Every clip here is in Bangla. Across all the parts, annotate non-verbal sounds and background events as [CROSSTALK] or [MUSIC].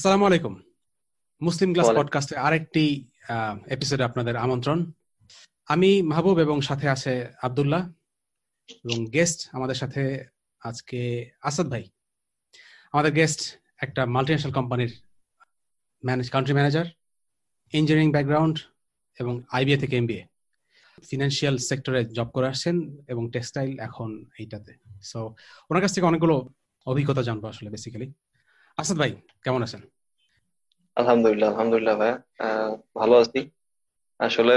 আসসালামু আলাইকুম। মুসলিম ক্লাস পডকাস্টে আরেকটি এপিসোডে আপনাদের আমন্ত্রণ। আমি মাহবুব এবং সাথে আছে আবদুল্লাহ এবং গেস্ট আমাদের সাথে আজকে আসাদ ভাই। আমাদের গেস্ট একটা মাল্টিনেশনাল কোম্পানির manage country manager engineering background এবং আইবিএ থেকে এমবিএ ফিনান্সিয়াল সেক্টরে জব করে আসছেন এবং টেক্সটাইল এখন এইটাতে। সো ওনার কাছ থেকে অনেকগুলো অভিজ্ঞতা জানব আসলে বেসিক্যালি আসাদ ভাই কেমন আছেন? আলহামদুলিল্লাহ আলহামদুলিল্লাহ ভাই ভালো আছি। আসলে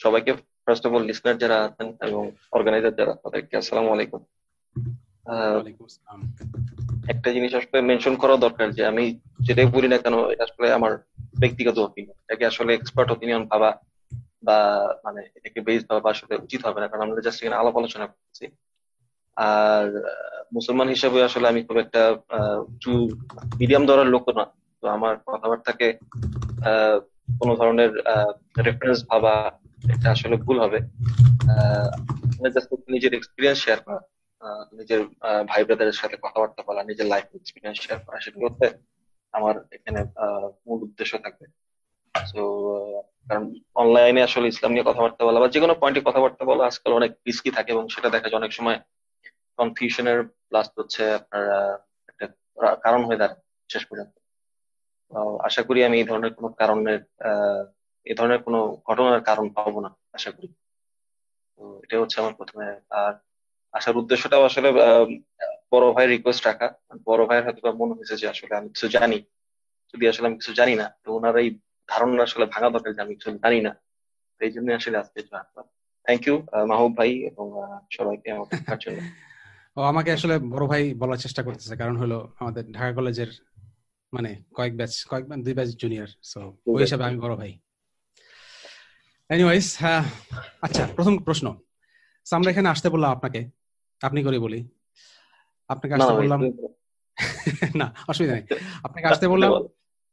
সবাইকে ফার্স্ট অফ অল লিসনার যারা আছেন এবং অর্গানাইজার যারা তাদেরকে আসসালামু আলাইকুম। একটা জিনিস আসলে মেনশন করা দরকার যে আমি যেটাই বলি না কেন এটা আসলে আমার ব্যক্তিগত অপিনিয়ন এটাকে আসলে এক্সপার্ট অপিনিয়ন ভাবা বা মানে এটাকে বেস ভাবা আসলে উচিত হবে না কারণ আমরা জাস্ট এখানে আলাপ আলোচনা করছি আর মুসলমান হিসেবে আসলে আমি খুব একটা উঁচু মিডিয়াম ধরার লোক না। তো আমার কথাবার্তাকে কোনো ধরনের রেফারেন্স ভাবা, এটা আসলে ভুল হবে। নিজের এক্সপিরিয়েন্স শেয়ার করা নিজের ভাই ব্রাদারের সাথে কথাবার্তা বলা, নিজের লাইফ এক্সপিরিয়েন্স শেয়ার করা, সেগুলো হচ্ছে আমার এখানে মূল উদ্দেশ্য থাকবে। তো কারণ অনলাইনে আসলে ইসলাম নিয়ে কথাবার্তা বলা বা যে কোনো পয়েন্টে কথাবার্তা বলা আজকাল অনেক রিস্কি থাকে এবং সেটা দেখা যায় অনেক সময় কনফিউশনের প্লাস হচ্ছে আপনার একটা কারণ হয়ে দাঁড়ায় শেষ পর্যন্ত। আশা করি আমি এই ধরনের কোনো কারণের এই ধরনের কোনো ঘটনার কারণ পাবো না আশা করি। তো এটা হচ্ছে আমার প্রথমে। আর আসার উদ্দেশ্যটাও আসলে বড় ভাইয়ের রিকোয়েস্ট রাখা। বড় ভাইয়ের হয়তো বা মনে হয়েছে যে আসলে আমি কিছু জানি। যদি আসলে আমি কিছু জানি না তো ওনার এই ধারণা আসলে ভাঙা দরকার যে আমি কিছু জানি না। এই জন্য আসলে আজকে থ্যাংক ইউ মাহবুব ভাই এবং সবাইকে আমাকে [LAUGHS] জন্য। ও আমাকে আসলে বড় ভাই বলার চেষ্টা করতেছে। কারণ হলো আমাদের ঢাকা কলেজের মানে কয়েক ব্যাচ কয়েক দুই ব্যাচ জুনিয়র সো ওই হিসাবে আমি বড় ভাই। এনিওয়াইজ হ্যাঁ আচ্ছা প্রথম প্রশ্ন। আমরা এখানে আসতে বললাম আপনাকে। আপনি করে বলি। আপনাকে আসতে বললাম [LAUGHS] না অসুবিধা নেই। আপনাকে আসতে বললাম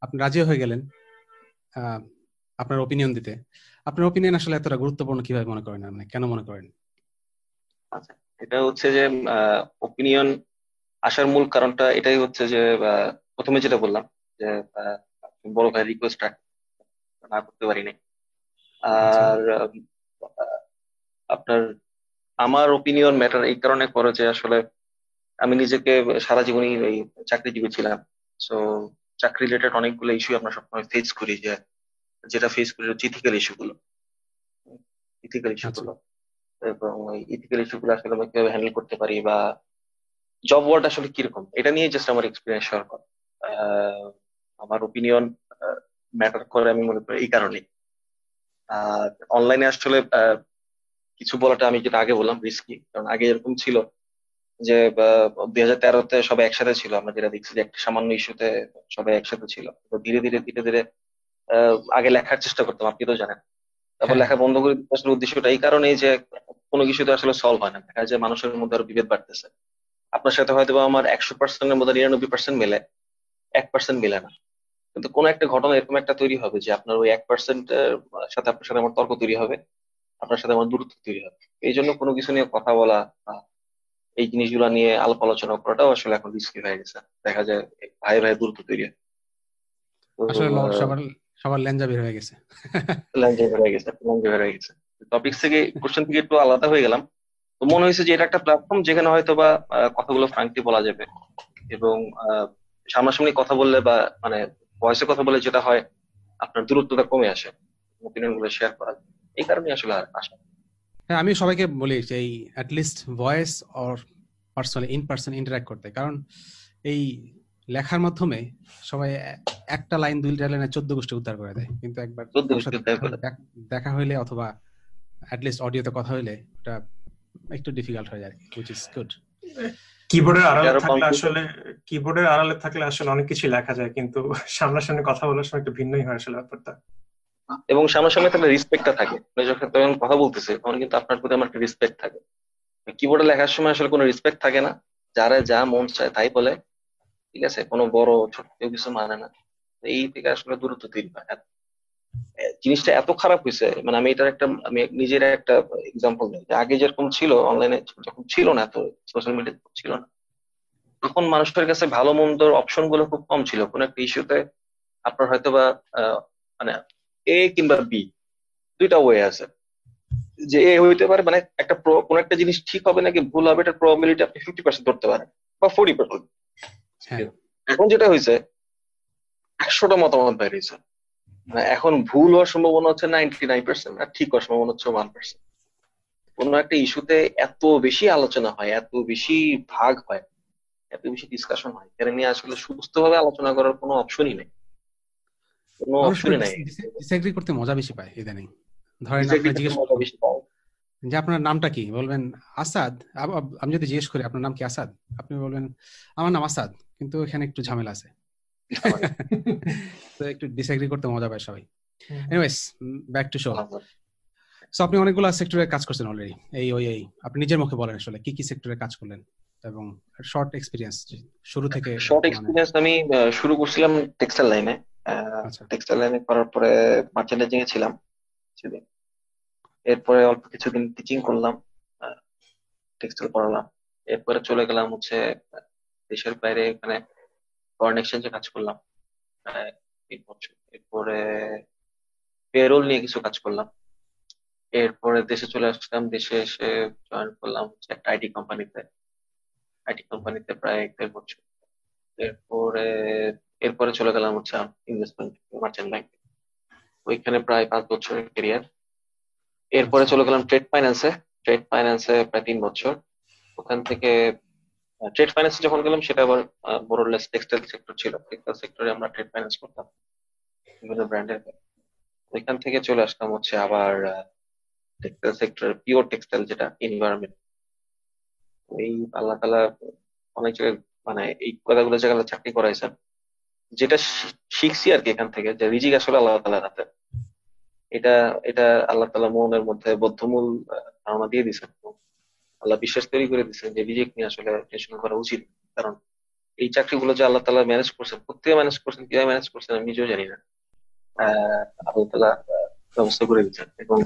আপনি রাজি হয়ে গেলেন আপনার ওপিনিয়ন দিতে। আপনার ওপিনিয়ন আসলে এতটা গুরুত্বপূর্ণ কীভাবে মনে করেন? মানে কেন মনে করেন? আচ্ছা এটা হচ্ছে যে ওপিনিয়ন আসার মূল কারণটা এটাই হচ্ছে যে প্রথমে যেটা বললাম যে বড় ভাই রিকোয়েস্ট না করতে পারিনি আর আপনার আমার ওপিনিয়ন ম্যাটার এই কারণে করে যে আসলে আমি নিজেকে সারা জীবনই এই চাকরিজীবী ছিলাম। সো চাকরি রিলেটেড অনেকগুলো ইস্যু আমরা সবসময় ফেস করি যে যেটা ফেস করি হচ্ছে ইথিক্যাল ইস্যুগুলো ইথিক্যাল ইস্যুগুলো এবং ইথিক্যাল ইস্যুগুলো আসলে আমি কীভাবে হ্যান্ডেল করতে পারি বা জব ওয়ার্ড আসলে কীরকম, এটা নিয়ে জাস্ট আমার এক্সপিরিয়েন্স শেয়ার করা। আমার ওপিনিয়ন ম্যাটার করে আমি মনে করি এই কারণে আর অনলাইনে আসলে কিছু বলাটা আমি যেটা আগে বললাম রিস্কি কারণ আগে এরকম ছিল যে দুই হাজার তেরোতে সবাই একসাথে ছিল, আমরা যেটা দেখছি যে একটা সামান্য ইস্যুতে সবাই একসাথে ছিল। তো ধীরে ধীরে ধীরে ধীরে আগে লেখার চেষ্টা করতাম, আপনি তো জানেন। তারপর লেখা বন্ধ করে দিতে আসলে উদ্দেশ্যটা এই কারণেই যে কোনো কিছুতে আসলে সলভ হয় না। দেখা যায় মানুষের মধ্যে আরও বিভেদ বাড়তেছে। আপনার সাথে হয়তো আমার একশো পার্সেন্টের মধ্যে নিরানব্বই পার্সেন্ট মেলে এক পার্সেন্ট মেলে না। কিন্তু কোনো একটা ঘটনা এরকম একটা তৈরি হবে যে আপনার ওই এক পার্সেন্ট সাথে আপনার সাথে আমার তর্ক তৈরি হবে আপনার সাথে আমার দূরত্ব তৈরি হবে। এই জন্য কোনো কিছু নিয়ে কথা বলা এই জিনিসগুলো নিয়ে আলাপ আলোচনা করাটাও আসলে এখন রিস্কি হয়ে গেছে। দেখা যায় ভাই ভাই দূরত্ব তৈরি হয়। সবার ল্যাঞ্জা বের হয়ে গেছে। লেঞ্জা বের হয়ে গেছে লেঞ্জা বের হয়ে গেছে। টপিক থেকে কোশ্চেন থেকে একটু আলাদা হয়ে গেলাম। তো মনে হয়েছে যে এটা একটা প্ল্যাটফর্ম যেখানে হয়তো বা কথাগুলো ফ্রাঙ্কলি বলা যাবে। এবং সামনাসামনি কথা বললে বা মানে ভয়েসে কথা বলে যেটা হয় আপনার দূরত্বটা কমে আসে। ওপিনিয়নগুলো শেয়ার করা এই কারণে আসলে আর আসা হ্যাঁ আমি সবাইকে বলি যে এই at least voice or personally in person interact করতে। কারণ এই লেখার মাধ্যমে সবাই একটা লাইন দুই লাইনে চোদ্দ গোষ্ঠী উদ্ধার করে দেয়। কিন্তু একবার দেখা হইলে অথবা অ্যাটলিস্ট অডিওতে কথা হইলে ওটা একটু ডিফিকাল্ট হয়ে যায় হুইচ ইজ গুড কিবোর্ডের আড়ালে থাকলে আসলে কিবোর্ডের আড়ালে থাকলে আসলে অনেক কিছু লেখা যায় কিন্তু সামনাসামনি কথা বলার সময় একটু ভিন্নই হয় আসলে ব্যাপারটা। এবং সামনাসামনি থাকলে রেসপেক্টটা থাকে। যখন কথা বলতেছে তখন কিন্তু আপনার প্রতি আমার একটা রেসপেক্ট থাকে। কিবোর্ডে লেখার সময় আসলে কোনো রেসপেক্ট থাকে না। যারা যা মন চায় তাই বলে। ঠিক আছে? কোনো বড় ছোট কেউ কিছু মানে না। এই থেকে আসলে দূরত্ব তৈরি হয়। জিনিসটা এত খারাপ হয়েছে মানে আমি এটার একটা, আমি নিজের একটা এক্সাম্পল দিই আগে যেরকম ছিল অনলাইনে যখন ছিল না, তো সোশ্যাল মিডিয়া ছিল না। তখন মানুষের কাছে ভালো মন্দর অপশনগুলো খুব কম ছিল। কোন একটা ইস্যুতে আপনার হয়তো বা মানে এ কিংবা বি দুইটা ওয়ে আছে। যে এ হইতে পারে মানে একটা কোন একটা জিনিস ঠিক হবে নাকি ভুল হবে, এটার প্রবাবিলিটি আপনি ফিফটি পার্সেন্ট ধরতে পারেন বা ফোর্টি। পার্সেন্ট এখন যেটা হয়েছে একশোটা মতামত বেরিয়েছে মানে এখন ভুল হওয়ার সম্ভাবনা হচ্ছে নাইনটি নাইন পার্সেন্ট আর ঠিক হওয়ার সম্ভাবনা হচ্ছে ওয়ান পার্সেন্ট কোন একটা ইস্যুতে এত বেশি আলোচনা হয় এত বেশি ভাগ হয় এত বেশি ডিসকাশন হয় এটা নিয়ে আসলে সুস্থভাবে আলোচনা করার কোনো অপশনই নেই। কোনো অপশনই নাই। ডিসএগ্রি করতে মজা বেশি পায় ইদানিং। ধরেন আপনি জিজ্ঞেস যে আপনার নামটা কি? বলবেন আসাদ। আমি যদি জিজ্ঞেস করি আপনার নাম কি আসাদ? আপনি বলবেন আমার নাম আসাদ। কিন্তু এখানে একটু ঝামেলা আছে। তো একটু ডিসএগ্রি করতে মজা পায় সবাই। Anyways back to show so আপনি অনেকগুলো সেক্টরে কাজ করছেন অলরেডি এই ওই এই। আপনি নিজের মুখে বলেন আসলে কি কি সেক্টরে কাজ করলেন? এবং শর্ট এক্সপিরিয়েন্স শুরু থেকে [LAUGHS] শর্ট এক্সপিরিয়েন্স আমি শুরু করছিলাম টেক্সটাইল লাইনে টেক্সটাইল লাইনে করার পরে মার্চেন্ডাইজিং এ ছিলাম কিছুদিন। এরপরে অল্প কিছুদিন টিচিং করলাম টেক্সটাইল পড়ালাম। এরপরে চলে গেলাম হচ্ছে দেশের বাইরে এখানে ফরেন এক্সচেঞ্জে কাজ করলাম। এরপরে পেরোল নিয়ে কিছু কাজ করলাম। এরপরে দেশে চলে আসলাম। দেশে এসে জয়েন করলাম একটা আইটি কোম্পানিতে আইটি কোম্পানিতে প্রায় এক দেড় বছর। এরপরে এরপরে চলে গেলাম হচ্ছে ইনভেস্টমেন্ট মার্চেন্ট ব্যাংক ওইখানে প্রায় পাঁচ বছরের কেরিয়ার এরপরে চলে গেলাম ট্রেড ফাইন্যান্সে ট্রেড ফাইন্যান্সে প্রায় তিন বছর। ওখান থেকে ট্রেড ফাইন্যান্স যখন গেলাম, সেটা আবার মোরলেস টেক্সটাইল সেক্টর ছিল। টেক্সটাইল সেক্টরে আমরা ট্রেড ফাইন্যান্স করতাম, বিভিন্ন ব্র্যান্ডের ওইখান থেকে চলে আসলাম হচ্ছে আবার টেক্সটাইল সেক্টর পিওর টেক্সটাইল যেটা এনভায়রনমেন্ট এই আল্লাহ তালা অনেক জায়গায় মানে এই কথাগুলো জায়গায় চাকরি করাইছেন, যেটা শিখছি আর কি এখান থেকে, যে রিজিক আসলে আল্লাহ তালার হাতে। এটা এটা আল্লাহ তালা মনের মধ্যে বদ্ধমূল ধারণা দিয়ে দিচ্ছেন আল্লাহ বিশ্বাস তৈরি করে দিচ্ছেন যে রিজিক নিয়ে আসলে টেনশন করা উচিত। কারণ এই চাকরিগুলো যে আল্লাহ তালা ম্যানেজ করছেন, প্রত্যেকে ম্যানেজ করছেন, কীভাবে ম্যানেজ করছেন আমি নিজেও জানি না। আল্লাহ তালা ব্যবস্থা করে দিচ্ছেন এবং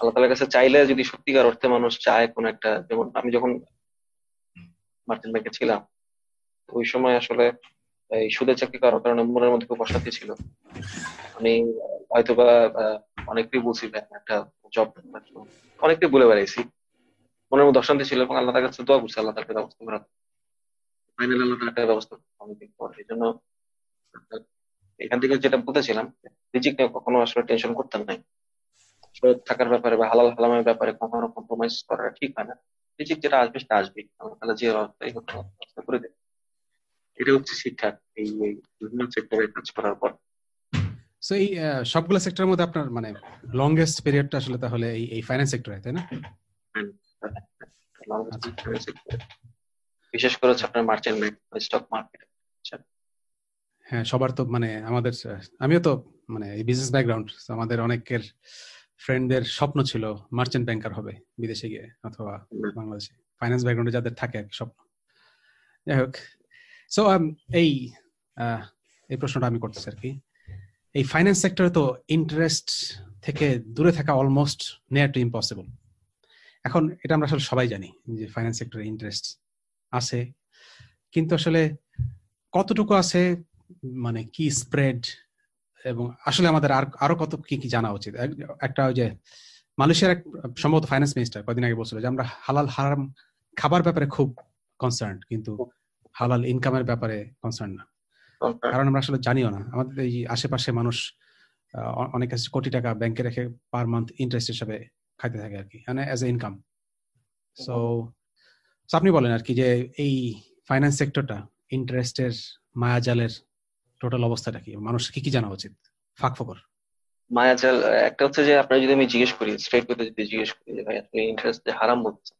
আল্লাহ তালার কাছে চাইলে যদি সত্যিকার অর্থে মানুষ চায় কোন একটা, যেমন আমি যখন মার্টিন ব্যাংকে ছিলাম, ওই সময় আসলে এই সুদের চাকরি করার কারণে মনের মধ্যে খুব অশান্তি ছিল। আমি হয়তো বা অনেকটাই বলছি একটা জব অনেকটাই বলে বেড়াইছি। মনের মধ্যে অশান্তি ছিল এবং আল্লাহ কাছে দোয়া করছে আল্লাহ তাকে ব্যবস্থা করা ফাইনাল আল্লাহ একটা ব্যবস্থা অনেকদিন পর। এই জন্য এখান থেকে যেটা বলতেছিলাম রিজিক নিয়ে কখনো আসলে টেনশন করতাম নাই। থাকার ব্যাপারে বা হালাল হালামের ব্যাপারে কখনো কম্প্রোমাইজ করা ঠিক হয় না। রিজিক যেটা আসবে সেটা আসবে আল্লাহ যে ব্যবস্থা করে দেবে এটা হচ্ছে শিক্ষা এই বিভিন্ন সেক্টরে কাজ করার পর। সো এই সবগুলো সেক্টরের মধ্যে আপনার মানে লংগেস্ট পিরিয়ডটা আসলে তাহলে এই এই ফাইন্যান্স সেক্টরে তাই না? বিশেষ করে হচ্ছে আপনার মার্চেন্ট স্টক মার্কেট হ্যাঁ সবার তো মানে আমাদের আমিও তো মানে এই বিজনেস ব্যাকগ্রাউন্ড আমাদের অনেকের ফ্রেন্ডদের স্বপ্ন ছিল মার্চেন্ট ব্যাংকার হবে বিদেশে গিয়ে অথবা বাংলাদেশে। ফাইন্যান্স ব্যাকগ্রাউন্ডে যাদের থাকে আর স্বপ্ন। যাই হোক সো um, এই এই প্রশ্নটা আমি করতেছি আর কি। এই ফাইন্যান্স সেক্টরে তো ইন্টারেস্ট থেকে দূরে থাকা অলমোস্ট নেয়ার টু ইম্পসিবল এখন এটা আমরা আসলে সবাই জানি যে ফাইন্যান্স সেক্টরে ইন্টারেস্ট আছে। কিন্তু আসলে কতটুকু আছে মানে কি স্প্রেড এবং আসলে আমাদের আর আরও কত কি কি জানা উচিত? একটা ওই যে মালয়েশিয়ার এক সম্ভবত ফাইন্যান্স মিনিস্টার কদিন আগে বলছিল যে আমরা হালাল হারাম খাবার ব্যাপারে খুব কনসার্ন কিন্তু হালাল ইনকামের ব্যাপারে কনসার্ন না। কারণ আমরা আসলে জানিও না। আমাদের এই আশেপাশে মানুষ অনেক কোটি টাকা ব্যাংকে রেখে পার মান্থ ইন্টারেস্ট হিসাবে খাইতে থাকে আর কি মানে অ্যাজ এ ইনকাম সো আপনি বলেন আর কি যে এই ফাইন্যান্স সেক্টরটা ইন্টারেস্টের মায়াজালের টোটাল অবস্থাটা কি? মানুষ কি কি জানা উচিত? ফাঁক ফকর। মায়াজাল একটা হচ্ছে যে আপনার যদি আমি জিজ্ঞেস করি স্ট্রেট করতে যদি জিজ্ঞেস করি যে ভাই আপনি ইন্টারেস্ট হারাম বলছেন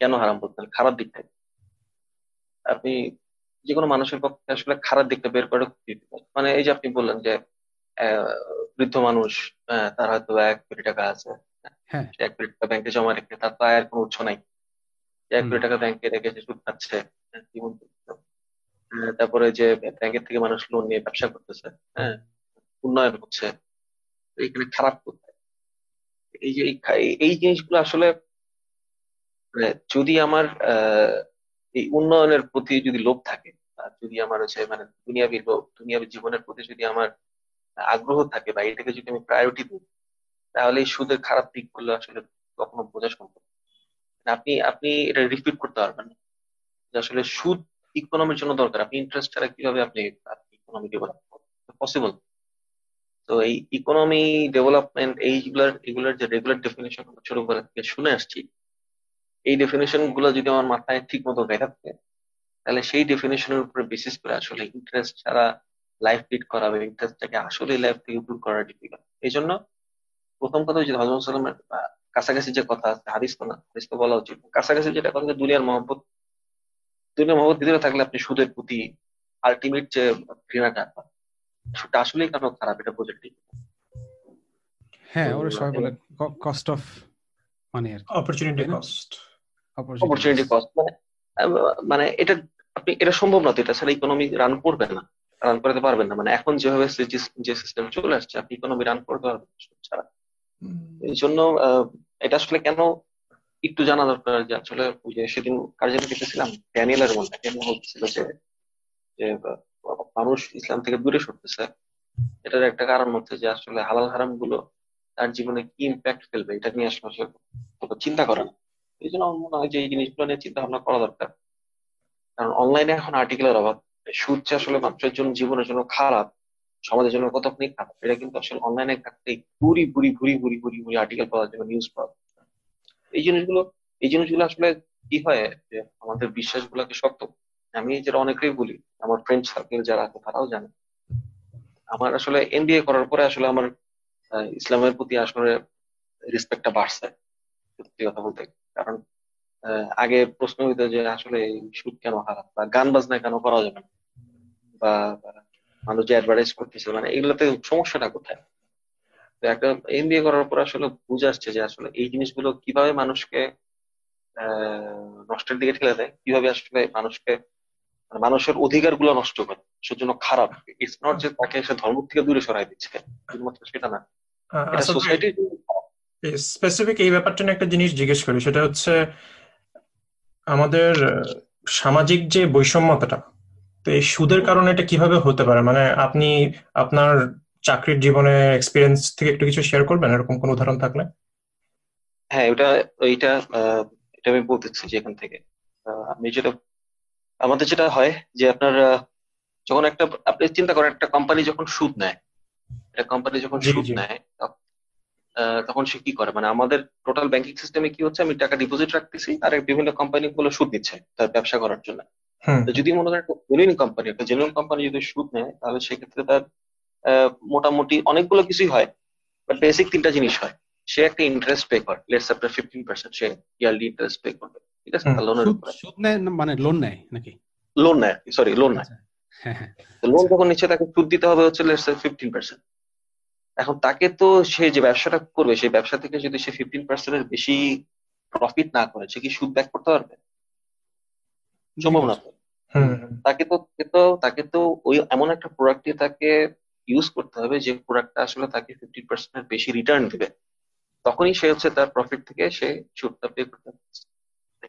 কেন হারাম বলছেন খারাপ দিক থেকে। আপনি যে কোনো মানুষের পক্ষে আসলে খারাপ দিকটা বের করে মানে এই যে আপনি বললেন যে বৃদ্ধ মানুষ তার হয়তো এক কোটি টাকা আছে। হ্যাঁ। এক কোটি টাকা ব্যাংকে জমা রেখে তার তো আয়ের কোনো উৎস নাই। এক কোটি টাকা ব্যাংকে রেখে সে সুদ খাচ্ছে। জীবন তারপরে যে ব্যাংকের থেকে মানুষ লোন নিয়ে ব্যবসা করতেছে হ্যাঁ উন্নয়ন হচ্ছে। এখানে খারাপ কোথায়? এই যে এই জিনিসগুলো আসলে মানে যদি আমার এই উন্নয়নের প্রতি যদি লোভ থাকে আর যদি আমার হচ্ছে মানে দুনিয়াবি লোভ দুনিয়াবি জীবনের প্রতি যদি আমার আগ্রহ থাকে বা এটাকে যদি আমি প্রায়োরিটি দিই তাহলে এই সুদের খারাপ দিকগুলো আসলে কখনো বোঝা সম্ভব আপনি আপনি এটা রিপিট করতে পারবেন না। যে আসলে সুদ ইকোনমির জন্য দরকার। আপনি ইন্টারেস্ট ছাড়া কীভাবে আপনি ইকোনমি ডেভেলপ পসিবল তো এই ইকোনমি ডেভেলপমেন্ট এইগুলার এগুলার যে রেগুলার ডেফিনেশন ছোটবেলা থেকে শুনে আসছি, এই ডেফিনেশনগুলো যদি আমার মাথায় ঠিক মতো গায়ে থাকে, তাহলে সেই ডেফিনেশনের উপরে বেসিস করে আসলে ইন্টারেস্ট ছাড়া লাইফ লিড করা হবে ইন্টারেস্টটাকে আসলে লাইফ থেকে দূর করা ডিফিকাল্ট এই জন্য প্রথম কথা হচ্ছে হজরত সালামের কাছাকাছি যে কথা আছে হাদিস তো না হাদিস তো বলা উচিত। কাছাকাছি যেটা কথা দুনিয়ার মহব্বত দুনিয়ার মহব্বত ভিতরে থাকলে আপনি সুদের প্রতি আলটিমেট যে ঘৃণাটা সেটা আসলেই কেন খারাপ এটা বোঝা ঠিক হ্যাঁ ওরা সবাই বলে কস্ট অফ মানি আর অপরচুনিটি কস্ট অপরচুনিটি কস্ট মানে মানে এটা আপনি এটা সম্ভব না তো এটা ছাড়া ইকোনমি রান করবে না রান করতে পারবেন না। মানে এখন যেভাবে যে সিস্টেম চলে আসছে আপনি ইকোনমি রান করতে পারবেন ছাড়া। এই জন্য এটা আসলে কেন একটু জানা দরকার যে আসলে ওই যে সেদিন কার জন্য দেখেছিলাম ড্যানিয়েলের মধ্যে। বলতেছিল যে যে মানুষ ইসলাম থেকে দূরে সরতেছে। এটার একটা কারণ হচ্ছে যে আসলে হালাল হারামগুলো তার জীবনে কি ইম্প্যাক্ট ফেলবে এটা নিয়ে আসলে চিন্তা করে না। এই জন্য আমার মনে হয় যে এই জিনিসগুলো নিয়ে চিন্তা ভাবনা করা দরকার। কারণ অনলাইনে এখন আর্টিকেলের অভাব। সুদ আসলে মানুষের জন্য, জীবনের জন্য খারাপ। সমাজের জন্য কতখানি খারাপ। এটা কিন্তু আসলে অনলাইনে থাকতে ভুরি ভুরি ভুরি ভুরি ভুরি ভুরি আর্টিকেল পাওয়া যাবে নিউজ পাওয়া এই জিনিসগুলো এই জিনিসগুলো আসলে কি হয় যে আমাদের বিশ্বাস গুলাকে শক্ত? আমি যেটা অনেকেই বলি, আমার ফ্রেন্ড সার্কেল যারা আছে তারাও জানে। আমার আসলে এমবিএ করার পরে আসলে আমার ইসলামের প্রতি আসলে রেসপেক্টটা বাড়ছে। সত্যি কথা বলতে। কারণ আগে প্রশ্ন হইতো যে আসলে সুদ কেন খারাপ? বা গান বাজনা কেন করা যাবে না? বা মানুষ যে অ্যাডভার্টাইজ করতেছে মানে এগুলোতে সমস্যাটা কোথায়? তো একটা এমবিএ করার পর আসলে বুঝে আসছে যে আসলে এই জিনিসগুলো কীভাবে মানুষকে নষ্টের দিকে ঠেলে দেয় কীভাবে আসলে মানুষকে মানে মানুষের অধিকারগুলো নষ্ট করে সেজন্য খারাপ। ইটস নট যে তাকে সে ধর্ম থেকে দূরে সরাই দিচ্ছে শুধুমাত্র সেটা না। সোসাইটি স্পেসিফিক এই ব্যাপারটা নিয়ে একটা জিনিস জিজ্ঞেস করি সেটা হচ্ছে আমাদের সামাজিক যে বৈষম্যতাটা তো এই সুদের কারণে এটা কীভাবে হতে পারে? মানে আপনি আপনার চাকরির জীবনে এক্সপিরিয়েন্স থেকে একটু কিছু শেয়ার করবেন? এরকম কোন উদাহরণ থাকলে? হ্যাঁ এটা এইটা এটা আমি বলতেছি যে এখান থেকে। আমি যেটা আমাদের যেটা হয় যে আপনার যখন একটা আপনি চিন্তা করেন একটা কোম্পানি যখন সুদ নেয় একটা কোম্পানি যখন সুদ নেয় তখন সে কি করে? মানে আমাদের টোটাল ব্যাংকিং সিস্টেমে কি হচ্ছে? আমি টাকা ডিপোজিট রাখতেছি আর বিভিন্ন কোম্পানি গুলো সুদ দিচ্ছে তার ব্যবসা করার জন্য। যদি মনে করেন একটা জেনুইন কোম্পানি একটা জেনুইন কোম্পানি যদি সুদ নেয় তাহলে সেক্ষেত্রে তার মোটামুটি অনেকগুলো কিছুই হয়। বাট বেসিক তিনটা জিনিস হয়। সে একটা ইন্টারেস্ট পে করে। লেটস আপনার ফিফটিন পার্সেন্ট সে ইয়ারলি ইন্টারেস্ট পে করবে। ঠিক আছে? লোনের উপরে। সুদ নেয় মানে লোন নেয় নাকি? লোন নেয় সরি লোন নেয়। লোন হ্যাঁ, হ্যাঁ। যখন নিচ্ছে তাকে সুদ দিতে হবে হচ্ছে লেটস ফিফটিন পার্সেন্ট এখন তাকে তো সে যে ব্যবসাটা করবে সেই ব্যবসা থেকে যদি সে ফিফটিন পার্সেন্টের বেশি প্রফিট না করে সে কি সুদ ব্যাক করতে পারবে? সম্ভব না। তাকে তো তো তাকে তো ওই এমন একটা প্রোডাক্টে তাকে ইউজ করতে হবে যে প্রোডাক্টটা আসলে তাকে ফিফটি পার্সেন্ট বেশি রিটার্ন দিবে। তখনই সে হচ্ছে তার প্রফিট থেকে সে সুদটা পে করতে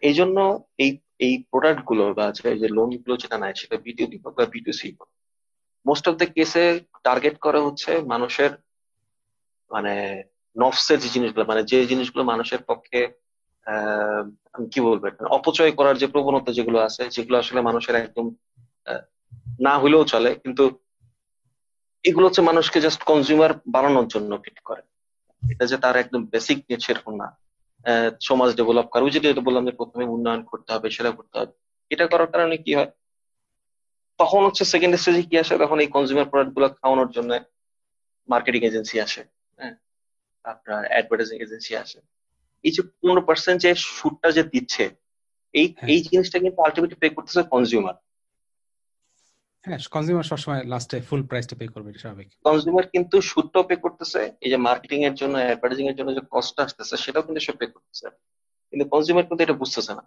এই জন্য এই এই প্রোডাক্টগুলো বা যে লোনগুলো যেটা নেয় সেটা বিটু হোক বা বিটুসি হোক মোস্ট অফ দ্য কেসে টার্গেট করা হচ্ছে মানুষের মানে নফসের যে জিনিসগুলো মানে যে জিনিসগুলো মানুষের পক্ষে কি বলব অপচয় করার যে প্রবণতা যেগুলো আছে, যেগুলো আসলে মানুষের একদম না হলেও চলে, কিন্তু এগুলো হচ্ছে মানুষকে জাস্ট কনজিউমার বানানোর জন্য ফিট করে। এটা যে তার একদম বেসিক নিয়ে সেরকম না। সমাজ ডেভেলপ করা। ওই যেটা বললাম যে প্রথমে উন্নয়ন করতে হবে, সেটা করতে হবে। এটা করার কারণে কি হয়? তখন হচ্ছে সেকেন্ড স্টেজে কি আসে? তখন এই কনজিউমার প্রোডাক্টগুলো খাওয়ানোর জন্য মার্কেটিং এজেন্সি আসে হ্যাঁ? আপনার অ্যাডভার্টাইজিং এজেন্সি আসে। এই যে পনেরো পার্সেন্ট যে সুদটা যে দিচ্ছে এই হ্যাঁ। এই জিনিসটা কিন্তু আলটিমেটলি পে করতেছে কনজিউমার হ্যাঁ কনজিউমার সবসময় লাস্টে ফুল প্রাইসটা পে করবে স্বাভাবিক। কনজিউমার কিন্তু সুদটাও পে করতেছে এই যে মার্কেটিং এর জন্য অ্যাডভার্টাইজিং এর জন্য যে কস্ট আসতেছে সেটাও কিন্তু সে পে করতেছে। কিন্তু কনজিউমার কিন্তু এটা বুঝতেছে না।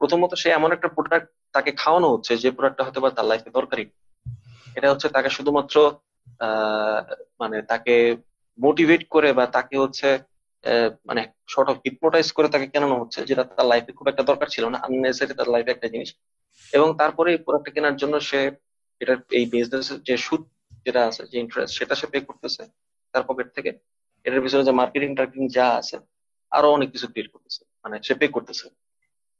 প্রথমত সে এমন একটা প্রোডাক্ট তাকে খাওয়ানো হচ্ছে যে প্রোডাক্টটা হয়তো বা তার লাইফে দরকারি এটা হচ্ছে তাকে শুধুমাত্র মানে তাকে মোটিভেট করে বা তাকে হচ্ছে মানে শর্ট অফ হিপনোটাইজ করে তাকে কেনানো হচ্ছে, যেটা তার লাইফে খুব একটা দরকার ছিল না আননেসারি তার লাইফে একটা জিনিস। এবং তারপরে এই প্রোডাক্টটা কেনার জন্য সে এটা এই বিজনেস যে সুদ যেটা আছে, যে ইন্টারেস্ট সেটা সে পে করতেছে তার পকেট থেকে। এটার পিছনে যে মার্কেটিং টার্গেটিং যা আছে, আরও অনেক কিছু ক্রিয়েট করতেছে মানে সে পে করতেছে।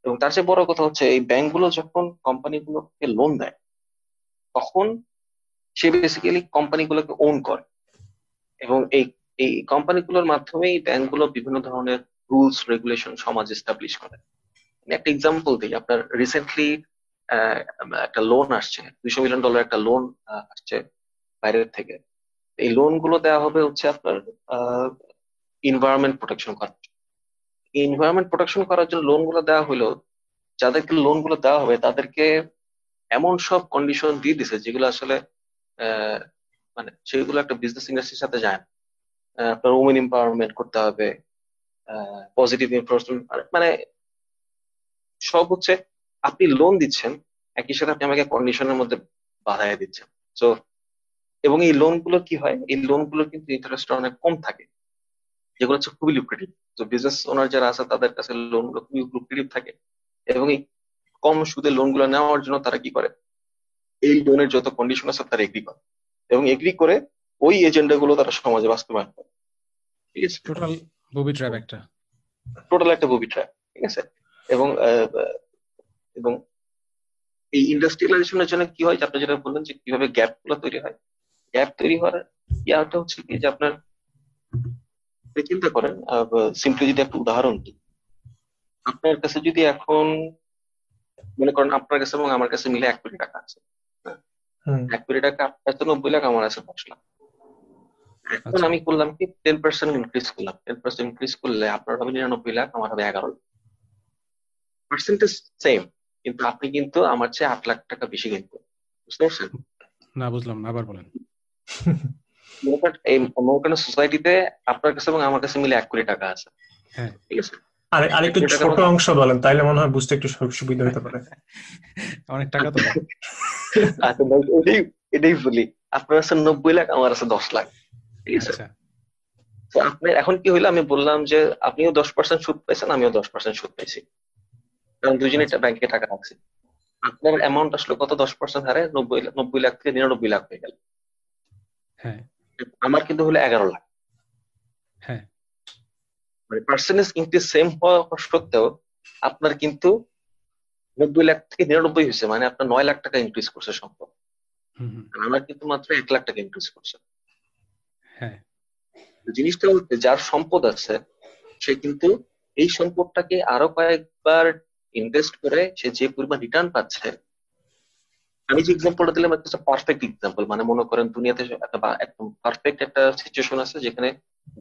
এবং তার চেয়ে বড় কথা হচ্ছে, এই ব্যাংকগুলো যখন কোম্পানিগুলোকে লোন দেয়, তখন সে বেসিক্যালি কোম্পানিগুলোকে ওন করে। এবং এই এই কোম্পানিগুলোর মাধ্যমেই ব্যাংকগুলো বিভিন্ন ধরনের রুলস রেগুলেশন সমাজ এস্টাবলিশ করে। একটা এক্সাম্পল দিই, আপনার রিসেন্টলি একটা লোন আসছে, দুইশো মিলিয়ন ডলার একটা লোন আসছে বাইরের থেকে। এই লোনগুলো দেওয়া হবে হচ্ছে আপনার ইনভায়রনমেন্ট প্রোটেকশন করার জন্য। ইনভায়রনমেন্ট প্রোটেকশন করার জন্য লোনগুলো দেওয়া হলো, যাদেরকে লোনগুলো দেওয়া হবে তাদেরকে এমন সব কন্ডিশন দিয়ে দিছে যেগুলো আসলে মানে সেগুলো একটা বিজনেস ইন্ডাস্ট্রির সাথে যায় না। আপনার উমেন এম্পাওয়ারমেন্ট করতে হবে পজিটিভ মানে সব হচ্ছে আপনি লোন দিচ্ছেন, একই সাথে আপনি আমাকে কন্ডিশনের মধ্যে বাধায় দিচ্ছেন। সো এবং এই লোনগুলো কি হয়? এই লোনগুলো কিন্তু ইন্টারেস্ট অনেক কম থাকে, যেগুলো হচ্ছে খুবই লুক্রেটিভ তো বিজনেস ওনার যারা আছে, তাদের কাছে লোনগুলো খুবই লুক্রেটিভ থাকে। এবং এই কম সুদের লোনগুলো নেওয়ার জন্য তারা কি করে? এই লোনের যত কন্ডিশন আছে, তারা এগ্রি করে। এবং এগ্রি করে ওই এজেন্ডা গুলো তারা সমাজে বাস্তবায়ন করে। ঠিক আছে? টোটাল বুবি ট্র্যাপ একটা। টোটাল একটা বুবি ট্র্যাপ ঠিক আছে? এবং এবং এই ইন্ডাস্ট্রিয়ালাইজেশনের জন্য কি হয় আপনি যেটা বললেন যে কীভাবে গ্যাপগুলো তৈরি হয়। গ্যাপ তৈরি হওয়ার ইয়াটা হচ্ছে কি যে আপনার চিন্তা করেন সিম্পলি যদি একটা উদাহরণ দিই। আপনার কাছে যদি এখন মনে করেন আপনার কাছে এবং আমার কাছে মিলে এক কোটি টাকা আছে। এক কোটি টাকা আপনার কাছে নব্বই লাখ আমার আছে দশ লাখ। এখন আচ্ছা। আমি করলাম কি টেন পার্সেন্ট ইনক্রিজ করলাম। টেন পার্সেন্ট ইনক্রিজ করলে আপনার হবে নিরানব্বই লাখ আমার হবে এগারো লাখ। পার্সেন্টেজ সেম কিন্তু আপনি কিন্তু আমার চেয়ে আট লাখ টাকা বেশি কিনতেন বুঝতে পারছেন? না বুঝলাম না আবার বলেন। এই মৌকানা সোসাইটিতে আপনার কাছে এবং আমার কাছে মিলে এক কোটি টাকা আছে। হ্যাঁ। ঠিক আছে? আর ছোট অংশ বলেন তাইলে মনে হয় বুঝতে একটু সুবিধা হতে পারে। অনেক টাকা তো। আচ্ছা এটাই বলি। আপনার আছে নব্বই লাখ আমার আছে দশ লাখ। তো আপনি এখন কি হইল? আমি বললাম যে আপনিও দশ পার্সেন্ট সুদ পাইছেন আমিও দশ পার্সেন্ট সুদ পাইছি। কারণ দুজনে ব্যাংকে টাকা রাখছি। আপনার অ্যামাউন্ট আসলে কত? দশ পার্সেন্ট হারে? নব্বই নব্বই লাখ থেকে নিরানব্বই লাখ হয়ে গেল। হ্যাঁ। আমার কিন্তু হলো এগারো লাখ। হ্যাঁ। মানে পার্সেন্টেজ ইনক্রিজ সেম হওয়া সত্ত্বেও আপনার কিন্তু নব্বই লাখ থেকে নিরানব্বই হয়েছে। মানে আপনার নয় লাখ টাকা ইনক্রিজ করছে সম্পদ আমার কিন্তু মাত্র এক লাখ টাকা ইনক্রিজ করছে। হ্যাঁ। জিনিসটা হচ্ছে, যার সম্পদ আছে, সে কিন্তু এই সম্পদটাকে আরও কয়েকবার ইনভেস্ট করে সে যে পরিমাণ রিটার্ন পাচ্ছে। আমি যে এক্সাম্পলটা দিলাম একটা পারফেক্ট এক্সাম্পল মানে মনে করেন, দুনিয়াতে একদম পারফেক্ট একটা সিচুয়েশন আছে, যেখানে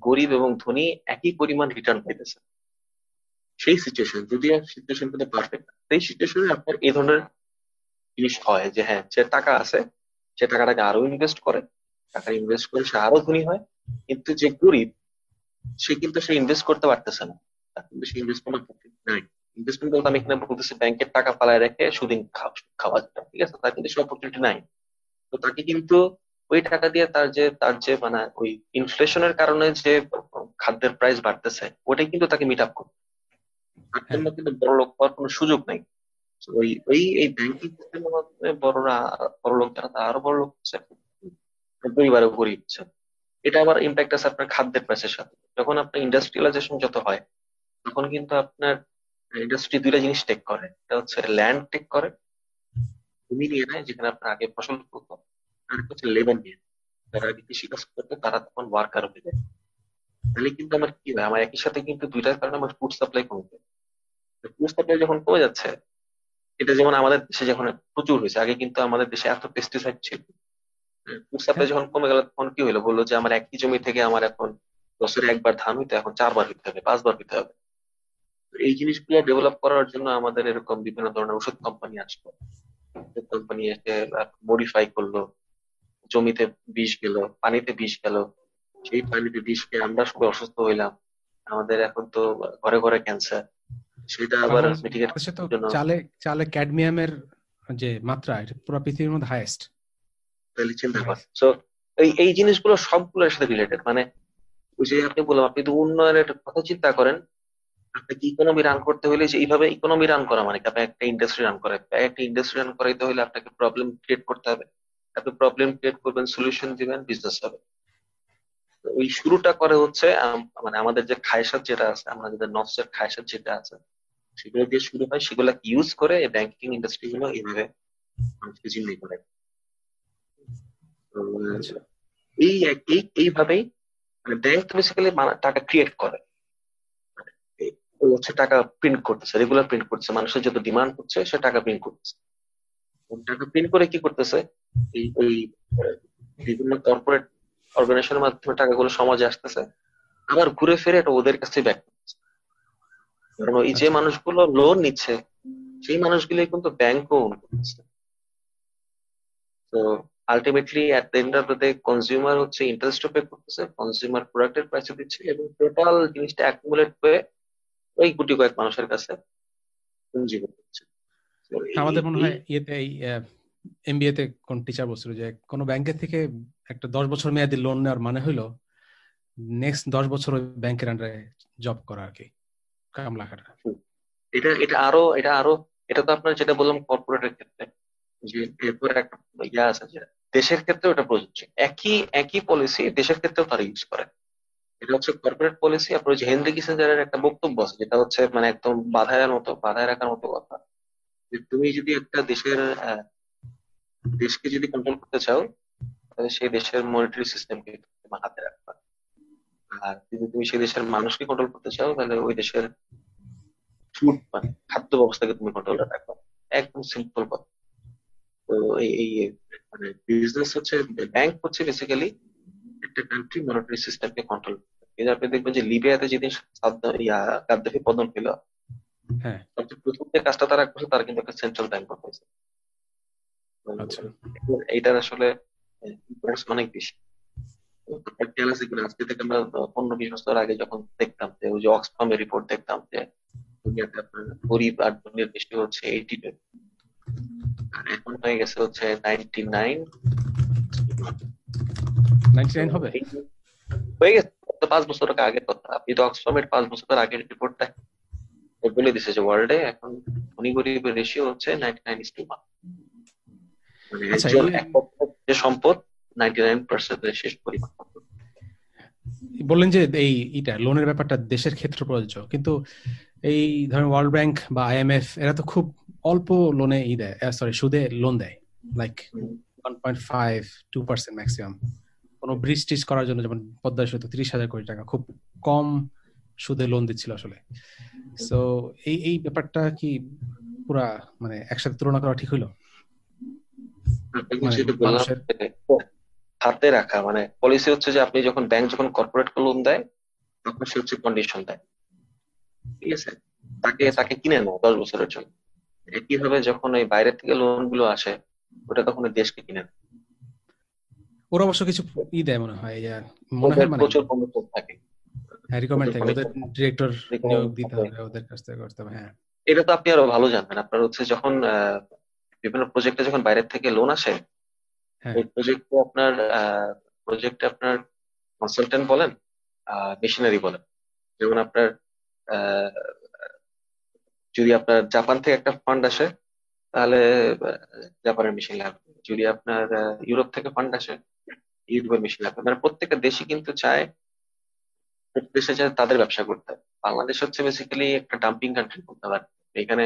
গরিব এবং ধনী একই পরিমাণ রিটার্ন পাইতেছে। সেই সিচুয়েশন যদি সিচুয়েশন কিন্তু পারফেক্ট সেই সিচুয়েশনে আপনার এই ধরনের জিনিস হয় যে হ্যাঁ সে টাকা আছে, সে টাকাটাকে আরও ইনভেস্ট করে টাকা ইনভেস্ট করে সে আরও ধনী হয় কিন্তু যে গরিব সে কিন্তু সে ইনভেস্ট করতে পারতেছে না। তার কিন্তু সে ইনভেস্ট করার নাই। ইনভেস্টমেন্ট বলতে আমি এখানে বলতেছি ব্যাংকের টাকা পালায় রেখে সুদিন খাওয়া ঠিক আছে? তার কিন্তু সে অপরচুনিটি নাই। তো তাকে কিন্তু ওই টাকা দিয়ে তার যে তার যে মানে ওই ইনফ্লেশনের কারণে যে খাদ্যের প্রাইস বাড়তেছে ওটাই কিন্তু তাকে মিট আপ করবে। তার জন্য কিন্তু বড় লোক হওয়ার কোনো সুযোগ নাই। ওই ওই এই ব্যাংকিং সিস্টেমের মাধ্যমে বড়রা বড় লোক যারা আরও বড় লোক হচ্ছে। পরিবারে গরিব হচ্ছে এটা আবার ইম্প্যাক্ট আছে আপনার খাদ্যের প্রাইসের সাথে। যখন আপনার ইন্ডাস্ট্রিয়ালাইজেশন যত হয়, তখন কিন্তু আপনার ইন্ডাস্ট্রি দুইটা জিনিস টেক করে। এটা হচ্ছে ল্যান্ড টেক করে, ভূমি নিয়ে নেয়, যেখানে আপনার আগে ফসল করতো আর হচ্ছে লেবার নিয়ে। যারা আগে কৃষিকাজ করতো, তারা তখন ওয়ার্কার হয়ে যায়। তাহলে কিন্তু আমার কি হয়? আমার একই সাথে কিন্তু দুইটার কারণে আমার ফুড সাপ্লাই কমে যায়। ফুড সাপ্লাই যখন কমে যাচ্ছে, এটা যেমন আমাদের দেশে যখন প্রচুর হয়েছে, আগে কিন্তু আমাদের দেশে এত পেস্টিসাইড ছিল। ফুড সাপ্লাই যখন কমে গেল তখন কি হলো বলল যে আমার একই জমি থেকে আমার এখন বছরে একবার ধান হইতে এখন চারবার হইতে হবে পাঁচবার হইতে হবে। এই জিনিসগুলো ডেভেলপ করার জন্য আমাদের এরকম বিভিন্ন ধরনের ওষুধ কোম্পানি আসলো। কোম্পানি এসে মডিফাই করল। জমিতে বিষ গেল পানিতে বিষ গেল। সেই পানিতে বিষ খেয়ে আমরা সবাই অসুস্থ হইলাম। আমাদের এখন তো ঘরে ঘরে ক্যান্সার সেটা আবার চালে চালে ক্যাডমিয়ামের যে মাত্রা এটা পুরো পৃথিবীর মধ্যে হাইয়েস্ট তাহলে চিন্তা কর সো এই এই জিনিসগুলো সবগুলোর সাথে রিলেটেড মানে ওই যে আপনি বললাম, আপনি তো উন্নয়নের একটা কথা চিন্তা করেন আপনাকে ইকোনমি রান করতে হলে যে এইভাবে ইকোনমি রান করা মানে আপনি একটা ইন্ডাস্ট্রি রান করে একটা ইন্ডাস্ট্রি রান করাইতে হলে আপনাকে প্রবলেম ক্রিয়েট করতে হবে। আপনি প্রবলেম ক্রিয়েট করবেন সলিউশন দিবেন বিজনেস হবে। ওই শুরুটা করে হচ্ছে মানে আমাদের যে খায়সাত যেটা আছে আমাদের নফসের খায়সাত যেটা আছে, সেগুলো দিয়ে শুরু হয় সেগুলো ইউজ করে ব্যাংকিং ইন্ডাস্ট্রি গুলো এইভাবে মানুষকে জিম্মি করে। আচ্ছা। এই এইভাবেই মানে ব্যাংক বেসিক্যালি টাকা ক্রিয়েট করে। হচ্ছে টাকা প্রিন্ট করতেছে রেগুলার প্রিন্ট করতেছে। মানুষের যত ডিমান্ড হচ্ছে সে টাকা প্রিন্ট করতেছে। টাকা প্রিন্ট করে কি করতেছে? এই ওই বিভিন্ন কর্পোরেট অর্গানাইজেশনের মাধ্যমে টাকাগুলো সমাজে আসতেছে। আবার ঘুরে ফিরে এটা ওদের কাছে ব্যাক কারণ ওই যে আচ্ছা। মানুষগুলো লোন নিচ্ছে সেই মানুষগুলো কিন্তু ব্যাংকও ওন করতেছে। তো ultimately at the end of the consumer হচ্ছে ইন্টারেস্ট পে করতেছে কনজিউমার প্রোডাক্টের প্রাইসে দিচ্ছে এবং টোটাল জিনিসটা অ্যাকুমুলেট হয়ে ওই গুটি কয়েক মানুষের কাছে পুঞ্জি করছে আমাদের মনে হয় ইয়েতে এই এমবিএ তে কোন টিচার বলছিল যে কোন ব্যাংকের থেকে একটা দশ বছর মেয়াদি লোন নেওয়ার মানে হইল নেক্সট দশ বছর ওই ব্যাংকের আন্ডারে জব করা আর কি কামলা খাটা এটা এটা আরও এটা আরও এটা তো আপনার যেটা বললাম কর্পোরেটের ক্ষেত্রে যে এরপর একটা ইয়া আছে যে দেশের ক্ষেত্রেও এটা প্রযোজ্য। একই একই পলিসি দেশের ক্ষেত্রেও তারা ইউজ করে। এটা হচ্ছে কর্পোরেট পলিসি আপনার যে হেনরি কিসেঞ্জারের একটা বক্তব্য আছে, যেটা হচ্ছে মানে একদম বাধায় মতো, বাধায় রাখার মতো কথা। তুমি যদি একটা দেশের দেশকে যদি কন্ট্রোল করতে চাও, তাহলে সেই দেশের মনিটারি সিস্টেমকে হাতে রাখবা। আর যদি তুমি সেই দেশের মানুষকে কন্ট্রোল করতে চাও, তাহলে ওই দেশের ফুড মানে খাদ্য ব্যবস্থাকে তুমি কন্ট্রোলে রাখবা। একদম সিম্পল কথা। এই মানে বিজনেস হচ্ছে ব্যাংক হচ্ছে বেসিক্যালি একটা কান্ট্রি মনিটারি সিস্টেমকে কন্ট্রোল কিন্তু আপনি দেখবেন যে লিবিয়াতে যেদিন গাদ্দাফি পতন হলো হ্যাঁ। প্রথম যে কাজটা তারা করছে তারা কিন্তু একটা সেন্ট্রাল ব্যাংক হয়েছে এইটার আসলে অনেক বেশি। খেয়াল আছে কিনা আজকে থেকে আমরা পনেরো বিশ বছর আগে যখন দেখতাম যে ওই যে অক্সফামের রিপোর্ট দেখতাম যে দুনিয়াতে আপনার গরিব আর দুনিয়ার দেশটি হচ্ছে এইটি আর এখন হয়ে গেছে হচ্ছে নাইনটি নাইন হবে? হয়ে গেছে পাঁচ বছর কথা। আপনি তো অক্সফামের পাঁচ বছর আগের রিপোর্টটা বলে দিছে যে ওয়ার্ল্ডে এখন ধনী গরিবের রেশিও হচ্ছে ninety nine is to one মানে আচ্ছা, যে সম্পদ শেষ পরিমাণ বললেন যে এই এটা লোনের ব্যাপারটা দেশের ক্ষেত্রে প্রযোজ্য। কিন্তু এই ধরেন ওয়ার্ল্ড ব্যাংক বা আইএমএফ এরা তো খুব অল্প লোনে ই দেয় সরি সুদে লোন দেয় like one point five to percent maximum কোনো ব্রিজ টিজ করার জন্য যেমন পদ্মা সেতু ত্রিশ হাজার কোটি টাকা খুব কম সুদে লোন দিচ্ছিল আসলে। সো এই এই ব্যাপারটা কি পুরা মানে একসাথে তুলনা করা ঠিক হইল? মানে হাতে রাখা মানে পলিসি হচ্ছে যে আপনি যখন ব্যাংক যখন কর্পোরেট লোন দেয় তখন সে হচ্ছে কন্ডিশন দেয়। ঠিক আছে? তাকে তাকে কিনে নেয় দশ বছরের জন্য। একইভাবে যখন এই বাইরের থেকে লোনগুলো আসে ওটা তখন দেশকে কিনে ওরা অবশ্য কিছু ই দেয় মনে হয় মনে হয় মানে প্রচুর কমিশন থাকে। হ্যাঁ রিকমেন্ড থাকে ওদের ডিরেক্টর নিয়োগ দিতে হবে ওদের কাছ থেকে করতে হবে হ্যাঁ। এটা তো আপনি আরও ভালো জানবেন। আপনার হচ্ছে যখন বিভিন্ন প্রজেক্টে যখন বাইরের থেকে লোন আসে হ্যাঁ। ওই প্রজেক্টে আপনার প্রজেক্টে আপনার কনসালটেন্ট বলেন মেশিনারি বলেন। যেমন আপনার যদি আপনার জাপান থেকে একটা ফান্ড আসে, তাহলে জাপানের মেশিন লাগবে যদি আপনার ইউরোপ থেকে ফান্ড আসে, ইউরোপের মেশিন লাগবে মানে প্রত্যেকটা দেশই কিন্তু চায় দেশে চায় তাদের ব্যবসা করতে। বাংলাদেশ হচ্ছে বেসিক্যালি একটা ডাম্পিং কান্ট্রি বলতে পারে এখানে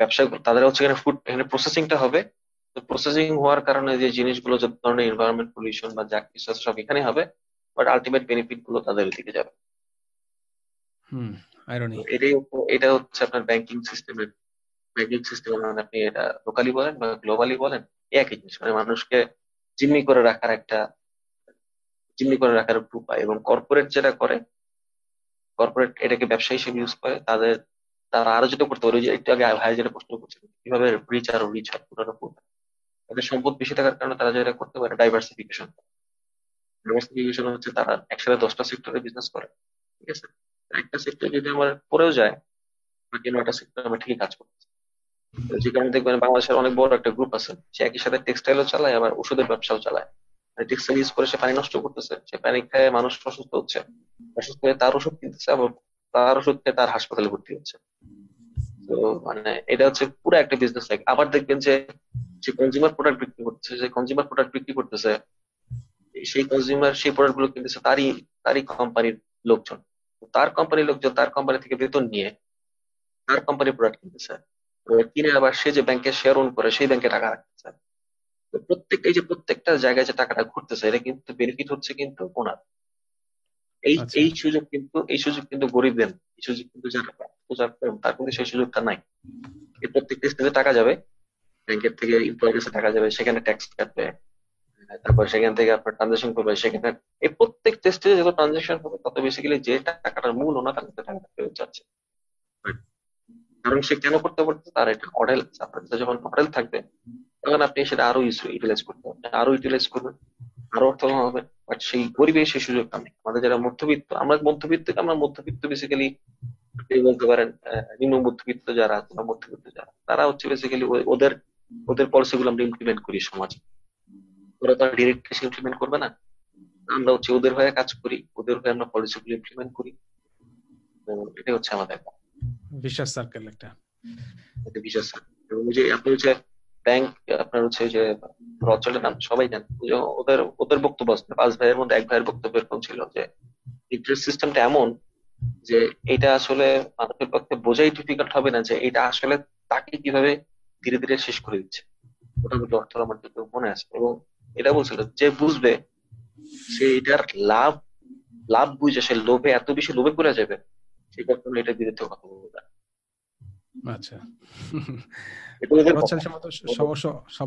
ব্যবসা তাদের হচ্ছে এখানে ফুড এখানে প্রসেসিংটা হবে। তো প্রসেসিং হওয়ার কারণে যে জিনিসগুলো যত ধরনের এনভায়রনমেন্ট পলিউশন বা যা কিছু সব এখানে হবে। বাট আলটিমেট বেনিফিটগুলো তাদের দিকে যাবে। হুম। আইরনি এটাই এটা হচ্ছে আপনার ব্যাংকিং সিস্টেমের ব্যাংকিং সিস্টেম মানে আপনি এটা লোকালি বলেন বা গ্লোবালি বলেন একই জিনিস। মানে মানুষকে জিম্মি করে রাখার একটা, জিম্মি করে রাখার উপায়। এবং কর্পোরেট যেটা করে কর্পোরেট এটাকে ব্যবসা হিসেবে ইউজ করে, তাদের, তারা আরও যেটা করতে পারে একটু আগে ভাই যেটা প্রশ্ন করছে কীভাবে রিচ আরও রিচ হয় পুরো তাদের সম্পদ বেশি থাকার কারণে তারা যেটা করতে পারে ডাইভার্সিফিকেশন ডাইভার্সিফিকেশন হচ্ছে তারা একসাথে দশটা সেক্টরে বিজনেস করে, ঠিক আছে? একটা সেক্টর যদি আমার পড়েও যায় বাকি নয়টা সেক্টর আমরা ঠিকই কাজ করতেছি যে কারণে দেখবেন বাংলাদেশের অনেক বড় একটা গ্রুপ আছে, সে একই সাথে টেক্সটাইলও চালায়, আবার ওষুধের ব্যবসাও চালায়। টেক্সটাইল ইউজ করে সে পানি নষ্ট করতেছে, সে পানি খায় মানুষ অসুস্থ হচ্ছে। অসুস্থ হয়ে তার ওষুধ কিনতেছে আবার তার ওষুধ খেয়ে তার হাসপাতালে ভর্তি হচ্ছে। তো মানে এটা হচ্ছে পুরো একটা বিজনেস লাইক আবার দেখবেন যে যে কনজিউমার প্রোডাক্ট বিক্রি করতেছে, যে কনজিউমার প্রোডাক্ট বিক্রি করতেছে, সেই কনজিউমার সেই প্রোডাক্টগুলো কিনতেছে তারই তারই কোম্পানির লোকজন। তার কোম্পানির লোকজন তার কোম্পানি থেকে বেতন নিয়ে তার কোম্পানির প্রোডাক্ট কিনতেছে কিনে আবার সে যে ব্যাংকে শেয়ার ওন করে সেই ব্যাংকে টাকা রাখতেছে প্রত্যেকটা এই যে প্রত্যেকটা জায়গায় যে টাকাটা ঘুরতেছে এটা কিন্তু বেনিফিট হচ্ছে কিন্তু ওনার এই আচ্ছা। এই সুযোগ কিন্তু এই সুযোগ কিন্তু গরিবদের। এই সুযোগ কিন্তু যারা যারা তার কিন্তু সেই সুযোগটা নাই। এই প্রত্যেকটা স্টেজে টাকা যাবে ব্যাংকের থেকে এমপ্লয়ের কাছে টাকা যাবে সেখানে ট্যাক্স কাটবে। তারপর সেখান থেকে আপনার ট্রানজাকশন করবে সেখানে এই প্রত্যেক স্টেজে যত ট্রানজাকশন হবে তত বেসিক্যালি যে টাকাটার মূল ওনা তার কাছে টাকাটা ফেরত যাচ্ছে কারণ সে কেন করতে পারছে তার এটা মডেল আপনার কাছে যখন মডেল থাকবে তখন আপনি সেটা আরও ইউটিলাইজ করতে পারবেন আরও ইউটিলাইজ করবেন আরও অর্থ হবে। বাট সেই গরিবে সেই সুযোগটা নেই। আমাদের যারা মধ্যবিত্ত আমরা মধ্যবিত্ত আমরা মধ্যবিত্ত বেসিক্যালি বলতে পারেন নিম্ন মধ্যবিত্ত যারা আছে বা মধ্যবিত্ত যারা তারা হচ্ছে বেসিক্যালি ওদের ওদের পলিসি গুলো আমরা ইমপ্লিমেন্ট করি সমাজে। ওরা তো ডিরেক্ট এসে ইমপ্লিমেন্ট করবে না? আমরা হচ্ছে ওদের হয়ে কাজ করি ওদের হয়ে আমরা পলিসি গুলো ইমপ্লিমেন্ট করি। তো এটাই হচ্ছে আমাদের বিশ্বাস সার্কেল একটা। একটা বিশেষ এবং যে আপনি হচ্ছে ব্যাংক আপনার হচ্ছে যে রচলের নাম সবাই জানেন ওদের ওদের বক্তব্য আছে। পাঁচ ভাইয়ের মধ্যে এক ভাইয়ের বক্তব্য এরকম ছিল যে ইন্টারেস্ট সিস্টেমটা এমন যে এটা আসলে মানুষের পক্ষে বোঝাই ডিফিকাল্ট হবে না যে এটা আসলে তাকে কীভাবে ধীরে ধীরে শেষ করে দিচ্ছে। ওটা কিন্তু অর্থ আমার মনে আছে। এবং এটা বলছিল যে বুঝবে সে এটার লাভ লাভ বুঝে সে লোভে এত বেশি লোভে পড়ে যাবে সে কখনো এটার বিরুদ্ধে কথা বলবে না। আচ্ছা।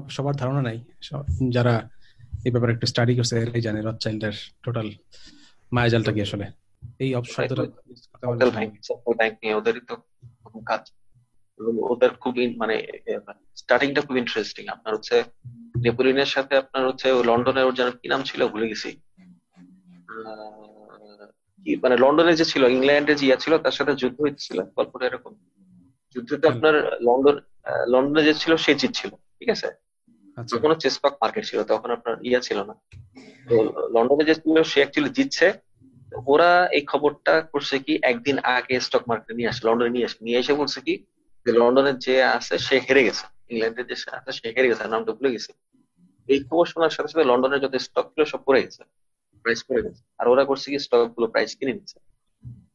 সবার ধারণা নাই। যারা এই ব্যাপারে একটু স্টাডি করছে এরাই জানে রথচাইল্ডের টোটাল মায়াজালটা কি আসলে। এই অপ- শব্দটা use করতে পারলে সেন্ট্রাল ব্যাংক সেন্ট্রাল ব্যাংক নিয়ে ওদেরই তো কাজ। এবং ওদের খুব মানে স্টার্টিংটা খুব ইন্টারেস্টিং আপনার হচ্ছে নেপোলিয়নের সাথে আপনার হচ্ছে লন্ডনের ওর যেন কি নাম ছিল ভুলে গেছি। মানে লন্ডনে যে ছিল ইংল্যান্ডে যে ইয়া ছিল তার সাথে যুদ্ধ হয়েছিল গল্পটা এরকম। যুদ্ধতে আপনার লন্ডন লন্ডনে যে ছিল সে জিতছিল ঠিক আছে? আচ্ছা। তখন হচ্ছে স্টক মার্কেট ছিল তখন আপনার ইয়া ছিল না। তো লন্ডনে যে ছিল সে অ্যাকচুয়ালি জিতছে। ওরা এই খবরটা করছে কি একদিন আগে স্টক মার্কেটে নিয়ে আসে লন্ডনে নিয়ে আসে নিয়ে এসে বলছে কি লন্ডনের যে আছে সে হেরে গেছে, ইংল্যান্ডের যে আছে সে হেরে গেছে নামটা ভুলে গেছে। এই খবর শোনার সাথে সাথে লন্ডনের যত স্টক ছিল সব পড়ে গেছে প্রাইস পড়ে গেছে। আর ওরা করছে কি স্টকগুলো প্রাইস কিনে নিচ্ছে।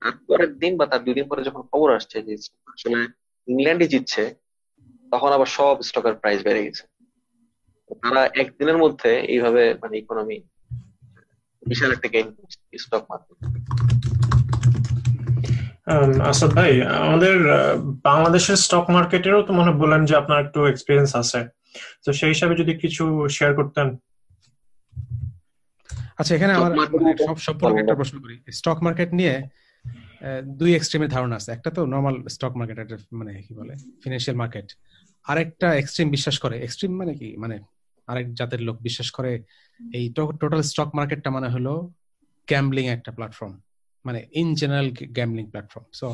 তারপরের দিন বা তার দুই দিন পরে যখন খবর আসছে যে আসলে ইংল্যান্ডই জিতছে, তখন আবার সব স্টকের প্রাইস বেড়ে গেছে। তারা একদিনের মধ্যে এইভাবে মানে ইকোনমি বিশাল একটা গেইন স্টক মার্কেট আসাদ ভাই আমাদের আহ, বাংলাদেশের স্টক মার্কেটেরও তো মনে হয় বললেন যে আপনার একটু এক্সপিরিয়েন্স আছে। তো সেই হিসাবে যদি কিছু শেয়ার করতেন। আচ্ছা এখানে আমার মানে সব সম্পর্কে একটা প্রশ্ন করি। স্টক মার্কেট নিয়ে দুই এক্সট্রিমের ধারণা আছে। একটা তো নর্মাল স্টক মার্কেট একটা মানে কি বলে ফিনান্সিয়াল মার্কেট আরেকটা এক্সট্রিম বিশ্বাস করে। এক্সট্রিম মানে কি? মানে আরেক জাতের লোক বিশ্বাস করে। এই টোটাল স্টক মার্কেটটা মানে হলো গ্যাম্বলিং একটা প্ল্যাটফর্ম মানে in general gambling platform so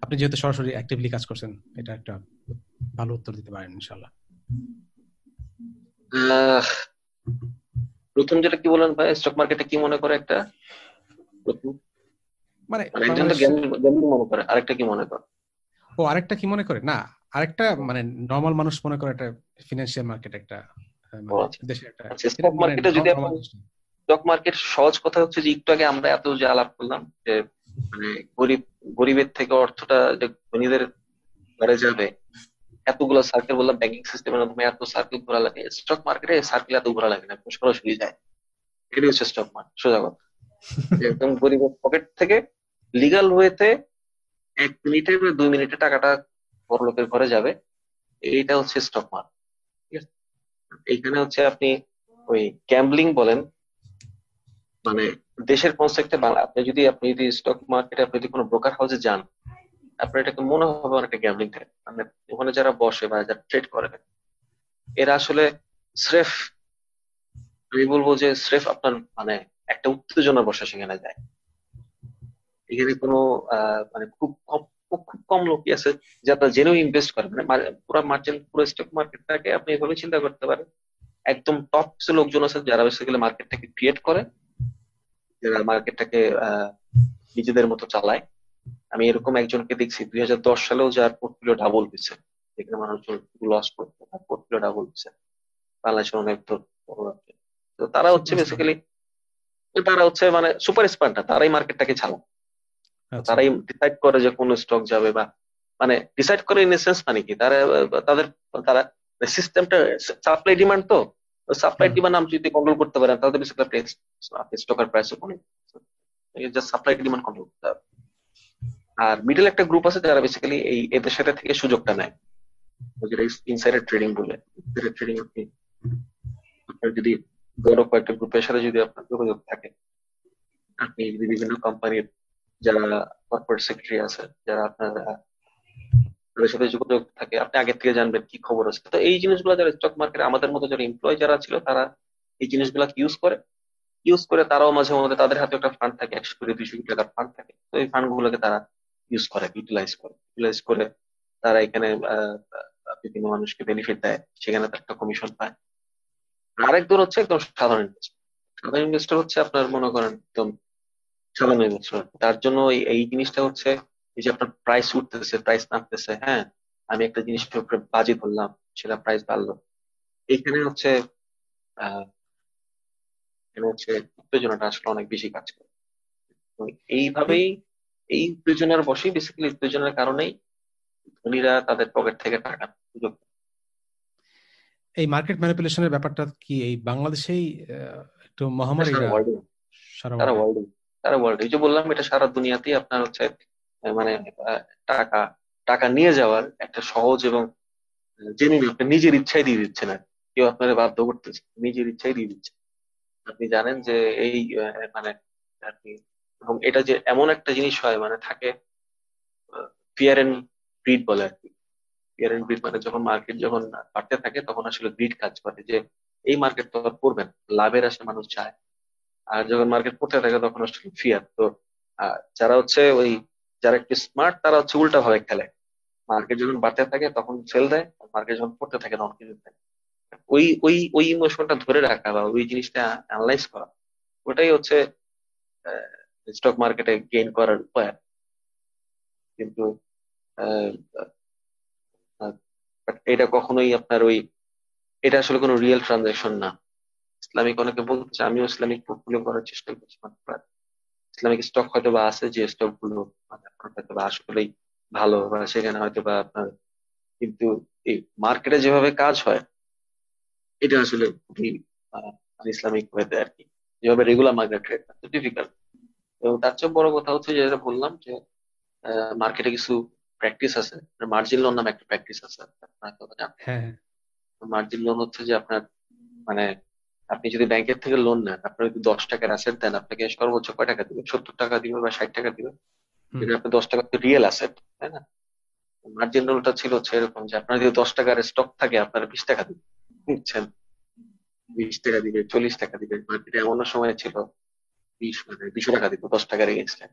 আপনি যেহেতু সরাসরি অ্যাক্টিভলি কাজ করছেন এটা একটা ভালো উত্তর দিতে পারেন ইনশাল্লাহ প্রথম যেটা কি বলেন ভাই স্টক মার্কেটে কি মনে করে একটা? মানে মানে মনে করে আরেকটা কি মনে করে? ও আরেকটা কি মনে করে? না আরেকটা মানে নর্মাল মানুষ মনে করে একটা ফিনান্সিয়াল মার্কেট একটা মানে আচ্ছা। দেশের একটা আচ্ছা, মানে market এ যদি আপনি-। স্টক মার্কেট সহজ কথা হচ্ছে যে একটু আগে আমরা এত যে আলাপ করলাম যে মানে গরিব, গরিবের থেকে অর্থটা যে ধনীদের ঘরে যাবে, এতগুলো সার্কেল বললাম ব্যাংকিং সিস্টেমের মাধ্যমে এত সার্কেল ঘোরা লাগে স্টক মার্কেটে সার্কেল এত ঘোরা লাগে না সরাসরি যায়। এটাই হচ্ছে স্টক মার্কেট সোজা কথা। একদম গরিবের পকেট থেকে লিগাল ওয়েতে এক মিনিটে বা দুই মিনিটে টাকাটা বড় লোকের ঘরে যাবে, এইটা হচ্ছে স্টক মার্কেট এইখানে হচ্ছে আপনি ওই গ্যাম্বলিং বলেন মানে দেশের কনসেপ্টে বাংলা, আপনি যদি আপনি যদি স্টক মার্কেটে আপনি যদি কোনো ব্রোকার হাউসে যান, আপনার এটাকে মনে হবে অনেকটা গ্যাম্বলিং টাইপ মানে ওখানে যারা বসে বা যারা ট্রেড করে, এরা আসলে স্রেফ, আমি বলব যে স্রেফ আপনার মানে একটা উত্তেজনা বসে সেখানে যায়। এখানে কোনো মানে খুব কম খুব কম লোকই আছে যারা জেনেও ইনভেস্ট করে। মানে পুরো মার্চেন্ট পুরো স্টক মার্কেটটাকে আপনি এভাবে চিন্তা করতে পারেন, একদম টপ লোকজন আছে যারা বেসিক্যালি মার্কেটটাকে ক্রিয়েট করে যারা মার্কেটটাকে নিজেদের মতো চালায়। আমি এরকম একজনকে দেখছি দুই হাজার দশ সালেও যার পোর্টফোলিও ডাবল দিচ্ছে যেখানে মানুষজন লস করতে তার পোর্টফোলিও ডাবল হয়েছে। বাংলাদেশের অনেক তো তারা হচ্ছে বেসিক্যালি তারা হচ্ছে মানে সুপার স্পার্টার তারাই মার্কেটটাকে চালায়। আচ্ছা। তারাই ডিসাইড করে যে কোন স্টক যাবে বা মানে ডিসাইড করে ইন সেন্স মানে কি তারা তাদের তারা সিস্টেমটা সাপ্লাই ডিমান্ড তো। সাপ্লাই ডিমান্ড আমি যদি কন্ট্রোল করতে পারেন তাহলে বেসিক্যালি আপনি স্টকের প্রাইস কমে জাস্ট সাপ্লাই ডিমান্ড কন্ট্রোল করতে হবে। আর মিডল একটা গ্রুপ আছে যারা বেসিক্যালি এই এদের সাথে থেকে সুযোগটা নেয়। যেটা ইনসাইডার ট্রেডিং বলে। ইনসাইডার ট্রেডিং আপনি আপনার যদি বড় কয়েকটা গ্রুপের সাথে যদি আপনার যোগাযোগ থাকে আপনি যদি বিভিন্ন কোম্পানির যারা কর্পোরেট সেক্রেটারি আছে যারা আপনার তাদের সাথে যোগাযোগ থাকে। আপনি আগে থেকে জানবেন কি খবর আছে। তো এই জিনিসগুলো যারা স্টক মার্কেটে আমাদের মতো যারা এমপ্লয় যারা ছিল, তারা এই জিনিসগুলো ইউজ করে। ইউজ করে তারাও মাঝে মধ্যে তাদের হাতে একটা ফান্ড থাকে, একশো কোটি, দুইশো কোটি টাকার ফান্ড থাকে। তো এই ফান্ড গুলোকে তারা ইউজ করে ইউটিলাইজ করে। ইউটিলাইজ করে তারা এখানে বিভিন্ন মানুষকে বেনিফিট দেয়। সেখানে তার একটা কমিশন পায়। আরেক দূর হচ্ছে একদম সাধারণ ইনভেস্টর সাধারণ ইনভেস্টর হচ্ছে আপনার মনে করেন একদম সাধারণ ইনভেস্টর তার জন্য এই জিনিসটা হচ্ছে এই যে আপনার প্রাইস উঠতেছে প্রাইস নামতেছে হ্যাঁ আমি একটা জিনিসের উপরে বাজি ধরলাম সেটা প্রাইস বাড়লো। এইখানে হচ্ছে হচ্ছে উত্তেজনাটা আসলে অনেক বেশি কাজ করে। এইভাবেই এই উত্তেজনার বসেই বেসিক্যালি উত্তেজনার কারণেই ধনীরা তাদের পকেট থেকে টাকা সুযোগ এই মার্কেট ম্যানিপুলেশনের ব্যাপারটা কি এই বাংলাদেশেই একটু মহামারী সারা ওয়ার্ল্ড সারা ওয়ার্ল্ড এই যে বললাম এটা সারা দুনিয়াতেই আপনার হচ্ছে মানে টাকা টাকা নিয়ে যাওয়ার একটা সহজ এবং জেনে নিজের ইচ্ছাই দিয়ে দিচ্ছে না কেউ আপনার বাধ্য করতেছে, নিজের ইচ্ছাই দিয়ে দিচ্ছে। আপনি জানেন যে এই মানে আপনি, এবং এটা যে এমন একটা জিনিস হয় মানে থাকে ফিয়ার এন্ড ব্রিড বলে আর কি। ফিয়ার এন্ড ব্রিড মানে যখন মার্কেট যখন বাড়তে থাকে, তখন আসলে গ্রিড কাজ করে যে, এই মার্কেট তো আর করবেন লাভের আসে মানুষ চায়। আর যখন মার্কেট পড়তে থাকে, তখন আসলে ফিয়ার তো যারা হচ্ছে ওই যারা একটু স্মার্ট তারা হচ্ছে উল্টা ভাবে খেলে। মার্কেট যখন বাড়তে থাকে, তখন সেল দেয়, আর মার্কেট যখন পড়তে থাকে, তখন কিনতে থাকে ওই ওই ওই ইমোশনটা ধরে রাখা বা ওই জিনিসটা অ্যানালাইজ করা, ওটাই হচ্ছে স্টক মার্কেটে গেইন করার উপায়। কিন্তু এটা কখনোই আপনার ওই, এটা আসলে কোনো রিয়েল ট্রানজাকশন না। ইসলামিক অনেকে বলছে আমিও ইসলামিক পোর্টফোলিও করার চেষ্টা করছি ইসলামিক স্টক হয়তো বা আছে যে স্টকগুলো মানে আপনার হয়তো বা আসলেই ভালো বা সেখানে হয়তো বা আপনার কিন্তু এই মার্কেটে যেভাবে কাজ হয় এটা আসলে খুবই ইসলামিক ওয়েতে আর কি যেভাবে রেগুলার মার্কেট ট্রেড ডিফিকাল্ট এবং তার চেয়ে বড় কথা হচ্ছে যেটা বললাম যে মার্কেটে কিছু প্র্যাকটিস আছে। মার্জিন লোন নামে একটা প্র্যাকটিস আছে আপনার মার্জিন লোন হচ্ছে যে আপনার মানে আপনি যদি ব্যাংকের থেকে লোন নেন আপনার যদি দশ টাকার অ্যাসেট দেন আপনাকে সর্বোচ্চ কয় টাকা দিবে? সত্তর টাকা দিবে বা ষাট টাকা দিবে? যদি আপনি দশ টাকা তো রিয়েল অ্যাসেট তাই না? মার্জিন লোনটা ছিল হচ্ছে এরকম যে আপনার যদি দশ টাকার স্টক থাকে আপনার বিশ টাকা দিবে বুঝছেন? বিশ টাকা দিবে চল্লিশ টাকা দিবে মার্কেটে এমন সময় ছিল বিশ মানে দুশো টাকা দিত দশ টাকার এগেনস্টে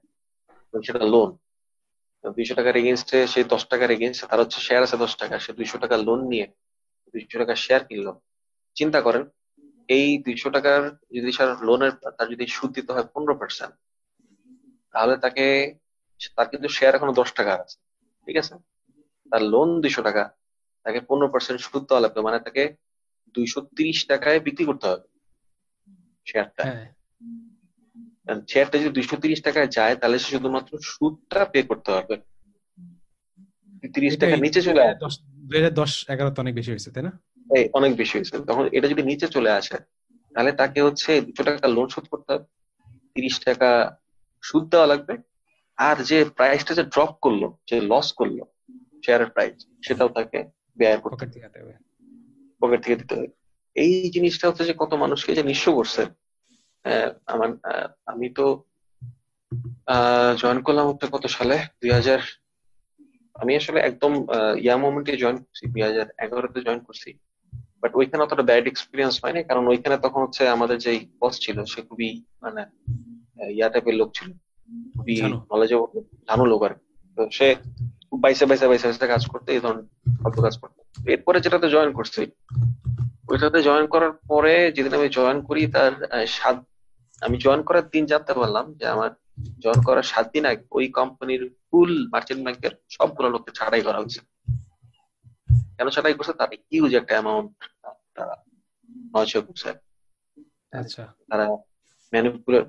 সেটা লোন দুইশো টাকার এগেনস্টে সেই দশ টাকার এগেনস্টে তার হচ্ছে শেয়ার আছে দশ টাকা সে দুইশো টাকা লোন নিয়ে দুইশো টাকা শেয়ার কিনলো। চিন্তা করেন এই দুইশো টাকার যদি লোনের তার যদি সুদ দিতে হয় পনেরো পার্সেন্ট তাহলে তাকে তার কিন্তু শেয়ার এখনও দশ টাকা আছে ঠিক আছে? তার লোন দুইশো টাকা তাকে পনেরো পার্সেন্ট সুদ দেওয়া লাগবে মানে তাকে দুইশো তিরিশ টাকায় বিক্রি করতে হবে শেয়ারটা হ্যাঁ। শেয়ারটা যদি দুইশো তিরিশ টাকায় যায় তাহলে সে শুধুমাত্র সুদটা পে করতে হবে। তিরিশ টাকা নিচে চলে হাজার দশ এগারো তো অনেক বেশি হয়েছে তাই না? অনেক বেশি হয়েছে। তখন এটা যদি নিচে চলে আসে তাহলে তাকে হচ্ছে দুশো টাকা লোন শোধ করতে হবে তিরিশ টাকা সুদ দেওয়া লাগবে আর যে প্রাইসটা যে ড্রপ করল যে লস করল শেয়ারের প্রাইস সেটাও তাকে ব্যয় করতে হবে। পকেট থেকে দিতে হবে। এই জিনিসটা হচ্ছে যে কত মানুষকে যে নিঃস্ব করছে। আমার আমি তো জয়েন করলাম হচ্ছে কত সালে? দুই হাজার আমি আসলে একদম ইয়া মোমেন্টে জয়েন করছি দুই হাজার এগারোতে জয়েন করছি। বাট ওইখানে অতটা ব্যাড এক্সপিরিয়েন্স হয়নি কারণ ওইখানে তখন হচ্ছে আমাদের যে বস ছিল সে খুবই মানে ইয়া টাইপের লোক ছিল। খুবই নলেজেবল জানো লোক আর তো সে বাইসে বাইসে বাইসে বাইসে কাজ করতে এই ধরনের অল্প কাজ করতে। এরপরে যেটাতে জয়েন করছি ওইটাতে জয়েন করার পরে যেদিন আমি জয়েন করি তার সাত আমি জয়েন করার দিন জানতে পারলাম যে আমার জয়েন করার সাত দিন আগে ওই কোম্পানির ফুল মার্চেন্ট ব্যাংকের সবগুলো লোককে ছাড়াই করা হয়েছে। কেন ছাড়াই করছে? তার ইউজ একটা অ্যামাউন্ট তারা। নয়শো করছে আচ্ছা। তারা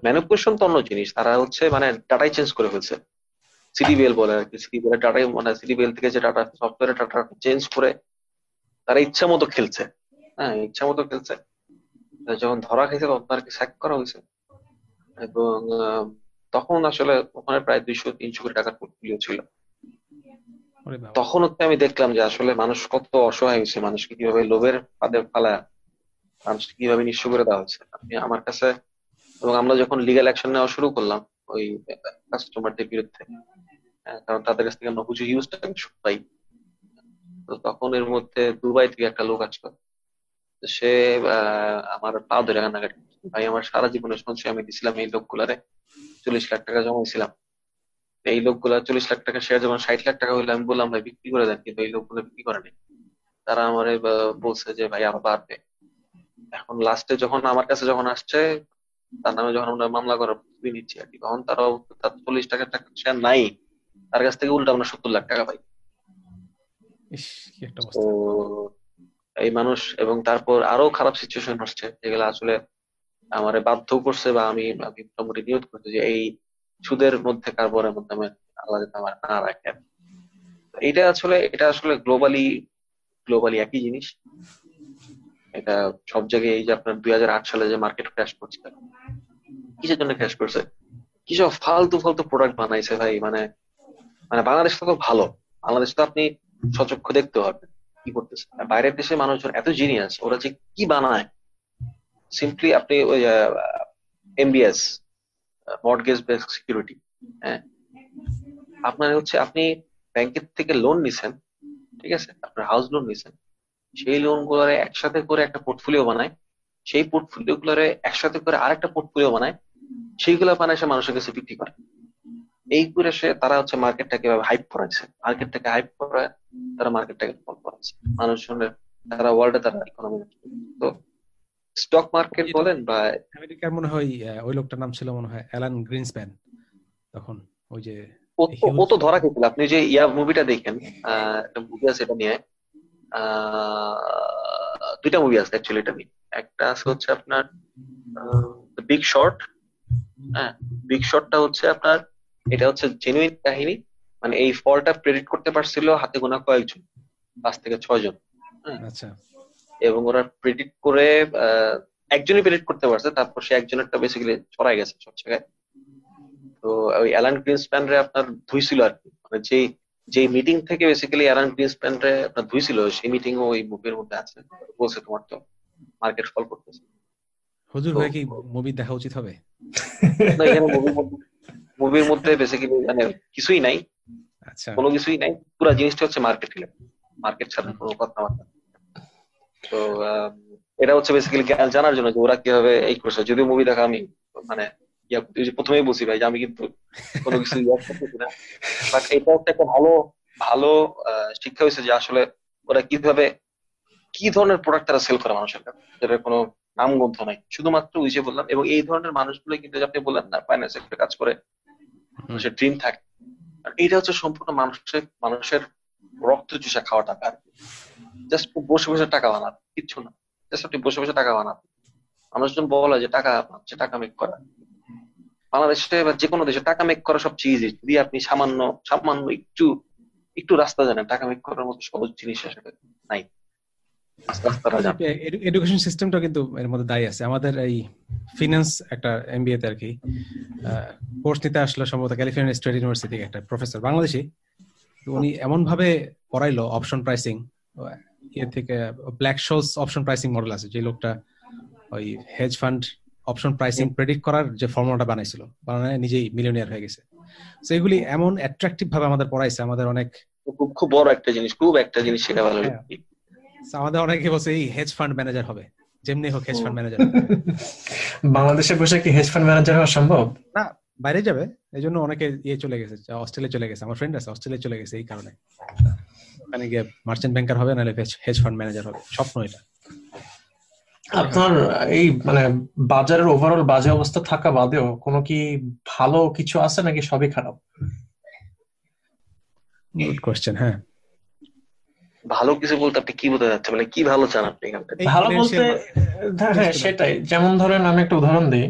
ম্যানিপুলেশন তো অন্য জিনিস। তারা হচ্ছে মানে ডাটাই চেঞ্জ করে ফেলছে। সিডিবিএল বলে আর কি। সিডিবিএল ডাটাই মানে সিডিবিএল থেকে যে ডাটা সফটওয়্যারে ডাটা চেঞ্জ করে তারা ইচ্ছা মতো খেলছে। হ্যাঁ ইচ্ছা মতো খেলছে। যখন ধরা খেয়েছে তখন তাদেরকে স্যাক করা হয়েছে। এবং তখন আসলে ওখানে প্রায় দুইশো তিনশো কোটি টাকার পোর্টফোলিও ছিল। তখন হচ্ছে আমি দেখলাম যে আসলে মানুষ কত অসহায় হয়েছে মানুষকে কীভাবে লোভের ফাঁদে ফালা মানুষকে কীভাবে নিঃস্ব করে দেওয়া হচ্ছে আপনি আমার কাছে এবং আমরা যখন লিগাল অ্যাকশন নেওয়া শুরু করলাম ওই কাস্টমারদের বিরুদ্ধে হ্যাঁ, কারণ তাদের কাছ থেকে আমরা হিউজ টাকা পাই। তো তখন এর মধ্যে দুবাই থেকে একটা লোক আসলো। সে আমার পা ধরে কান্নাকাটি ভাই আমার সারা জীবনের সঞ্চয় আমি দিছিলাম এই লোকগুলারে। চল্লিশ লাখ টাকা জমা জমাইছিলাম। এই লোকগুলা চল্লিশ লাখ টাকা শেয়ার যখন ষাট লাখ টাকা হইলে আমি বললাম ভাই বিক্রি করে দেন। কিন্তু এই লোকগুলো বিক্রি করে নেই। তারা আমার বলছে যে ভাই আবার বাড়বে। এখন লাস্টে যখন আমার কাছে যখন আসছে তার নামে যখন আমরা মামলা করার প্রস্তুতি নিচ্ছি আর কি তখন তারাও তার চল্লিশ টাকা টাকা শেয়ার নাই। তার কাছ থেকে উল্টা আমরা সত্তর লাখ টাকা পাই। তো এই মানুষ এবং তারপর আরও খারাপ সিচুয়েশন হচ্ছে যেগুলো আসলে আমার বাধ্য করছে বা আমি আমি মোটামুটি নিয়োগ করছি যে এই সুদের মধ্যে কার্বনের মধ্যে আমি আল্লাহ যাতে আমার না রাখে এটা আসলে এটা আসলে গ্লোবালি গ্লোবালি একই জিনিস। এটা সব জায়গায় এই যে আপনার দুই হাজার আট সালে যে মার্কেট ক্র্যাশ করছে, কিসের জন্য ক্র্যাশ করছে? কি সব ফালতু ফালতু প্রোডাক্ট বানাইছে ভাই? মানে মানে বাংলাদেশ তো ভালো। বাংলাদেশ তো আপনি সচক্ষ দেখতে পারবেন কি করতেছে। বাইরের দেশে মানুষজন এত জিনিয়াস ওরা যে কি বানায়? সিম্পলি আপনি ওই এমবিএস মর্টগেজ বেস সিকিউরিটি হ্যাঁ? আপনার হচ্ছে, আপনি ব্যাংকের থেকে লোন নিছেন, ঠিক আছে? আপনার হাউস লোন নিছেন। সেই লোন গুলারে একসাথে করে একটা পোর্টফোলিও বানায়। সেই পোর্টফোলিও গুলারে একসাথে করে আরেকটা পোর্টফোলিও বানায়। সেইগুলো বানায় সে মানুষের কাছে বিক্রি করে। এই করে সে, তারা হচ্ছে মার্কেটটাকে হাইপ করাচ্ছে মার্কেটটাকে হাইপ করায় তারা মার্কেটটাকে করাচ্ছে মানুষজনের, তারা ওয়ার্ল্ডে তারা ইকোনমি তো স্টক মার্কেট বলেন বা আমেরিকার মনে হয় ওই লোকটার নাম ছিল মনে হয় অ্যালান গ্রিনসপ্যান। তখন ওই যে ও তো ধরা খেয়েছিল। আপনি যে ইয়া মুভিটা দেখেন একটা মুভি আছে এটা নিয়ে দুইটা মুভি আছে অ্যাকচুয়ালি এটা নিয়ে। একটা আছে হচ্ছে আপনার বিগ শর্ট হ্যাঁ বিগ শর্টটা হচ্ছে আপনার এটা হচ্ছে জেনুইন কাহিনী। মানে এই ফলটা প্রেডিক্ট করতে পারছিল হাতে গোনা কয়েকজন পাঁচ থেকে ছয় জন হ্যাঁ। আচ্ছা। এবং ওরা প্রেডিক্ট করে একজনই প্রেডিক্ট করতে পারছে তারপর সে একজনেরটা বেসিক্যালি ছড়াই গেছে সব জায়গায়। তো ওই অ্যালান গ্রিনস্প্যান রে আপনার ধুইছিল আর কি। মানে যেই যে মিটিং থেকে বেসিক্যালি অ্যালান গ্রিনস্প্যান রে আপনার ধুইছিল সেই মিটিং ওই মুভির মধ্যে আছে। বলছে তোমার তো মার্কেট ফল করতেছে। হুজুর ভাই কি মুভি দেখা উচিত হবে? না এখানে মুভির মধ্যে বেসিক্যালি মানে কিছুই নাই। আচ্ছা। কোনো কিছুই নাই। পুরো জিনিসটা হচ্ছে মার্কেট মার্কেট ছাড়া কোনো কথা কথাবার্তা তো এটা হচ্ছে বেসিক্যালি জ্ঞান জানার জন্য যে ওরা কীভাবে এই করছে। যদিও মুভি দেখা আমি মানে প্রথমেই বলছি ভাই যে আমি কিন্তু কোনো কিছু করতেছি না। বাট এটা হচ্ছে একটা ভালো ভালো শিক্ষা হয়েছে যে আসলে ওরা কীভাবে কি ধরনের প্রোডাক্ট তারা সেল করে মানুষের কাছে। যেটার কোনো নাম গ্রন্থ নাই। শুধুমাত্র ওই যে বললাম এবং এই ধরনের মানুষগুলো কিন্তু আপনি বললেন না ফাইন্যান্স সেক্টরে কাজ করে মানুষের ড্রিম থাকে। আর এইটা হচ্ছে সম্পূর্ণ মানুষের মানুষের রক্ত চুষা খাওয়া টাকা আর কি। জাস্ট বসে বসে টাকা বানান, কিচ্ছু না। জাস্ট আপনি বসে বসে টাকা বানান। মানুষজন বলে যে টাকা হচ্ছে টাকা মেক করা। বাংলাদেশে বা যে কোনো দেশে টাকা মেক করা সবচেয়ে ইজি যদি আপনি সামান্য সামান্য একটু একটু রাস্তা জানেন, টাকা মেক করার মতো সহজ জিনিস আসলে নাই। এডুকেশন সিস্টেমটা কিন্তু এর মধ্যে দায়ী আছে। আমাদের এই ফিনান্স একটা এমবিএ তে আর কি কোর্স নিতে আসলো সম্ভবত ক্যালিফোর্নিয়া স্টেট ইউনিভার্সিটি একটা প্রফেসর বাংলাদেশি। উনি এমন ভাবে পড়াইলো অপশন প্রাইসিং ইয়ে থেকে ব্ল্যাক শোস অপশন প্রাইসিং মডেল আছে যে লোকটা ওই hedge fund option pricing predict করার যে ফর্মুলাটা বানাইছিল বানায় নিজেই মিলিয়নিয়ার হয়ে গেছে। তো এগুলি এমন অ্যাট্রাকটিভ ভাবে আমাদের পড়াইছে আমাদের অনেক খুব খুব বড় একটা জিনিস খুব একটা জিনিস শেখা ভালো হ্যাঁ। আমাদের অনেকে বলছে এই হেজ ফান্ড ম্যানেজার হবে। যেমনি হোক হেজ ফান্ড ম্যানেজার বাংলাদেশে বসে কি হেজ ফান্ড ম্যানেজার হওয়া সম্ভব? না বাইরে যাবে। এই জন্য অনেকে ইয়ে চলে গেছে অস্ট্রেলিয়া চলে গেছে। আমার ফ্রেন্ড আছে অস্ট্রেলিয়া চলে গেছে এই কারণে। ওখানে গিয়ে মার্চেন্ট ব্যাংকার হবে নাহলে হেজ ফান্ড ম্যানেজার হবে স্বপ্ন এটা। আপনার এই মানে বাজারের ওভারঅল বাজে অবস্থা থাকা বাদেও কোনো কি ভালো কিছু আছে নাকি সবই খারাপ? গুড কোশ্চেন হ্যাঁ। ভালো কিছু বলতে আপনি কি বলতে যাচ্ছেন মানে কি ভালো চান আপনি এখান ভালো বলতে হ্যাঁ সেটাই। যেমন ধরেন আমি একটা উদাহরণ দিই।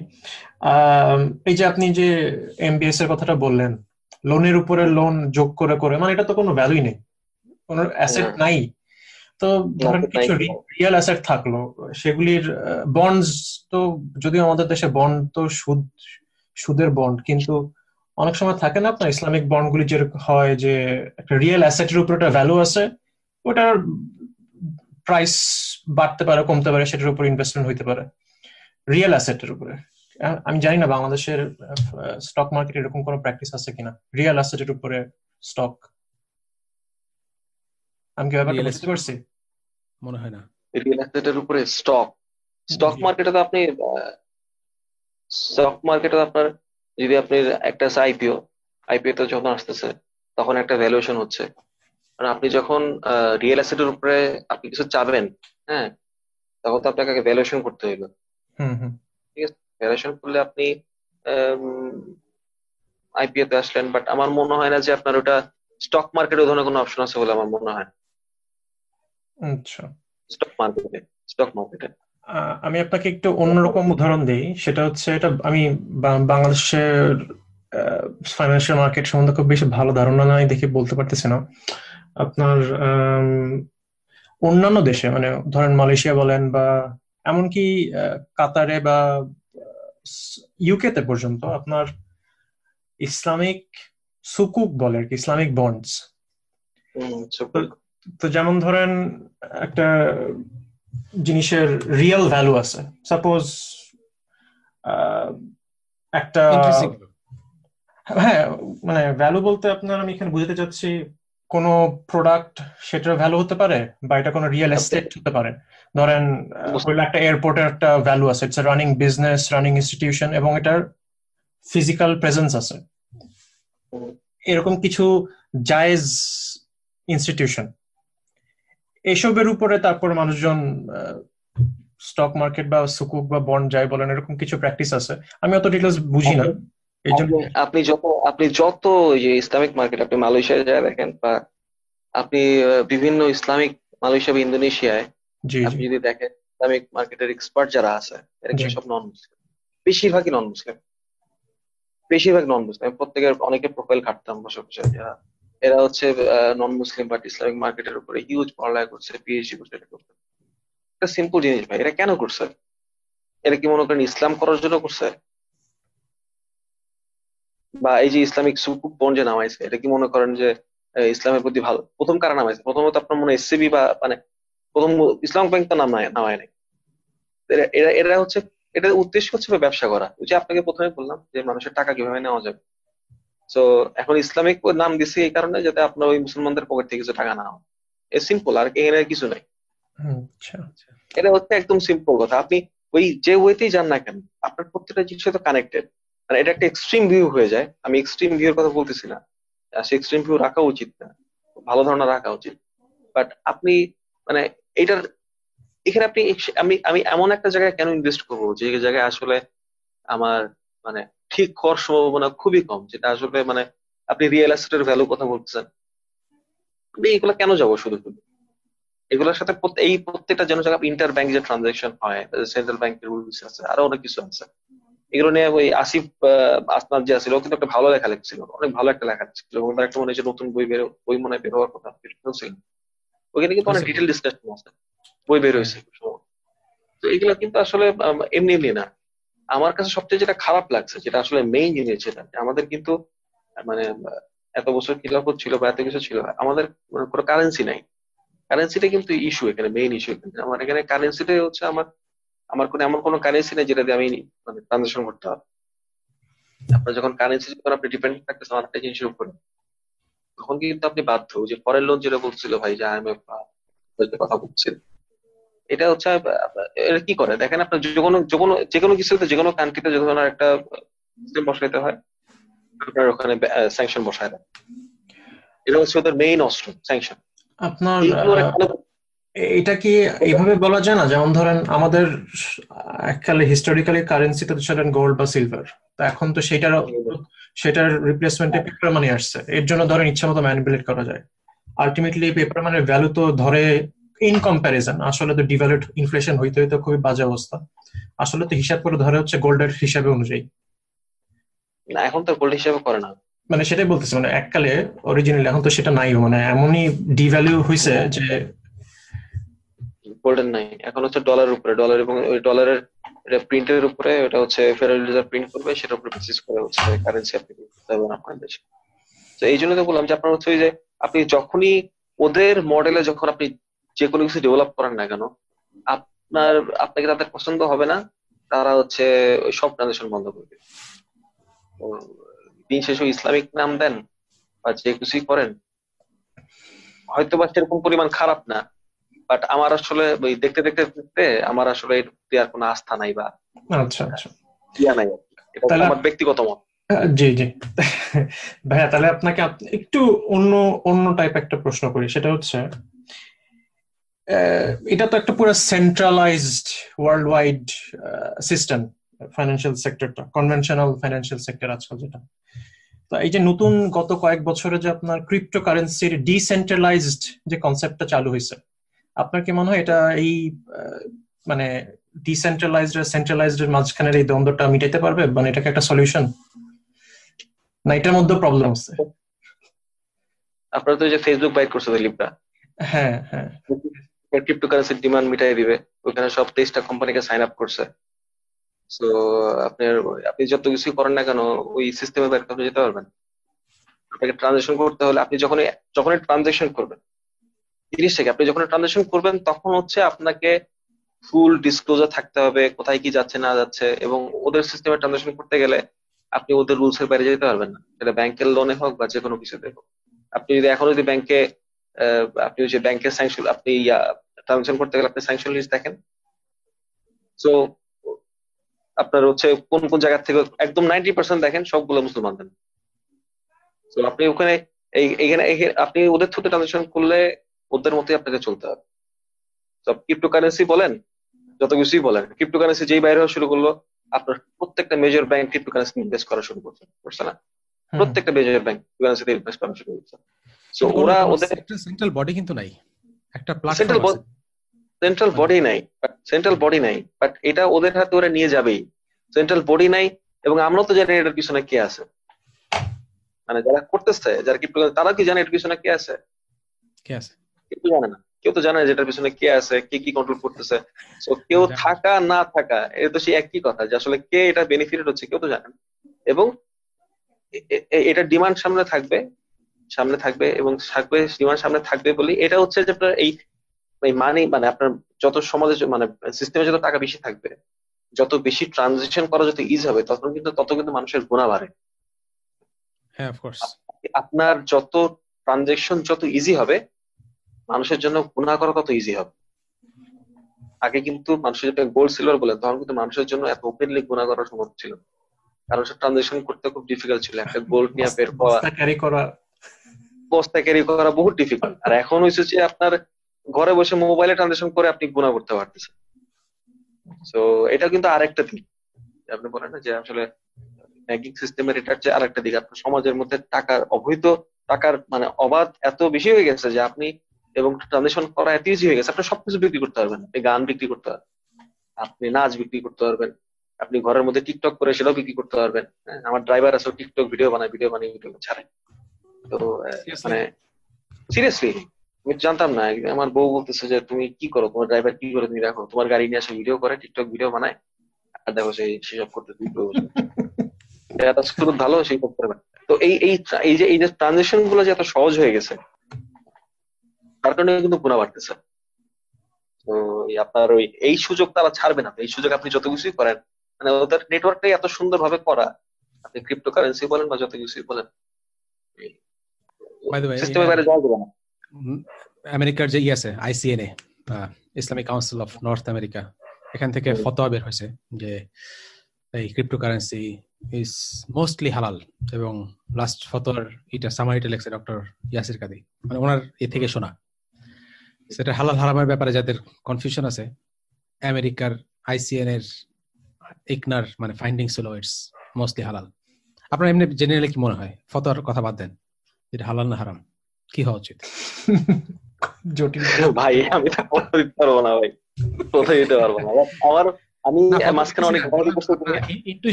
এই যে আপনি যে এমবিএস এর কথাটা বললেন লোনের উপরে লোন যোগ করে করে মানে এটা তো কোনো ভ্যালুই নেই। কোনো অ্যাসেট। নাই। তো ধরেন কিছু রিয়েল অ্যাসেট থাকল সেগুলির বন্ডস তো যদিও আমাদের দেশে বন্ড তো সুদ সুদের বন্ড কিন্তু অনেক সময় থাকে না আপনার ইসলামিক বন্ড গুলি যেরকম হয় যে একটা রিয়েল অ্যাসেটের উপর একটা ভ্যালু আছে ওটার প্রাইস বাড়তে পারে কমতে পারে সেটার উপর ইনভেস্টমেন্ট হইতে পারে রিয়েল অ্যাসেটের উপরে। আমি জানি না বাংলাদেশের স্টক মার্কেট এরকম কোনো প্র্যাকটিস আছে কিনা রিয়েল অ্যাসেটের উপরে স্টক আমি কি ব্যাপারটা বুঝতে পারছি মনে হয় না। রিয়েল এস্টেটের উপরে স্টক স্টক মার্কেটে তো আপনি স্টক মার্কেটে আপনার যদি আপনি একটা আইপিও আইপিও তে যখন আসতেছে তখন একটা ভ্যালুয়েশন হচ্ছে। মানে আপনি যখন রিয়েল এস্টেটের উপরে আপনি কিছু চাবেন হ্যাঁ তখন তো আপনাকে ভ্যালুয়েশন করতে হইবে। ঠিক আছে? ভ্যালুয়েশন করলে আপনি আইপিও তে আসলেন বাট আমার মনে হয় না যে আপনার ওটা স্টক মার্কেটে ধরনের কোনো অপশন আছে বলে আমার মনে হয় আচ্ছা। স্টক মার্কেটে স্টক মার্কেটে আমি আপনাকে একটু অন্যরকম উদাহরণ দিই। সেটা হচ্ছে এটা আমি বাংলাদেশের ফাইন্যান্সিয়াল মার্কেট সম্বন্ধে খুব বেশি ভালো ধারণা নাই দেখে বলতে পারতেছি না। আপনার অন্যান্য দেশে মানে ধরেন মালয়েশিয়া বলেন বা এমনকি কাতারে বা ইউকেতে পর্যন্ত আপনার ইসলামিক সুকুক বলে আর কি ইসলামিক বন্ডস তো যেমন ধরেন একটা জিনিসের রিয়েল ভ্যালু আছে। সাপোজ একটা হ্যাঁ মানে ভ্যালু বলতে আপনার আমি এখানে বুঝতে চাচ্ছি কোনো প্রোডাক্ট সেটার ভ্যালু হতে পারে বা এটা কোনো রিয়েল এস্টেট হতে পারে। ধরেন একটা এয়ারপোর্টের একটা ভ্যালু আছে। It's running business running institution এবং এটার ফিজিক্যাল প্রেজেন্স আছে। এরকম কিছু জায়েজ ইনস্টিটিউশন এসবের উপরে তারপর মানুষজন স্টক মার্কেট বা সুকুক বা বন্ড যাই বলেন এরকম কিছু প্র্যাকটিস আছে। আমি অত ডিটেলস বুঝি না। আপনি যত আপনি যত যে ইসলামিক মার্কেট আপনি মালয়েশিয়ায় যায় দেখেন বা আপনি বিভিন্ন ইসলামিক মালয়েশিয়া বা ইন্দোনেশিয়ায় আপনি যদি দেখেন ইসলামিক মার্কেটের এক্সপার্ট যারা আছে এরা সব নন মুসলিম বেশিরভাগই নন মুসলিম বেশিরভাগ নন মুসলিম প্রত্যেকের অনেকে প্রোফাইল ঘাটতাম বসে বসে যারা এরা হচ্ছে নন মুসলিম বাট ইসলামিক মার্কেটের উপরে হিউজ পড়ালেখা করছে পিএইচডি করছে, এটা করছে। একটা সিম্পল জিনিস ভাই, এরা কেন করছে? এরা কি মনে করেন ইসলাম করার জন্য করছে? বা এই যে ইসলামিক সুকুক বোন যে নামাইছে, এটা কি মনে করেন যে ইসলামের প্রতি ভালো? প্রথম কারা নামাইছে? প্রথমত আপনার মনে এসসিবি বা মানে প্রথম ইসলাম ব্যাংক তো নামায় নামায় নাই। এরা এরা হচ্ছে এটা উদ্দেশ্য হচ্ছে ব্যবসা করা। যে আপনাকে প্রথমে বললাম যে মানুষের টাকা কীভাবে নেওয়া যাবে? তো এখন ইসলামিক নাম দিছি এই কারণে যাতে আপনার ওই মুসলমানদের পকেট থেকে কিছু টাকা না হয়। এ সিম্পল আর এখানে কিছু নাই। আচ্ছা। এটা হচ্ছে একদম সিম্পল কথা। আপনি ওই যে ওয়েতেই যান না কেন আপনার প্রত্যেকটা জিনিস তো কানেক্টেড মানে এটা একটা এক্সট্রিম ভিউ হয়ে যায়। আমি এক্সট্রিম ভিউ এর কথা বলতেছি না। সে এক্সট্রিম ভিউ রাখা উচিত না। ভালো ধারণা রাখা উচিত। বাট আপনি মানে এটার এখানে আপনি আমি আমি এমন একটা জায়গায় কেন ইনভেস্ট করব? যে জায়গায় আসলে আমার মানে ঠিক হওয়ার সম্ভাবনা খুবই কম যেটা আসলে মানে আপনি রিয়েল এস্টেটের ভ্যালু কথা বলতেছেন। আমি এগুলো কেন যাব শুধু শুধু? এগুলোর সাথে এই প্রত্যেকটা যেন জায়গা ইন্টার ব্যাংক যে ট্রানজাকশন হয় সেন্ট্রাল ব্যাংকের রুলস আছে আরও অনেক কিছু আছে। এগুলো নিয়ে ওই আসিফ আসনাদ যে আছিল ও কিন্তু একটা ভালো লেখা লিখছিল অনেক ভালো একটা লেখা ছিল এবং একটা মনে হচ্ছে নতুন বই বেরো বই মনে বের হওয়ার কথা ছিল। ওখানে কিন্তু অনেক ডিটেল ডিসকাশন আছে বই বের হয়েছে তো এগুলো কিন্তু আসলে এমনি এমনি না। আমার কাছে সবচেয়ে যেটা খারাপ লাগছে, যেটা আসলে মেইন জিনিস যেটা, আমাদের কিন্তু মানে এত বছর খিলাফত ছিল বা এত কিছু ছিল, আমাদের কোনো কারেন্সি নাই। কারেন্সিটা কিন্তু ইস্যু এখানে মেইন ইস্যু এখানে। আমার এখানে কারেন্সিটাই হচ্ছে আমার আমার কোনো, এমন কোনো কারেন্সি নেই যেটা দিয়ে আমি মানে ট্রানজাকশন করতে হবে আপনার যখন কারেন্সি যখন আপনি ডিপেন্ড থাকতেছেন একটা জিনিসের উপরে, তখন কিন্তু আপনি বাধ্য। যে পরের লোন যেটা বলছিল, ভাই, যে আইএমএফ কথা বলছিল। এটা হচ্ছে এটা কি করে? দেখেন আপনার যে কোনো যে কোনো যে কোনো কিছুতে যে কোনো কান্ট্রিতে যখন একটা সিস্টেম বসাইতে হয় আপনার ওখানে স্যাংশন বসায় দেয়। এটা হচ্ছে ওদের মেইন অস্ত্র স্যাংশন আপনার এটা কি এইভাবে বলা যায় না? যেমন ধরেন আমাদের এককালে হিস্টোরিক্যালি কারেন্সি তো ছিলেন গোল্ড বা সিলভার তো এখন তো সেটার সেটার রিপ্লেসমেন্টে পেপার মানি আসছে। এর জন্য ধরেন ইচ্ছা মতো ম্যানিপুলেট করা যায়। আলটিমেটলি পেপার মানির ভ্যালু তো ধরে ইন কম্প্যারিজন আসলে তো ডিভ্যালুড ইনফ্লেশন হইতে হইতে খুবই বাজে অবস্থা। আসলে তো হিসাব করে ধরে হচ্ছে গোল্ডের হিসাবে অনুযায়ী। না এখন তো গোল্ড হিসাবে করে না। মানে সেটাই বলতেছি মানে এককালে অরিজিনালি এখন তো সেটা নাই মানে এমনই ডিভ্যালু হইছে যে গোল্ডেন নাই এখন হচ্ছে ডলারের উপরে ডলার এবং ওই ডলারের প্রিন্টের উপরে ওটা হচ্ছে ফেডারেল রিজার্ভ প্রিন্ট করবে সেটার উপরে বেসিস করে হচ্ছে কারেন্সি আপনি করতে আপনার দেশে। তো এই জন্য তো বললাম যে আপনার হচ্ছে ওই যে আপনি যখনই ওদের মডেলে যখন আপনি যে কোনো কিছু ডেভেলপ করেন না কেন আপনার আপনাকে তাদের পছন্দ হবে না তারা হচ্ছে ওই সব ট্রানজেকশন বন্ধ করবে দিন শেষে ইসলামিক নাম দেন বা যে কিছুই করেন হয়তো বা সেরকম পরিমাণ খারাপ না বাট আমার আসলে ওই দেখতে দেখতে দেখতে আমার আসলে আর কোনো আস্থা নাই বা আচ্ছা আচ্ছা। ইয়া নাই এটা আমার ব্যক্তিগত মত। জি জি। ভাইয়া তাহলে আপনাকে আপ- একটু অন্য অন্য টাইপ একটা প্রশ্ন করি সেটা হচ্ছে এটা তো একটা পুরো centralised world wide system financial সেক্টরটা কনভেনশনাল ফাইন্যান্সিয়াল সেক্টর আজকাল যেটা। তো এই যে নতুন গত কয়েক বছরে যে আপনার ক্রিপ্টো কারেন্সির ডিসেন্ট্রালাইজড যে কনসেপ্টটা চালু হয়েছে আপনার কি মনে হয় এটা এই মানে ডিসেন্ট্রালাইজড আর সেন্ট্রালাইজড এর মাঝখানের এই দ্বন্দ্বটা মিটাইতে পারবে? মানে এটাকে একটা সলিউশন না এটার মধ্যে প্রবলেম আছে? আপনারা তো যে ফেসবুক বাইট করছে লিপটা হ্যাঁ হ্যাঁ। ডিমান্ড মিটাই দিবে। ওখানে সব তেইশটা কোম্পানিকে সাইন আপ করছে। আপনার আপনি যত কিছু করেন না কেন, ওই সিস্টেমে আপনি যেতে পারবেন। আপনাকে ট্রানজেকশন করতে হলে আপনি যখন যখনই ট্রানজেকশন করবেন জিনিসটাকে আপনি যখন ট্রানজেকশন করবেন, তখন হচ্ছে আপনাকে ফুল ডিসক্লোজার থাকতে হবে, কোথায় কি যাচ্ছে, না যাচ্ছে, এবং ওদের সিস্টেমে ট্রানজেকশন করতে গেলে আপনি ওদের রুলস এর বাইরে যেতে পারবেন না। সেটা ব্যাংকের লোনে হোক বা যে কোনো কিছুতে হোক। আপনি যদি এখন যদি ব্যাংকে আপনি যে ব্যাংকের স্যাংশন আপনি ট্রানজেকশন করতে গেলে আপনি স্যাংশন লিস্ট দেখেন। সো আপনার হচ্ছে কোন কোন জায়গা থেকে একদম নাইনটি পার্সেন্ট দেখেন সবগুলো মুসলমানদের তো আপনি ওখানে এই এখানে আপনি ওদের থ্রুতে ট্রানজেকশন করলে ওদের মতোই আপনাকে চলতে হবে। সব ক্রিপ্টোকারেন্সি বলেন যত কিছুই বলেন ক্রিপ্টোকারেন্সি যেই বাইরে হওয়া শুরু করল আপনার প্রত্যেকটা মেজর ব্যাংক ক্রিপ্টোকারেন্সি ইনভেস্ট করা শুরু করছে করছে না। প্রত্যেকটা মেজর ব্যাংক ক্রিপ্টোকারেন্সিতে ইনভেস্ট করা শুরু করছে। তো ওরা ওদের সেন্ট্রাল বডি কিন্তু নাই। একটা প্ল্যাটফর্ম সেন্ট্রাল বডি নাই সেন্ট্রাল বডি নাই বাট এটা ওদের হাতে ওরা নিয়ে যাবেই। সেন্ট্রাল বডি নাই এবং আমরাও তো জানি এটার পিছনে কে আছে। মানে যারা করতেছে যারা কি তারা কি জানে এটার পিছনে কে আছে? কে আছে? কেউ তো জানে না। কেউ তো জানে না যে এটার পিছনে কে আছে কে কি কন্ট্রোল করতেছে। তো কেউ থাকা না থাকা এটা তো সেই একই কথা যে আসলে কে এটা বেনিফিটেড হচ্ছে কেউ তো জানে না। এবং এটা ডিমান্ড সামনে থাকবে সামনে থাকবে এবং থাকবে ডিমান্ড সামনে থাকবে বলে এটা হচ্ছে যে আপনার এই মানি মানে আপনার যত সমাজে মানে সিস্টেমে যত টাকা বেশি থাকবে যত বেশি ট্রানজিশন করা যত ইজি হবে তখন কিন্তু তত কিন্তু মানুষের গুণা বাড়ে। হ্যাঁ অফকোর্স আপনার যত ট্রানজেকশন যত ইজি হবে মানুষের জন্য গুণা করা তত ইজি হবে। আগে কিন্তু মানুষের যেটা গোল্ড সিলভার বলে তখন কিন্তু মানুষের জন্য এত ওপেনলি গুণা করা সম্ভব ছিল কারণ সে ট্রানজেকশন করতে খুব ডিফিকাল্ট ছিল। একটা গোল্ড নিয়ে বের হওয়া ক্যারি করা। বস্তা ক্যারি করা বহুত ডিফিকাল্ট আর এখন হয়েছে যে আপনার ঘরে বসে মোবাইলে ট্রানজেকশন করে আপনি গুণা করতে পারতেছেন। তো এটা কিন্তু আরেকটা দিক। আপনি বলেন না যে আসলে ব্যাংকিং সিস্টেমের এটার যে আরেকটা দিক। আপনার সমাজের মধ্যে টাকার অবৈধ টাকার মানে অবাধ এত বেশি হয়ে গেছে যে আপনি এবং ট্রানজেকশন করা এত ইজি হয়ে গেছে। আপনি সবকিছু বিক্রি করতে পারবেন। আপনি গান বিক্রি করতে পারবেন। আপনি নাচ বিক্রি করতে পারবেন। আপনি ঘরের মধ্যে টিকটক করে সেটাও বিক্রি করতে পারবেন। হ্যাঁ, আমার ড্রাইভার আছে টিকটক ভিডিও বানায় ভিডিও বানিয়ে ভিডিও ছাড়ে তো? মানে সিরিয়াসলি আমি জানতাম না একদিন আমার বউ বলতেছে যে তুমি কি করো তোমার ড্রাইভার কি করে তুমি রাখো তোমার গাড়ি নিয়ে আসে ভিডিও করে টিকটক ভিডিও বানায় আর দেখো সেই সেসব করতে তুমি শুরু ভালো সেই করতে পারবে তো এই এই এই যে এই যে ট্রানজেকশনগুলো যে এত সহজ হয়ে গেছে তার কারণে কিন্তু গুণা বাড়তেছে। তো আপনার ওই এই সুযোগ তারা ছাড়বে না এই সুযোগ আপনি যত কিছুই করেন মানে ওদের নেটওয়ার্কটাই এত সুন্দর ভাবে করা আপনি ক্রিপ্টোকারেন্সি বলেন বা যত কিছুই বলেন সিস্টেমের বাইরে যাওয়া যাবে না। আমেরিকার যে ই আছে ICNA Islamic Council of North America এখান থেকে ফতোয়া বের হয়েছে যে এই ক্রিপ্টোকারেন্সি ইজ মোস্টলি হালাল এবং লাস্ট ফতোয়ার এটা সামারিটা লেখছে ডক্টর ইয়াসির কাদি মানে ওনার এ থেকে শোনা। সেটা হালাল হারামের ব্যাপারে যাদের কনফিউশন আছে আমেরিকার আইসিএন এর ইকনার মানে ফাইন্ডিং হলো ইটস মোস্টলি হালাল আপনার এমনি জেনারেলি কি মনে হয়? ফতোয়ার কথা বাদ দেন এটা হালাল না হারাম? কি হওয়া উচিত? জটিল। [LAUGHS] ভাই আমি তা কথা দিতে পারব না ভাই। কোথায় দিতে পারব না। আমার আমি মাঝখানে অনেক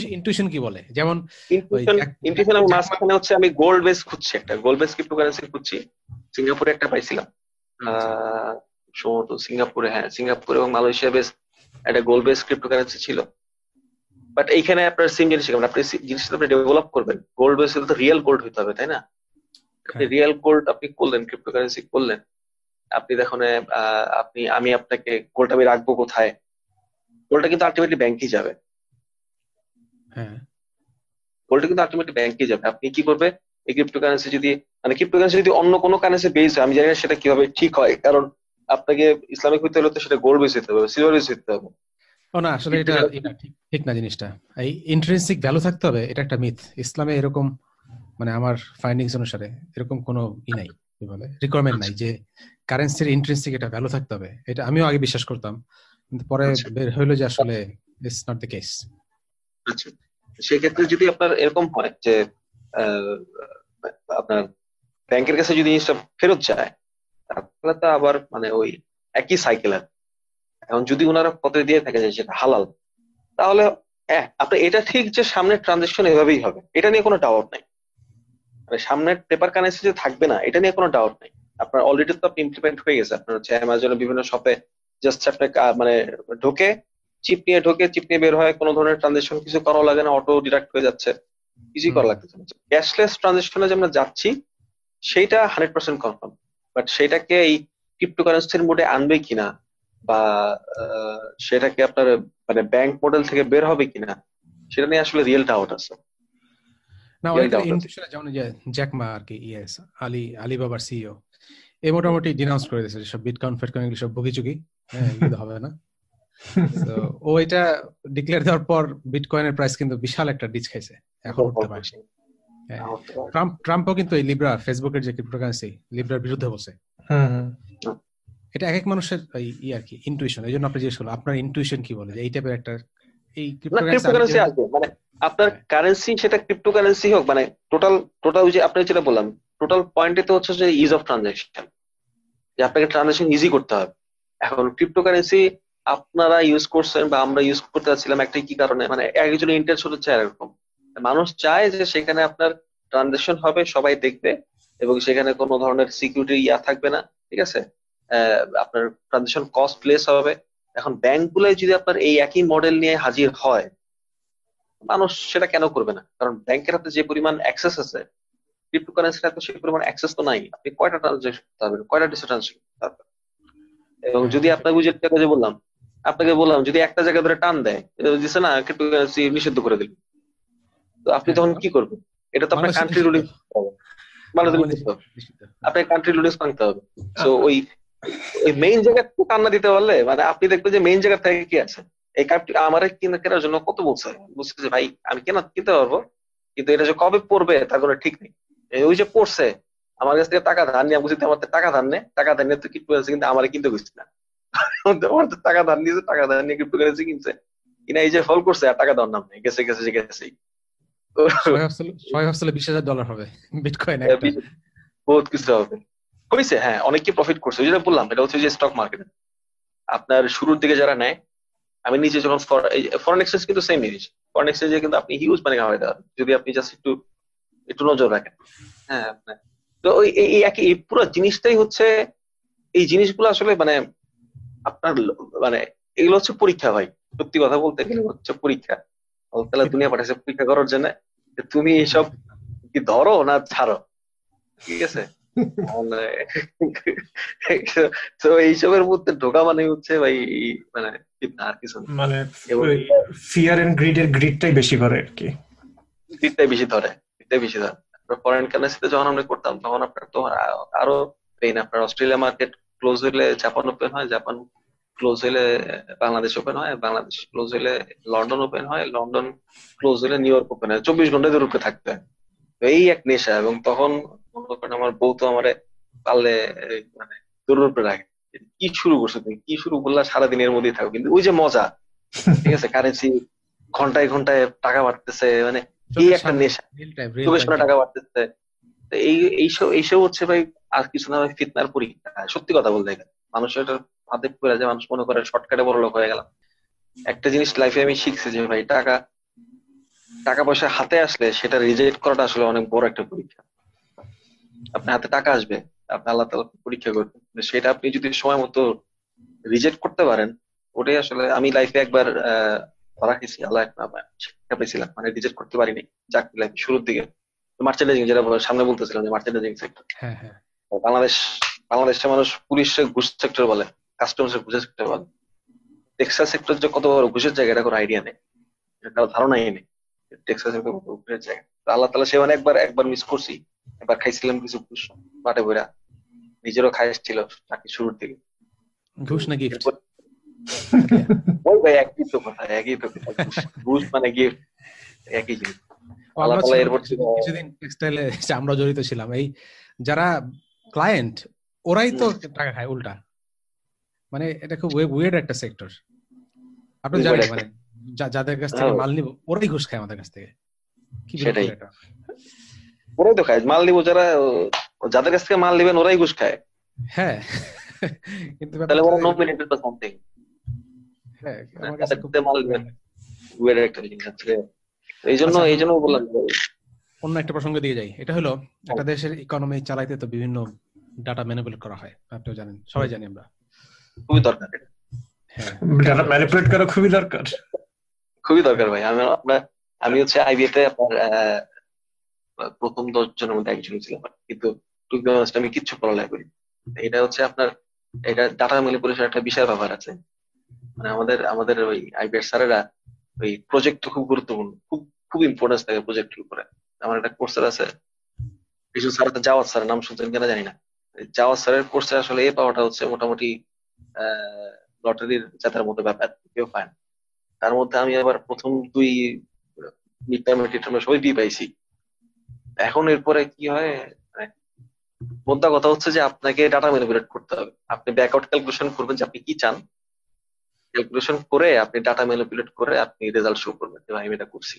ইনটুইশন কি বলে? যেমন ইনটুইশন আমি মাঝখানে হচ্ছে আমি গোল্ড বেস খুঁজছি একটা। গোল্ড বেস ক্রিপ্টোকারেন্সি খুঁজছি। সিঙ্গাপুরে একটা পাইছিলাম। সম্ভবত সিঙ্গাপুরে হ্যাঁ সিঙ্গাপুর এবং মালয়েশিয়া বেস একটা গোল্ড বেস ক্রিপ্টোকারেন্সি ছিল। বাট এইখানে আপনার সেম জিনিস শিখবেন। আপনি জিনিসটা আপনি ডেভেলপ করবেন। গোল্ড বেস তো রিয়েল গোল্ড হইতে হবে তাই না? আপনি রিয়েল গোল্ড আপনি করলেন ক্রিপ্টোকারেন্সি করলেন। আপনি দেখুন আপনি আমি আপনাকে গোল্ড আমি রাখব কোথায়? গোল্ডটা কিন্তু আলটিমেটলি ব্যাংকে যাবে। হ্যাঁ। গোল্ডটা কিন্তু আলটিমেটলি ব্যাংকে যাবে। আপনি কি করবে? এই ক্রিপ্টোকারেন্সি যদি মানে ক্রিপ্টোকারেন্সি যদি অন্য কোনো কারেন্সি বেস হয় আমি জানি না সেটা কীভাবে ঠিক হয় কারণ আপনাকে ইসলামিক হইতে হলে তো সেটা গোল্ড বেস হতে হবে সিলভার বেস হতে হবে। ও না আসলে এটা ঠিক না জিনিসটা। এই ইন্ট্রেন্সিক ভ্যালু থাকতে হবে এটা একটা মিথ ইসলামে এরকম মানে আমার ফাইন্ডিংস অনুসারে এরকম কোনো ই নাই কি বলে রিকোয়ারমেন্ট নাই যে কারেন্সির ইন্ট্রেন্সিক এটা ভ্যালু থাকতে হবে। এটা আমিও আগে বিশ্বাস করতাম। কিন্তু পরে আচ্ছা। বের হইল যে আসলে ইটস নট দ্য কেস আচ্ছা। সেক্ষেত্রে যদি আপনার এরকম হয় যে আপনার ব্যাংকের কাছে যদি জিনিসটা ফেরত যায় তাহলে তো আবার মানে ওই একই সাইকেল আর এখন যদি ওনারা কত দিয়ে থাকে যে সেটা হালাল তাহলে হ্যাঁ আপনার এটা ঠিক যে সামনের ট্রানজেকশন এভাবেই হবে। এটা নিয়ে কোনো ডাউট নাই। মানে সামনের পেপার কারেন্সি যে থাকবে না এটা নিয়ে কোনো ডাউট নাই। আপনার অলরেডি তো আপনি ইমপ্লিমেন্ট হয়ে গেছে। আপনার হচ্ছে অ্যামাজনের বিভিন্ন শপে জাস্ট আপনি মানে ঢোকে চিপ নিয়ে ঢোকে চিপ নিয়ে বের হয় কোনো ধরনের ট্রানজেকশন কিছু করা লাগে না অটো ডিডাক্ট হয়ে যাচ্ছে। কিছুই করা লাগতেছে না। ক্যাশলেস ট্রানজেকশনে যে আমরা যাচ্ছি সেইটা হান্ড্রেড পার্সেন্ট কনফার্ম বাট সেটাকে এই ক্রিপ্টোকারেন্সির মোডে আনবে কিনা বা সেটাকে আপনার মানে ব্যাংক মডেল থেকে বের হবে কিনা সেটা নিয়ে আসলে রিয়েল ডাউট আছে। না অনেক ইনফ্লেশনে যেমন যে জ্যাকমা আর কি ইয়েস আলি আলিবাবার সিইও এ মোটামুটি ডিনাউন্স করে দিয়েছে সব বিটকয়েন ফেটকয়েন এগুলো সব ভুগিচুকি হ্যাঁ এগুলো হবে না। [LAUGHS] তো ও এটা ডিক্লেয়ার দেওয়ার পর বিটকয়েনের প্রাইস কিন্তু বিশাল একটা ডিচ খাইছে এখন উঠতে পারছে ট্রাম্প ট্রাম্পও কিন্তু এই লিব্রা ফেসবুকের যে ক্রিপ্টোকারেন্সি লিব্রার বিরুদ্ধে বসে এটা এক এক মানুষের ই আর কি ইনটুইশন এই জন্য আপনি জিজ্ঞেস করল আপনার ইনটুইশন কি বলে যে এই টাইপের একটা এই ক্রিপ্টোকারেন্সি আসবে মানে আপনার কারেন্সি সেটা ক্রিপ্টোকারেন্সি হোক মানে টোটাল টোটাল যে আপনি যেটা বললাম টোটাল পয়েন্টে তো হচ্ছে যে ইজ অফ ট্রানজাকশন যে আপনাকে ট্রানজাকশন ইজি করতে হবে। এখন ক্রিপ্টোকারেন্সি আপনারা ইউজ করছেন বা আমরা ইউজ করতে চাচ্ছিলাম একটা কি কারণে? মানে একজনের ইন্টারেস্ট হচ্ছে এরকম মানুষ চায় যে সেখানে আপনার ট্রানজাকশন হবে সবাই দেখবে এবং সেখানে কোনো ধরনের সিকিউরিটি ইয়া থাকবে না ঠিক আছে? আপনার ট্রানজাকশন কস্ট লেস হবে। এখন ব্যাংকগুলোয় যদি আপনার এই একই মডেল নিয়ে হাজির হয় মানুষ সেটা কেন করবে না? কারণ ব্যাংকের হাতে যে পরিমাণ অ্যাক্সেস আছে ক্রিপ্টোকারেন্সির হাতে সেই পরিমাণ অ্যাক্সেস তো নাই। আপনি কয়টা ট্রানজাকশন করতে পারবেন কয়টা ডিসে ট্রানজাকশন করতে পারবেন এবং যদি আপনাকে বুঝে যে বললাম আপনাকে বললাম যদি একটা জায়গা ধরে টান দেয় দিছে না ক্রিপ্টোকারেন্সি নিষিদ্ধ করে দিল। তো আপনি তখন কি করবেন? এটা তো আপনার কান্ট্রি রুলিং আপনার কান্ট্রি রুলিংস ভাঙতে হবে। তো ওই ওই মেইন জায়গা কান্না দিতে পারলে মানে আপনি দেখবেন যে মেইন জায়গা থেকে কি আছে? এই কাপটি আমার কিনা কেনার জন্য কত বলছে? বুঝছে যে ভাই আমি কেনা কিনতে পারব। কিন্তু এটা যে কবে পড়বে তার কোনো ঠিক নেই। ওই যে পড়ছে আমার কাছ থেকে টাকা ধার নিয়ে বুঝতে আমার টাকা ধার নে টাকা ধার নিয়ে তো ক্রিপ্টো কারেন্সি কিন্তু আমার কিনতে বুঝছি না। [LAUGHS] আমার তো টাকা ধার নিয়েছে টাকা ধার নিয়ে ক্রিপ্টো কারেন্সি কিনছে। কিনা এই যে ফল করছে আর টাকা দেওয়ার নাম নেই। গেছে গেছে যে বিশ হাজার ডলার হবে। বিটকয়েন বহুত কিছু হবে। হয়েছে হ্যাঁ অনেকে প্রফিট করছে। যেটা বললাম এটা হচ্ছে যে স্টক মার্কেট আপনার শুরুর দিকে যারা নেয় আমি নিজে যখন ফরেন এক্সচেঞ্জ কিন্তু সেম জিনিস। ফরেন এক্সচেঞ্জে কিন্তু আপনি হিউজ মানে কামাই দেওয়া যদি আপনি জাস্ট একটু একটু নজর রাখেন। হ্যাঁ তো ওই এই একই এই পুরো জিনিসটাই হচ্ছে এই জিনিসগুলো আসলে মানে আপনার মানে এগুলো হচ্ছে পরীক্ষা ভাই। সত্যি কথা বলতে গেলে হচ্ছে পরীক্ষা। তাহলে দুনিয়া পাঠাচ্ছে পরীক্ষা করার জন্য। তুমি এইসব কি ধরো না ছাড়ো? ঠিক আছে? তো এইসবের মধ্যে ঢোকা মানে হচ্ছে ভাই মানে আর কিছু মানে ফিয়ার এন্ড গ্রিড এর গ্রিডটাই বেশি করে আর কি। গ্রিডটাই বেশি ধরে গ্রিডটাই বেশি ধরে। ফরেন কারেন্সিতে যখন আমরা করতাম তখন আপনার তো আরও পেইন আপনার অস্ট্রেলিয়া মার্কেট ক্লোজ হইলে জাপান ওপেন হয় জাপান ক্লোজ হইলে বাংলাদেশ ওপেন হয় বাংলাদেশ ক্লোজ হইলে লন্ডন ওপেন হয় লন্ডন ক্লোজ হইলে নিউ ইয়র্ক ওপেন হয়। চব্বিশ ঘণ্টা ধরে থাকতে হয়। এই এক নেশা এবং তখন মনে করেন আমার বউ তো আমার পারলে মানে দূরের উপরে রাখে। কি শুরু করছ তুমি? কি শুরু করলা? সারাদিনের মধ্যেই থাকো। কিন্তু ওই যে মজা [LAUGHS] ঠিক আছে? কারেন্সি ঘন্টায় ঘন্টায় টাকা বাড়তেছে মানে এই একটা নেশা। চব্বিশ টাকা বাড়তেছে। এই এইসব এইসব হচ্ছে ভাই আর কিছু না ভাই ফিতনার পরীক্ষা সত্যি কথা বলতে গেলে। মানুষের হাতে করে যায় মানুষ মনে করে শর্টকাটে বড় লোক হয়ে গেলাম। একটা জিনিস লাইফে আমি শিখছি যে ভাই টাকা টাকা পয়সা হাতে আসলে সেটা রিজেক্ট করাটা আসলে অনেক বড় একটা পরীক্ষা। আপনার হাতে টাকা আসবে আপনি আল্লাহ তালা পরীক্ষা করবেন। সেটা আপনি যদি সময় মতো রিজেক্ট করতে পারেন ওটাই আসলে আমি লাইফে একবার ধরা খেয়েছি আল্লাহ শিক্ষা পেয়েছিলাম মানে রিজেক্ট করতে পারিনি চাকরি লাইফ শুরুর দিকে। মার্চেন্ডাইজিং যেটা সামনে বলতেছিলাম যে মার্চেন্ডাইজিং সেক্টর বাংলাদেশ বাংলাদেশের মানুষ পুলিশের ঘুষ সেক্টর বলে কাস্টমার্সের ঘুষের সেক্টর বলে। টেক্সাস সেক্টর যে কত বড় ঘুষের জায়গা এটা কোনো আইডিয়া নেই। এটা ধারণাই নেই টেক্সাসের কত ঘুষের জায়গা। আল্লাহ তালা সেখানে একবার একবার মিস করছি। একবার খাইছিলাম কিছু ঘুষ বাটে বইরা। নিজেরও খাইস ছিল চাকরি শুরুর দিকে। ঘুষ নাকি ওই ভাই একই তো কথা একই তো ঘুষ মানে গিফট একই জিনিস। কিছুদিন টেক্সটাইলে আমরা জড়িত ছিলাম। এই যারা ক্লায়েন্ট ওরাই তো টাকা খায় উল্টা। মানে এটা খুব ওয়েড একটা সেক্টর আপনি জানেন মানে যাদের কাছ থেকে মাল নিব ওরাই ঘুষ খায় আমাদের কাছ থেকে। কি সেটাই। ওরাই তো খায় মাল নিব যারা যাদের কাছ থেকে মাল নেবেন ওরাই ঘুষ খায়। হ্যাঁ কিন্তু তাহলে ওরা নমিনেটেড বা সামথিং হ্যাঁ আমার কাছে মাল ওয়েড একটা জিনিস আছে। এই জন্য আচ্ছা। এই জন্য বললাম অন্য একটা প্রসঙ্গ দিয়ে যাই। এটা হলো একটা দেশের ইকোনমি চালাইতে তো বিভিন্ন ডাটা ম্যানিপুলেট করা হয় আপনিও জানেন সবাই জানি আমরা। খুবই দরকার ডাটা ম্যানিপুলেট করা খুবই দরকার। খুবই দরকার ভাই। আমি আমরা আমি হচ্ছে আইবিএতে আপনার প্রথম দশ জনের মধ্যে একজন ছিলাম কিন্তু আমি কিচ্ছু পড়ালেখা করি। এটা হচ্ছে আপনার, এটা ডাটা ম্যানিপুলেশন একটা বিশাল ব্যাপার আছে। মানে আমাদের আমাদের ওই আইবিএর স্যারেরা ওই প্রজেক্ট খুব গুরুত্বপূর্ণ, খুব খুব ইম্পর্টেন্স থাকে প্রজেক্টের উপরে। আমার একটা কোর্সের আছে। কিছু স্যার যাওয়ার স্যার নাম শুনছেন কিনা জানি না। যাওয়ার স্যারের কোর্সে আসলে এ পাওয়াটা হচ্ছে মোটামুটি লটারির জাতের মতো ব্যাপার, কেউ পায় না। তার মধ্যে আমি আবার প্রথম দুই মিড টার্ম সবাই বি পাইছি। এখন এরপরে কি হয়? মোদ্দা কথা হচ্ছে যে আপনাকে ডাটা ম্যানিপুলেট করতে হবে। আপনি ব্যাকআউট ক্যালকুলেশন করবেন যে আপনি কি চান। ক্যালকুলেশন করে আপনি ডাটা ম্যানিপুলেট করে আপনি রেজাল্ট শো করবেন যে আমি এটা করছি।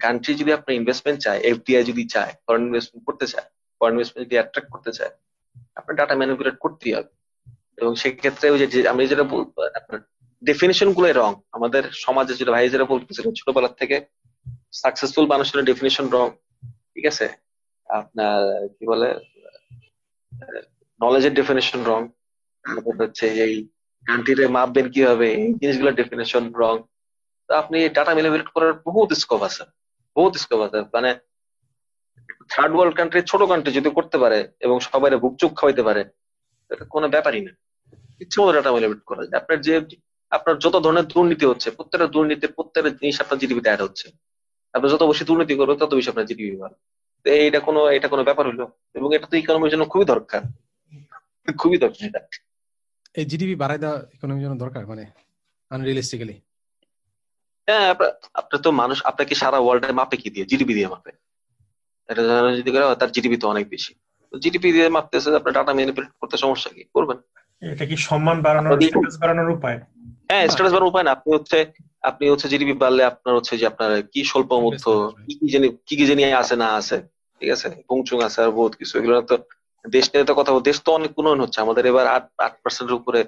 কান্ট্রি যদি আপনার ইনভেস্টমেন্ট চায় এফডিআই যদি চায় ফরেন ইনভেস্টমেন্ট করতে চায় ফরেন ইনভেস্টমেন্ট যদি অ্যাট্রাক্ট করতে চায়, আপনার ডাটা ম্যানিপুলেট করতেই হবে। এবং সেক্ষেত্রে ওই যে আমি যেটা আপনার ডেফিনেশনগুলো রং আমাদের সমাজে যেটা ভাই যেটা বলতেছিলেন ছোটবেলার থেকে সাকসেসফুল মানুষের ডেফিনেশন রং ঠিক আছে? আপনার, কি বলে নলেজের ডেফিনেশন রং হচ্ছে এই কান্ট্রিতে মাপবেন কীভাবে, এই জিনিসগুলোর ডেফিনেশন রং তো আপনি ডাটা ম্যানিপুলেট করার বহুত স্কোপ আছে, বহুত স্কোপ আছে। মানে থার্ড ওয়ার্ল্ড কান্ট্রি ছোট কান্ট্রি যদি করতে পারে এবং সবাই বুকচুক খাওয়াইতে পারে, এটা কোনো ব্যাপারই না। ইচ্ছে মতো ডাটা ম্যানিপুলেট করা যায়। আপনার যে, আপনার যত ধরনের দুর্নীতি হচ্ছে, প্রত্যেকটা দুর্নীতির, প্রত্যেকটা জিনিস আপনার জিডিপিতে অ্যাড হচ্ছে। আপনি যত বেশি দুর্নীতি করবে তত বেশি আপনার জিডিপি বাড়বে। এইটা কোনো এটা কোনো ব্যাপার হলো? এবং এটা তো ইকোনমির জন্য খুবই দরকার। খুবই দরকার এটা। এই জিডিপি বাড়াই দেওয়া ইকোনমির জন্য দরকার মানে আনরিয়েলিস্টিক্যালি হ্যাঁ আপনার তো মানুষ আপনাকে সারা ওয়ার্ল্ডে মাপে কি দিয়ে? জিডিপি দিয়ে মাপে। এটা যদি করে তার জিডিপি তো অনেক বেশি। জিডিপি দিয়ে মাপতেছে আপনার ডাটা ম্যানিপুলেট করতে সমস্যা কি? করবেন। এটা কি সম্মান বাড়ানোর স্ট্যাটাস বাড়ানোর উপায়? হ্যাঁ স্ট্যাটাস বাড়ানোর উপায় না। আপনি হচ্ছে আপনি হচ্ছে জিডিপি বাড়লে আপনার হচ্ছে যে আপনার কি স্বল্প মধ্য কি কি জানি কি কি জানি আছে না আছে ঠিক আছে? পংচুং আছে আর বহুত কিছু। এগুলো তো দেশ নিয়ে তো কথা দেশ তো অনেক উন্নয়ন হচ্ছে। আমাদের এবার আট আট পার্সেন্টের উপরে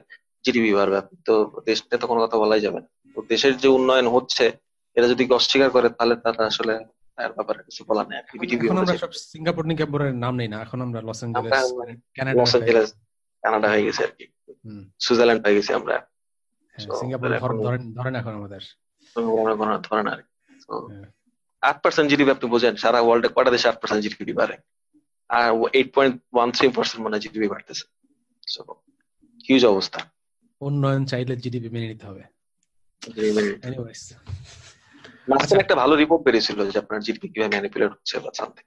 জিডিপি বাড়বে। তো দেশ নিয়ে তো কোনো কথা বলাই যাবে না। তো দেশের যে উন্নয়ন হচ্ছে এটা যদি অস্বীকার করে তাহলে তারা আসলে তার ব্যাপারে কিছু বলার নেই। এখন আমরা সব সিঙ্গাপুর নিঙ্গাপুরের নাম নেই না। এখন আমরা Los Angeles Canada Los Angeles. Canada হয়ে গেছে আর কি। সুইজারল্যান্ড হয়ে গেছে আমরা। হ্যাঁ, সিঙ্গাপুর ধরেন ধরেন এখন আমাদের। ধরেন আর হ্যাঁ। আট পার্সেন্ট জিডিপি আপনি বোঝেন সারা ওয়ার্ল্ডে কটা দেশে আট পার্সেন্ট জিডিপি বাড়ে? আর eight point one three percent মানে জিডিপি বাড়তেছে। হিউজ অবস্থা। উন্নয়ন চাইলে জিডিপি মেনে নিতে হবে। মাঝখানে আচ্ছা। একটা ভালো রিপোর্ট বেরিয়েছিল যে আপনার জিডিপি কীভাবে ম্যানিপুলেট হচ্ছে বা সামথিং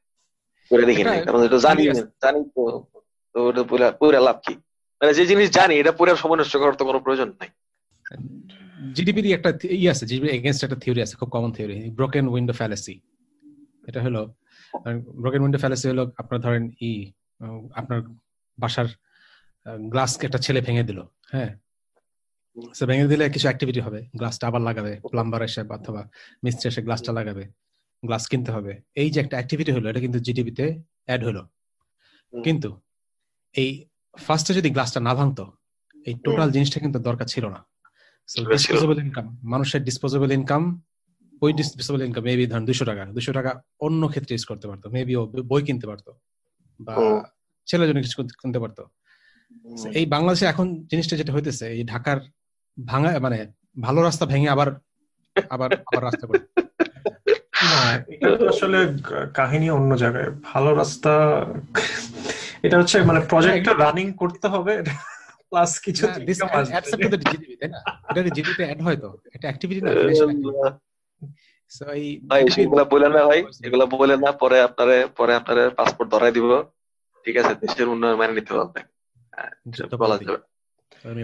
করে দেখি না কারণ এটা জানি জানি তো। তো ওটা পুরো পুরো লাভ কি? মানে যে জিনিস জানি এটা পুরো সমন্বয় করার তো কোনো প্রয়োজন নাই। জিডিপি একটা ই আছে একটা থিওরি আছে খুব common theory broken window fallacy এটা হলো ব্রোকেন উইন্ডো ফ্যালাসি হলো আপনার ধরেন ই আপনার বাসার গ্লাস একটা ছেলে ভেঙে দিল হ্যাঁ? সে ভেঙে দিলে কিছু অ্যাক্টিভিটি হবে গ্লাসটা আবার লাগাবে প্লাম্বার এসে অথবা মিস্ত্রি এসে গ্লাসটা লাগাবে গ্লাস কিনতে হবে। এই যে একটা অ্যাক্টিভিটি হলো এটা কিন্তু জিডিপিতে অ্যাড হলো। কিন্তু এই ফার্স্টে যদি গ্লাসটা না ভাঙতো এই টোটাল জিনিসটা কিন্তু দরকার ছিল না। ডিসপোজেবল ইনকাম মানুষের ডিসপোজেবল ইনকাম ওই ডিসপোজেবল ইনকাম মেবি ধরেন দুশো টাকা দুশো টাকা অন্য ক্ষেত্রে ইউজ করতে পারতো মেবি ও বই কিনতে পারতো বা ছেলের জন্য কিছু কিনতে পারতো। এই বাংলাদেশে এখন জিনিসটা যেটা হইতেছে এই ঢাকার ভাঙা মানে ভালো রাস্তা ভেঙে আবার আবার আবার রাস্তা করে। আসলে কাহিনী অন্য জায়গায়। ভালো রাস্তা এটা হচ্ছে মানে প্রজেক্টটা রানিং করতে হবে প্লাস কিছু এটা জিডিপিতে অ্যাড হয় তো এটা অ্যাক্টিভিটি না ভাই সেগুলা বলে না ভাই এগুলা বলে না পরে আপনারে পরে আপনারে পাসপোর্ট ধরাই দিব। ঠিক আছে দেশের উন্নয়ন মানে নিতে হবে। হ্যাঁ, বলা যাবে। হ্যাঁ,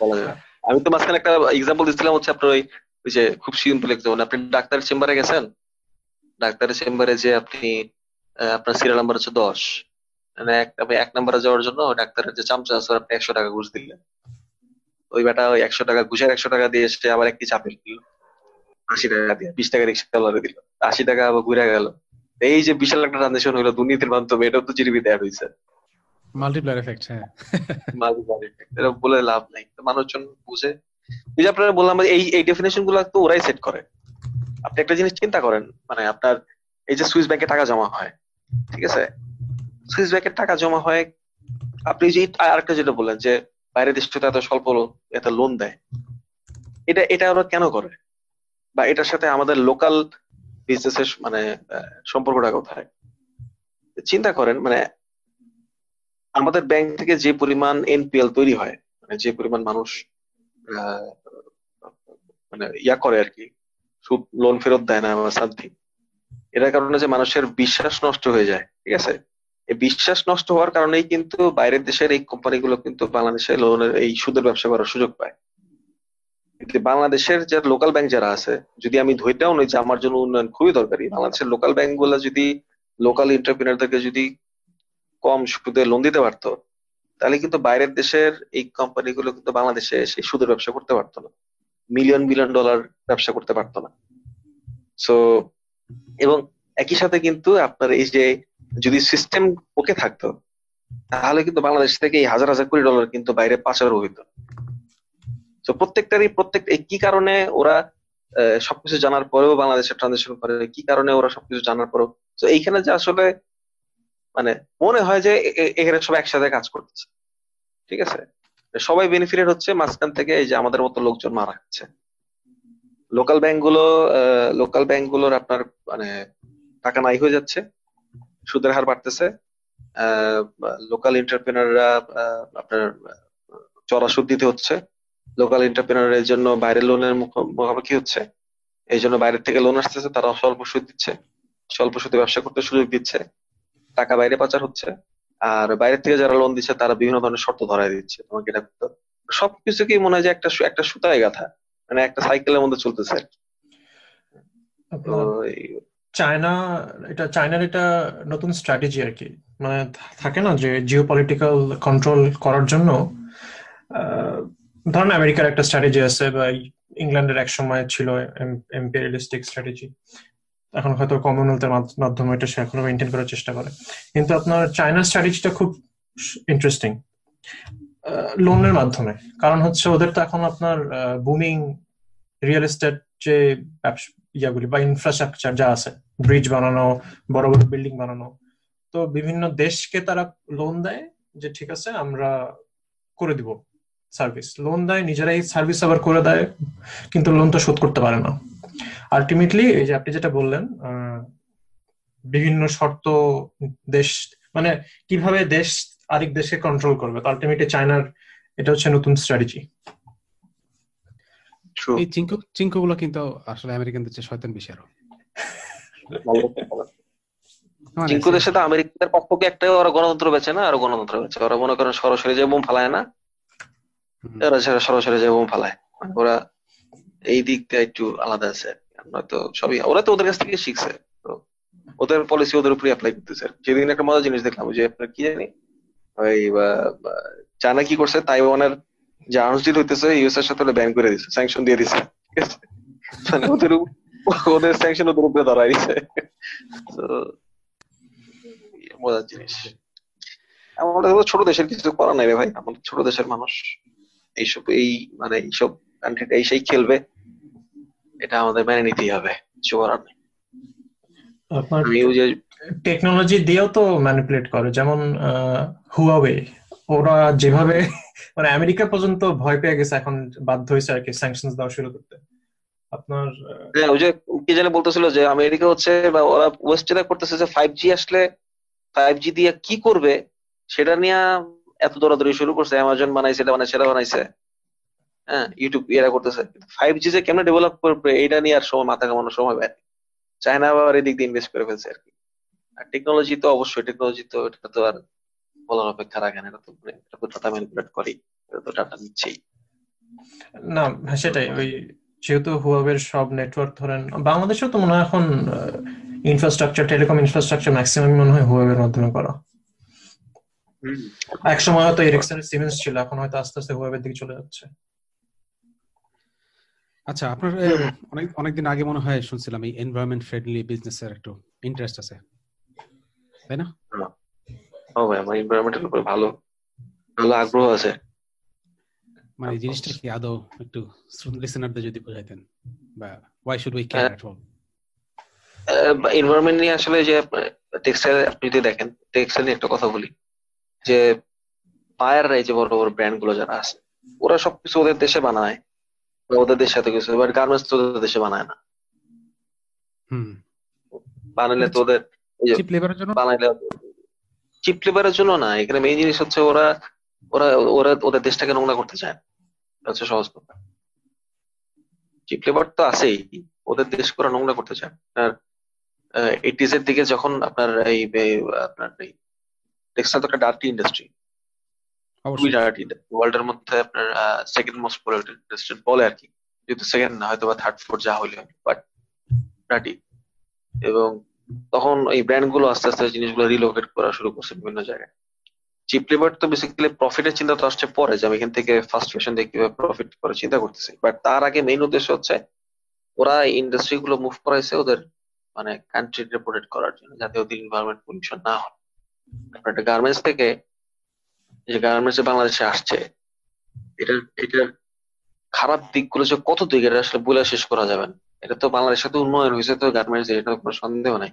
বলা যাবে। আমি তো মাঝখানে একটা এক্সাম্পল দিচ্ছিলাম হচ্ছে আপনার ওই ওই যে খুব সিম্পল এক্সাম্পল আপনি ডাক্তারের চেম্বারে গেছেন ডাক্তারের চেম্বারে যে আপনি আপনার সিরিয়াল নাম্বার হচ্ছে দশ। মানে এক এক নাম্বারে যাওয়ার জন্য ডাক্তারের যে চামচা আছে আপনি একশো টাকা ঘুষ দিলেন। ওই বেটা ওই একশো টাকা ঘুষের একশো টাকা দিয়ে এসে আবার একটি চাপেল দিল। আশি টাকা দিয়ে বিশ টাকা রিক্সা চালারে দিল। আশি টাকা আবার ঘুরে গেল। এই যে বিশাল একটা ট্রানজেকশন হইল দুর্নীতির মাধ্যমে এটাও তো জিডিপিতে অ্যাড হয়েছে। মাল্টিপ্লায়ার এফেক্ট হ্যাঁ। মাল্টিপ্লায়ার এফেক্ট এটা বলে লাভ নাই। মানুষজন বুঝে। এই যে আপনারা বললাম এই এই ডেফিনেশনগুলো তো ওরাই সেট করে। আপনি একটা জিনিস চিন্তা করেন মানে আপনার এই যে সুইস ব্যাংকে টাকা জমা হয় ঠিক আছে? সুইস ব্যাংকে টাকা জমা হয়। আপনি যে আরেকটা যেটা বললেন যে, বাইরের দেশ এত স্বল্প এত লোন দেয়। এটা এটা ওরা কেন করে? বা এটার সাথে আমাদের লোকাল বিজনেসের মানে সম্পর্কটা কোথায়? চিন্তা করেন মানে আমাদের ব্যাংক থেকে যে পরিমাণ এনপিএল তৈরি হয় মানে যে পরিমাণ মানুষ মানে ইয়া করে আর কি সুদ লোন ফেরত দেয় না সামথিং এটার কারণে যে মানুষের বিশ্বাস নষ্ট হয়ে যায়, ঠিক আছে? বিশ্বাস নষ্ট হওয়ার কারণেই কিন্তু বাইরের দেশের এই কোম্পানিগুলো কিন্তু বাংলাদেশে লোনের এই সুদের ব্যবসা করার সুযোগ পায়। বাংলাদেশের যে লোকাল ব্যাংক যারা আছে, যদি আমি ধৈর্যও নই যে আমার জন্য উন্নয়ন খুবই দরকারি, বাংলাদেশের লোকাল ব্যাংকগুলো যদি লোকাল এন্টারপ্রিনারদেরকে যদি কম সুদে লোন দিতে পারতো, তাহলে কিন্তু বাইরের দেশের এই কোম্পানিগুলো কিন্তু বাংলাদেশে এসে সুদের ব্যবসা করতে পারতো না। মিলিয়ন মিলিয়ন ডলার ব্যবসা করতে পারতো না। সো এবং একই সাথে কিন্তু আপনার এই যে যদি সিস্টেম ওকে থাকতো, তাহলে কিন্তু বাংলাদেশ থেকে এই হাজার হাজার কোটি ডলার কিন্তু বাইরে পাচার হইতো। তো প্রত্যেকটারই প্রত্যেক কি কারণে ওরা সবকিছু জানার পরেও বাংলাদেশে ট্রানজেকশন করে, কি কারণে ওরা সবকিছু জানার পরেও, তো এইখানে যে আসলে মানে মনে হয় যে এখানে সবাই একসাথে কাজ করতেছে। ঠিক আছে? সবাই বেনিফিটেড হচ্ছে মাঝখান থেকে এই যে আমাদের মতো লোকজন মারা যাচ্ছে। লোকাল ব্যাংকগুলো লোকাল ব্যাংকগুলোর আপনার মানে টাকা নাই হয়ে যাচ্ছে। সুদের হার বাড়তেছে। লোকাল এন্টারপ্রেনাররা আপনার চড়া সুদ দিতে হচ্ছে। লোকাল এন্টারপ্রেনারের জন্য বাইরের লোনের মুখোমুখি হচ্ছে। এই জন্য বাইরের থেকে লোন আসতেছে তারা স্বল্প সুদ দিচ্ছে। স্বল্প সুদে ব্যবসা করতে সুযোগ দিচ্ছে। টাকা বাইরে পাচার হচ্ছে। আর বাইরে থেকে যারা লোন দিচ্ছে তারা বিভিন্ন ধরনের শর্ত ধরাই দিচ্ছে। তোমাকে এটা করতে সবকিছুকেই মনে হয় যে একটা একটা সুতায় গাথা। মানে একটা সাইকেলের মধ্যে চলতেছে। চায়না, এটা, চায়নার এটা নতুন স্ট্র্যাটেজি আর কি। মানে থাকে না যে জিও পলিটিক্যাল কন্ট্রোল করার জন্য ধরেন আমেরিকার একটা স্ট্র্যাটেজি আছে বা ইংল্যান্ডের এক সময় ছিল এম্পেরিয়ালিস্টিক স্ট্র্যাটেজি এখন হয়তো কমনওয়েলথের মাধ্যমে এটা সে এখনও মেনটেন করার চেষ্টা করে। কিন্তু আপনার চায়নার স্ট্র্যাটেজিটা খুব ইন্টারেস্টিং লোনের মাধ্যমে। কারণ হচ্ছে ওদের তো এখন আপনার বুমিং রিয়েল এস্টেট যে ইয়াগুলি বা ইনফ্রাস্ট্রাকচার যা আছে ব্রিজ বানানো, বড় বড় বিল্ডিং বানানো। তো বিভিন্ন দেশকে তারা লোন দেয় যে ঠিক আছে, আমরা করে দিব সার্ভিস লোন দেয়, নিজেরাই সার্ভিস আবার করে দেয়, কিন্তু লোন তো শোধ করতে পারে না। আলটিমেটলি এই যে আপনি যেটা বললেন বিভিন্ন শর্ত দেশ মানে কীভাবে দেশ আরেক দেশকে কন্ট্রোল করবে। আলটিমেটলি চায়নার এটা হচ্ছে নতুন স্ট্র্যাটেজি এই চিঙ্কু গুলো কিন্তু আসলে আমেরিকানদের চেয়ে শয়তান বেশি আরও। মানে চিঙ্কুদের সাথে আমেরিকার পক্ষে একটাই ওরা গণতন্ত্র বেছে না আর গণতন্ত্র বেছে। ওরা মনে করেন সরাসরি যে বোম ফালায় না এরা সরাসরি যে বোম ফালায়। ওরা এই দিকটা একটু আলাদা আছে। নয়তো সবই ওরা তো ওদের কাছ থেকে শিখছে। তো ওদের পলিসি ওদের উপরে অ্যাপ্লাই করতেছে। যেদিন একটা মজার জিনিস দেখলাম যে আপনার কি জানি? ওই চায়না কি করছে? তাইওয়ানের যে আর্মস ডিল হইতেছে ইউএস এর সাথে ব্যান করে দিছে স্যাংশন দিয়ে দিছে। মানে ওদের ওদের স্যাংশন ওদের উপরে দাঁড়াই দিছে। মজার জিনিস। আমাদের ছোট দেশের কিছু করার নাই রে ভাই। আমাদের ছোট দেশের মানুষ এইসব এই মানে এইসব কান্ট্রিটা এই সেই খেলবে। এটা আমাদের মেনে নিতেই হবে। কিছু করার নেই। আপনার টেকনোলজি দিয়েও তো ম্যানিপুলেট করে। যেমন হুয়াওয়ে ওরা যেভাবে [LAUGHS] মানে আমেরিকা পর্যন্ত ভয় পেয়ে গেছে, এখন বাধ্য হয়েছে আর কি স্যাংশন দেওয়া শুরু করতে। আপনার হ্যাঁ ওই যে কি জানে বলতেছিল যে আমেরিকা হচ্ছে বা ওরা ওয়েস্টে করতেছে যে ফাইভ জি আসলে ফাইভ জি দিয়ে কি করবে সেটা নিয়ে এত দৌড়াদৌড়ি শুরু করছে অ্যামাজন বানাইছে, এটা বানাইছে, সেটা বানাইছে। হ্যাঁ ইউটিউব এরা করতেছে। ফাইভ জি যে কেমন ডেভেলপ করবে এটা নিয়ে আর সময়, মাথা কামানোর সময় পায় চায়না আবার এদিক দিয়ে ইনভেস্ট করে ফেলছে আর কি। আর টেকনোলজি তো অবশ্যই টেকনোলজি তো, এটা তো আর বলার অপেক্ষা রাখে না এটা তো এটা তো ডাটা ম্যানিপুলেট করেই এটা তো ডাটা নিচ্ছেই। না হ্যাঁ, সেটাই ওই যেহেতু হুয়াবের সব নেটওয়ার্ক ধরেন বাংলাদেশেও তো মনে হয় এখন ইনফ্রাস্ট্রাকচার টেলিকম ইনফ্রাস্ট্রাকচার ম্যাক্সিমাম মনে হয় হুয়াবের মাধ্যমে করা। এক সময় হয়তো এরিকসনের সিমেন্স ছিল এখন হয়তো আস্তে আস্তে হুয়াবের দিকে চলে যাচ্ছে। আচ্ছা আপনার অনেক অনেকদিন আগে মনে হয় শুনছিলাম এই এনভায়রনমেন্ট ফ্রেন্ডলি বিজনেসের একটু ইন্টারেস্ট আছে। তাই না? ভাই আমার এনভায়রনমেন্টের উপরে ভালো ভালো আগ্রহ আছে। মানে জিনিসটা কি আদৌ একটু লিসেনারদের যদি বোঝাইতেন? বা why should we care at all environment নিয়ে আসলে যে টেক্সটাইল আপনি যদি দেখেন টেক্সটাইল নিয়ে একটা কথা বলি। যে বায়াররা এই যে বড় বড় ব্র্যান্ডগুলো যারা আছে ওরা সবকিছু ওদের দেশে বানায় ওদের দেশে এত কিছু বাট গার্মেন্টস তো ওদের দেশে বানায় না। বানাইলে তো ওদের চিপ লেবারের জন্য? বানাইলে চিপ লেবারের জন্য না এখানে মেইন জিনিস হচ্ছে ওরা ওরা ওরা ওদের দেশটাকে নোংরা করতে চায় হচ্ছে সহজ কথা। চিপ লেবার তো আছেই ওদের দেশ করে নোংরা করতে চায় আর এইটিজ এর দিকে যখন আপনার এই আপনার এই টেক্সটাইল তো একটা ডার্টি ইন্ডাস্ট্রি খুবই ডার্টি ওয়ার্ল্ড এর মধ্যে আপনার সেকেন্ড মোস্ট পলিউটেড ইন্ডাস্ট্রি বলে আর কি। যেহেতু সেকেন্ড না হয়তো বা থার্ড ফোর্থ যা হলে বাট ডার্টি এবং তখন এই ব্র্যান্ডগুলো আস্তে আস্তে জিনিসগুলো রিলোকেট করা শুরু করছে বিভিন্ন জায়গায়। চিপ লেবার তো বেসিক্যালি প্রফিটের চিন্তা তো আসছে পরে যে আমি এখান থেকে ফার্স্ট ফ্যাশন দিয়ে কীভাবে প্রফিট করে চিন্তা করতেছি। বাট তার আগে মেইন উদ্দেশ্য হচ্ছে, ওরা ইন্ডাস্ট্রি গুলো মুভ করাইছে ওদের মানে কান্ট্রি রিপোর্টেড করার জন্য, যাতে ওদের এনভায়রনমেন্ট পলিউশন না হয়। একটা গার্মেন্টস থেকে, যে গার্মেন্টস বাংলাদেশে আসছে, এটার এটার খারাপ দিকগুলো যে কত দিক, এটা আসলে বলে শেষ করা যাবে না। এটা তো বাংলাদেশে তো উন্নয়ন হয়েছে তো, গার্মেন্টস এটা কোনো সন্দেহ নাই।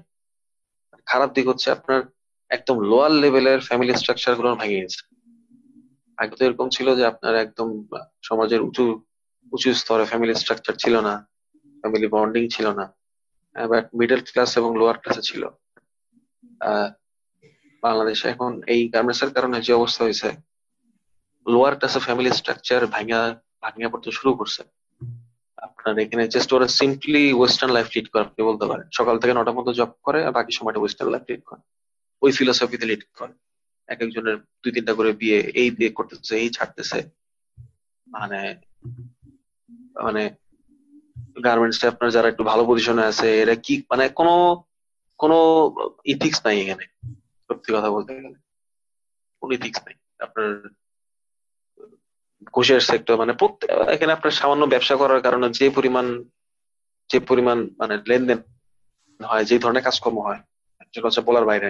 খারাপ দিক হচ্ছে আপনার একদম লোয়ার লেভেলের ফ্যামিলি স্ট্রাকচারগুলো ভেঙে গেছে। আগে তো এরকম ছিল যে আপনার একদম সমাজের উঁচু উঁচু স্তরে ফ্যামিলি স্ট্রাকচার ছিল না ফ্যামিলি বন্ডিং ছিল না। বাট মিডল ক্লাস এবং লোয়ার ক্লাসে ছিল। বাংলাদেশে এখন এই গার্মেন্টস এর কারণে যে অবস্থা হয়েছে লোয়ার ক্লাসে ফ্যামিলি স্ট্রাকচার ভাঙা, ভাঙিয়া পড়তে শুরু করছে। আপনার এখানে জাস্ট ওরা সিম্পলি ওয়েস্টার্ন লাইফ লিড করে, আপনি বলতে পারেন। সকাল থেকে নটা মতো জব করে আর বাকি সময়টা ওয়েস্টার্ন লাইফ লিড করে। ওই ফিলোসফিতে লিড করে। এক একজনের দুই তিনটা করে বিয়ে, এই বিয়ে করতেছে, এই ছাড়তেছে। মানে মানে গার্মেন্টস আপনার যারা একটু ভালো পজিশনে আছে, এরা কি মানে কোনো কোনো ইথিক্স নাই এখানে। সত্যি কথা বলতে গেলে। কোনো ইথিক্স নাই। আপনার ঘুষের সেক্টর মানে এখানে আপনার সামান্য ব্যবসা করার কারণে যে পরিমাণ যে পরিমাণ মানে লেনদেন হয়, যে ধরনের কাজকর্ম হয় সেটা হচ্ছে বলার বাইরে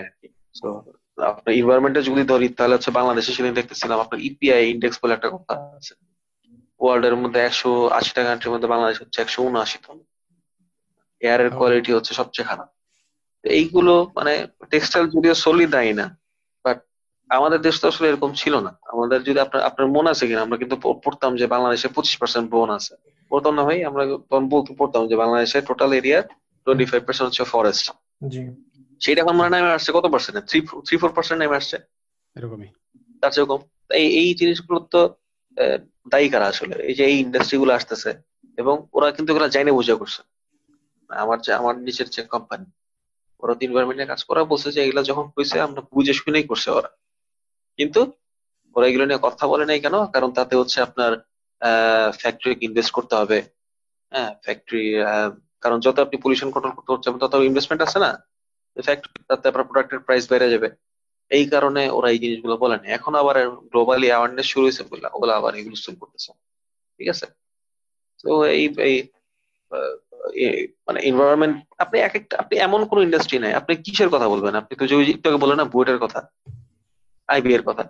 আপনার ইনভারনমেন্টে যদি ধরি, তাহলে হচ্ছে বাংলাদেশে সেদিন দেখতেছিলাম, আপনার ইপিআই ইন্ডেক্স বলে একটা কথা আছে। ওয়ার্ল্ড এর মধ্যে একশো আশিটা কান্ট্রির মধ্যে বাংলাদেশ হচ্ছে একশো উনআশি তম এয়ার এর কোয়ালিটি হচ্ছে সবচেয়ে খারাপ। এইগুলো মানে টেক্সটাইল যদিও সলি দেয় না আমাদের দেশ তো আসলে এরকম ছিল না। আমাদের যদি আপনার আপনার মনে আছে কিনা আমরা কিন্তু পড়তাম যে বাংলাদেশে পঁচিশ পার্সেন্ট বোন আছে। পড়তাম না ভাই আমরা তখন বলতে পড়তাম যে বাংলাদেশে total area twenty five percent হচ্ছে ফরেস্ট সেটা এখন মনে নেমে আসছে কত percent three three four percent নেমে আসছে। এরকমই। তার চেয়ে কম। এই এই জিনিসগুলো তো দায়ী কারা আসলে? এই যে এই ইন্ডাস্ট্রি গুলো আসতেছে এবং ওরা কিন্তু এগুলো জাইনে বুঝা করছে। আমার যে আমার নিচের যে কোম্পানি ওরা তো এনভায়রনমেন্টে কাজ করা বলছে যে এগুলো যখন হয়েছে আমরা বুঝে শুনেই করছে ওরা। কিন্তু ওরা এগুলো নিয়ে কথা বলে নাই কেন? কারণ তাতে হচ্ছে আপনার ফ্যাক্টরি ইনভেস্ট করতে হবে। হ্যাঁ ফ্যাক্টরি কারণ যত আপনি পলিউশন কন্ট্রোল করতে হচ্ছে, তত ইনভেস্টমেন্ট আছে না? ফ্যাক্টরি তাতে আপনার প্রোডাক্টের প্রাইস বেড়ে যাবে। এই কারণে ওরা এই জিনিসগুলো বলে না এখন আবার গ্লোবালি অ্যাওয়ারনেস শুরু হয়েছে, বলে, ওগুলো আবার এগুলো শুরু করতেছে। ঠিক আছে? তো এই এই মানে এনভায়রনমেন্ট আপনি এক একটা, আপনি এমন কোন ইন্ডাস্ট্রি নাই। আপনি কিসের কথা বলবেন? আপনি তো যে বললেন না, বুয়েটের কথা। আইবি এর কথা।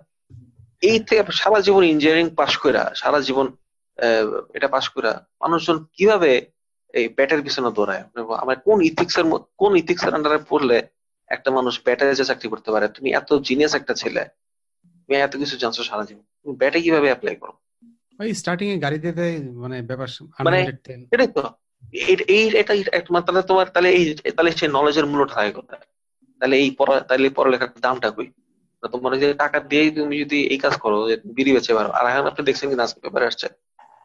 এই থেকে সারা জীবন ইঞ্জিনিয়ারিং পাশ করা সারা জীবন এটা পাশ করা মানুষজন কীভাবে এই ব্যাটের পিছনে দৌড়ায়? আমার কোন ইথিক্স এর কোন ইথিক্স এর আন্ডারে পড়লে একটা মানুষ ব্যাটারে যে চাকরি করতে পারে? তুমি এত জিনিয়াস একটা ছেলে তুমি এত কিছু জানছো সারা জীবন তুমি ব্যাটে কীভাবে অ্যাপ্লাই করো? ওই স্টার্টিং এ গাড়ি দিতে মানে ব্যাপার মানে এটাই তো। এই এটা তাহলে তোমার তাহলে এই তাহলে সেই নলেজের মূল্যটা থাকে কোথায়? তাহলে এই পড়া তাহলে পড়ালেখার দামটা কই? তোমার যে টাকা দিয়ে তুমি যদি এই কাজ করো, যে বিড়ি বেচে পারো আর এখন আপনি দেখছেন কিনা আজকে পেপারে আসছে,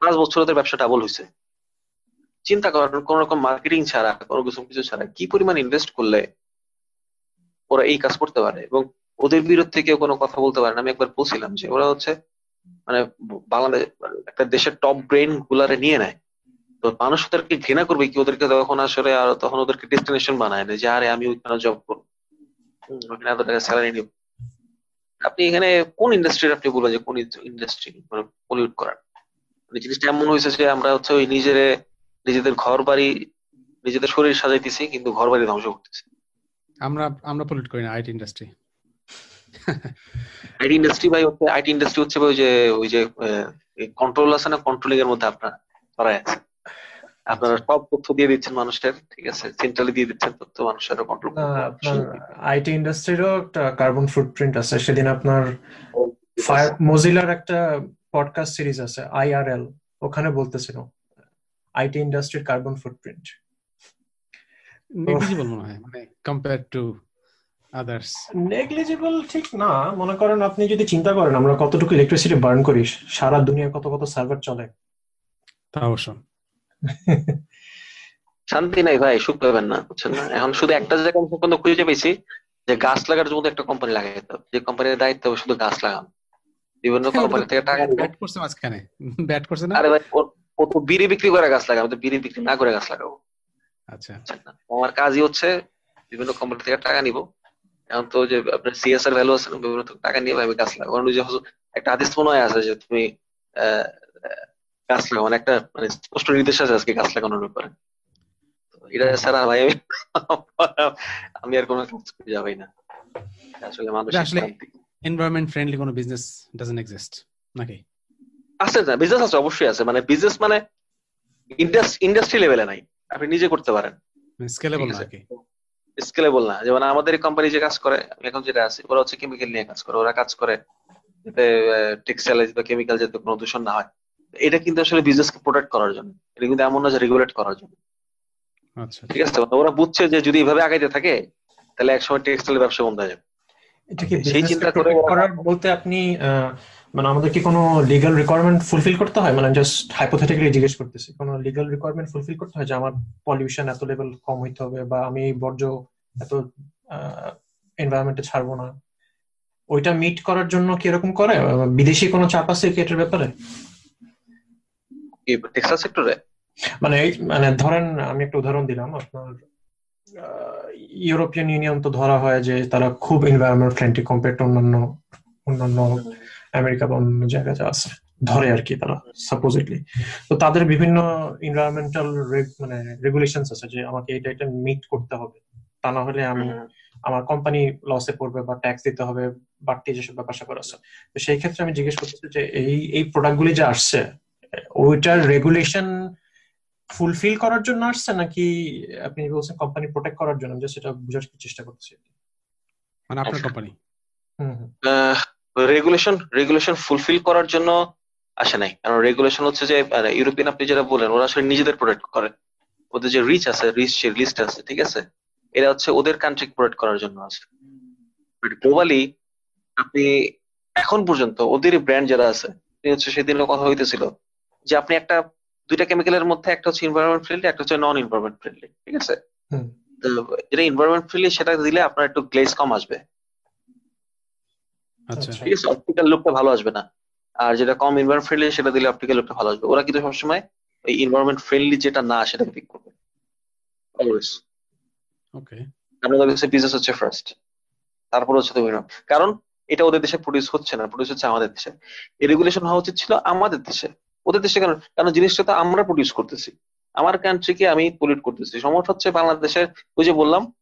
পাঁচ বছর ওদের ব্যবসা ডাবল হয়েছে চিন্তা করেন, কোন রকম মার্কেটিং ছাড়া, কোনো কিছু কিছু ছাড়া কি পরিমাণ ইনভেস্ট করলে ওরা এই কাজ করতে পারে? এবং ওদের বিরুদ্ধে কেউ কোনো কথা বলতে পারে না। আমি একবার বলছিলাম যে ওরা হচ্ছে মানে বাংলাদেশ, একটা দেশের টপ ব্রেন গুলারে নিয়ে নেয়। তো মানুষ ওদেরকে ঘৃণা করবে কি? ওদেরকে তখন আসলে আর তখন ওদেরকে ডেস্টিনেশন বানায় না, যে আরে আমি ওইখানে জব করব। স্যালারি নিব। আপনি এখানে কোন ইন্ডাস্ট্রির আপনি বলবেন যে কোন ইন্ডাস্ট্রি মানে পলিউট করার? মানে জিনিসটা এমন হয়েছে যে আমরা হচ্ছে ওই নিজের নিজেদের ঘর বাড়ি নিজেদের শরীর সাজাইতেছি কিন্তু ঘর বাড়ি ধ্বংস করতেছি। আমরা আমরা পলিউট করি না আইটি ইন্ডাস্ট্রি আইটি ইন্ডাস্ট্রি ভাই হচ্ছে আইটি ইন্ডাস্ট্রি হচ্ছে ওই যে ওই যে কন্ট্রোল আছে না কন্ট্রোলিং এর মধ্যে আপনার করাই আছে। আপনারা সব তথ্য দিয়ে দিচ্ছেন মানুষের ঠিক আছে? সেন্ট্রালি দিয়ে দিচ্ছেন তথ্য মানুষের কন্ট্রোল আপনার আইটি ইন্ডাস্ট্রিরও একটা কার্বন ফুটপ্রিন্ট আছে। সেদিন আপনার ফায়ার মোজিলার একটা পডকাস্ট সিরিজ আছে আইআরএল ওখানে বলতেছিল আইটি ইন্ডাস্ট্রির কার্বন ফুটপ্রিন্ট নেগলিজিবল মনে হয় মানে কম্পেয়ার টু আদার্স নেগলিজিবল ঠিক না। মনে করেন আপনি যদি চিন্তা করেন আমরা কতটুকু ইলেকট্রিসিটি বার্ন করি সারা দুনিয়ায় কত কত সার্ভার চলে। তা অবশ্য। শান্তি নাই ভাই সুখ পাবেন না বুঝছেন না? এখন শুধু একটা জায়গায় আমি পর্যন্ত খুঁজে পেয়েছি যে গাছ লাগার জন্য একটা কোম্পানি লাগাইতে হবে। যে কোম্পানির দায়িত্ব শুধু গাছ লাগানো। বিভিন্ন কোম্পানি থেকে টাকা ব্যাট করছে মাঝখানে। ব্যাট করছে না? আরে ভাই ও তো বিড়ি বিক্রি করে গাছ লাগাবো তো বিড়ি বিক্রি না করে গাছ লাগাবো। আচ্ছা। আমার কাজই হচ্ছে বিভিন্ন কোম্পানি থেকে টাকা নিব। এখন তো যে আপনার সিএসআর ভ্যালু আছে বিভিন্ন টাকা নিয়ে আমি গাছ লাগাবো। একটা আদেশ মনে হয় আছে যে তুমি গাছ লাগাও মানে একটা মানে স্পষ্ট নির্দেশ আছে আজকে গাছ লাগানোর ব্যাপারে। এটা ছাড়া ভাই আমি আমি আর কোনো কাজ করে যাবাই না। আসলে মানুষ আসলে এনভায়রনমেন্ট ফ্রেন্ডলি কোনো বিজনেস ডাজন্ট এক্সিস্ট নাকি? আছে না বিজনেস আছে অবশ্যই আছে। মানে বিজনেস মানে ইন্ডাস্ট্রি লেভেলে নাই আপনি নিজে করতে পারেন। স্কেলেবল নাকি স্কেলেবল না যেমন আমাদের কোম্পানি যে কাজ করে এখন যেটা আছে ওরা হচ্ছে কেমিক্যাল নিয়ে কাজ করে ওরা কাজ করে যাতে টেক্সটাইল বা কেমিক্যাল যাতে কোনো দূষণ না হয়। এটা কিন্তু আসলে বিজনেসকে প্রোটেক্ট করার জন্য। এটা কিন্তু এমন না যে রেগুলেট করার জন্য। আচ্ছা ঠিক আছে? ওরা বুঝছে যে যদি এভাবে আগাইতে থাকে তাহলে একসময় টেক্সটাইল ব্যবসা বন্ধ হয়ে যাবে। এটা কি সেই চিন্তা করে করার বলতে আপনি মানে আমাদের কি কোনো লিগ্যাল রিকোয়ারমেন্ট ফুলফিল করতে হয়? মানে জাস্ট হাইপোথেটিক্যালি জিজ্ঞেস করতেছি কোনো লিগ্যাল রিকোয়ারমেন্ট ফুলফিল করতে হয় যে আমার পলিউশন এত লেভেল কম হইতে হবে বা আমি বর্জ্য এত এনভায়রনমেন্টে ছাড়বো না? ওইটা মিট করার জন্য কি এরকম করে? বিদেশি কোনো চাপ আছে কি এটার ব্যাপারে? টেক্সটাইল সেক্টরে মানে মানে ধরেন আমি একটা উদাহরণ দিলাম আপনার ইউরোপিয়ান ইউনিয়ন তো ধরা হয় যে তারা খুব এনভায়রনমেন্ট ফ্রেন্ডলি কম্পেয়ার টু অন্যান্য অন্যান্য আমেরিকা বা অন্য জায়গায় যা আছে ধরে আর কি তারা সাপোজিটলি তো তাদের বিভিন্ন এনভায়রনমেন্টাল মানে রেগুলেশনস আছে যে আমাকে এটা এটা মিট করতে হবে। তা না হলে আমি আমার কোম্পানি লসে পড়বে বা ট্যাক্স দিতে হবে বাড়তি যেসব ব্যাপার স্যাপার আছে। তো সেই ক্ষেত্রে আমি জিজ্ঞেস করতেছি যে এই এই প্রোডাক্টগুলি যে আসছে ওইটার রেগুলেশন ফুলফিল করার জন্য আসছে নাকি আপনি বলছেন কোম্পানি প্রোটেক্ট করার জন্য? যে সেটা বোঝার চেষ্টা করতেছি। মানে আপনার কোম্পানি রেগুলেশন রেগুলেশন ফুলফিল করার জন্য আসে নাই। কারণ রেগুলেশন হচ্ছে যে ইউরোপিয়ান আপনি যেটা বলেন ওরা আসলে নিজেদের প্রোটেক্ট করে। ওদের যে রিচ আছে রিচ যে লিস্ট আছে ঠিক আছে? এটা হচ্ছে ওদের কান্ট্রি প্রোটেক্ট করার জন্য আছে গ্লোবালি আপনি এখন পর্যন্ত ওদের ব্র্যান্ড যারা আছে হচ্ছে সেদিনও কথা হইতেছিল যে আপনি একটা দুইটা কেমিক্যালের মধ্যে একটা হচ্ছে এনভায়রনমেন্ট ফ্রেন্ডলি একটা হচ্ছে নন এনভায়রনমেন্ট ফ্রেন্ডলি ঠিক আছে? যেটা এনভায়রনমেন্ট ফ্রেন্ডলি সেটা দিলে আপনার একটু গ্লেজ কম আসবে। আচ্ছা। ঠিক আছে? অপটিক্যাল লুকটা ভালো আসবে না। আর যেটা কম এনভায়রনমেন্ট ফ্রেন্ডলি সেটা দিলে অপটিক্যাল লুকটা ভালো আসবে। ওরা কিন্তু সবসময় ওই এনভায়রনমেন্ট ফ্রেন্ডলি যেটা না সেটাকে পিক করবে। অলওয়েজ ওকে আপনাদের কাছে বিজনেস হচ্ছে ফার্স্ট তারপর হচ্ছে তুমি কারণ এটা ওদের দেশে প্রডিউস হচ্ছে না প্রডিউস হচ্ছে আমাদের দেশে। এই রেগুলেশন হওয়া উচিত ছিল আমাদের দেশে। ওদের দেশে কেন? কারণ জিনিসটা তো আমরা প্রডিউস করতেছি। আমার কান্ট্রিকে আমি পলিউট করতেছি। সমস্যা হচ্ছে বাংলাদেশের ওই যে বললাম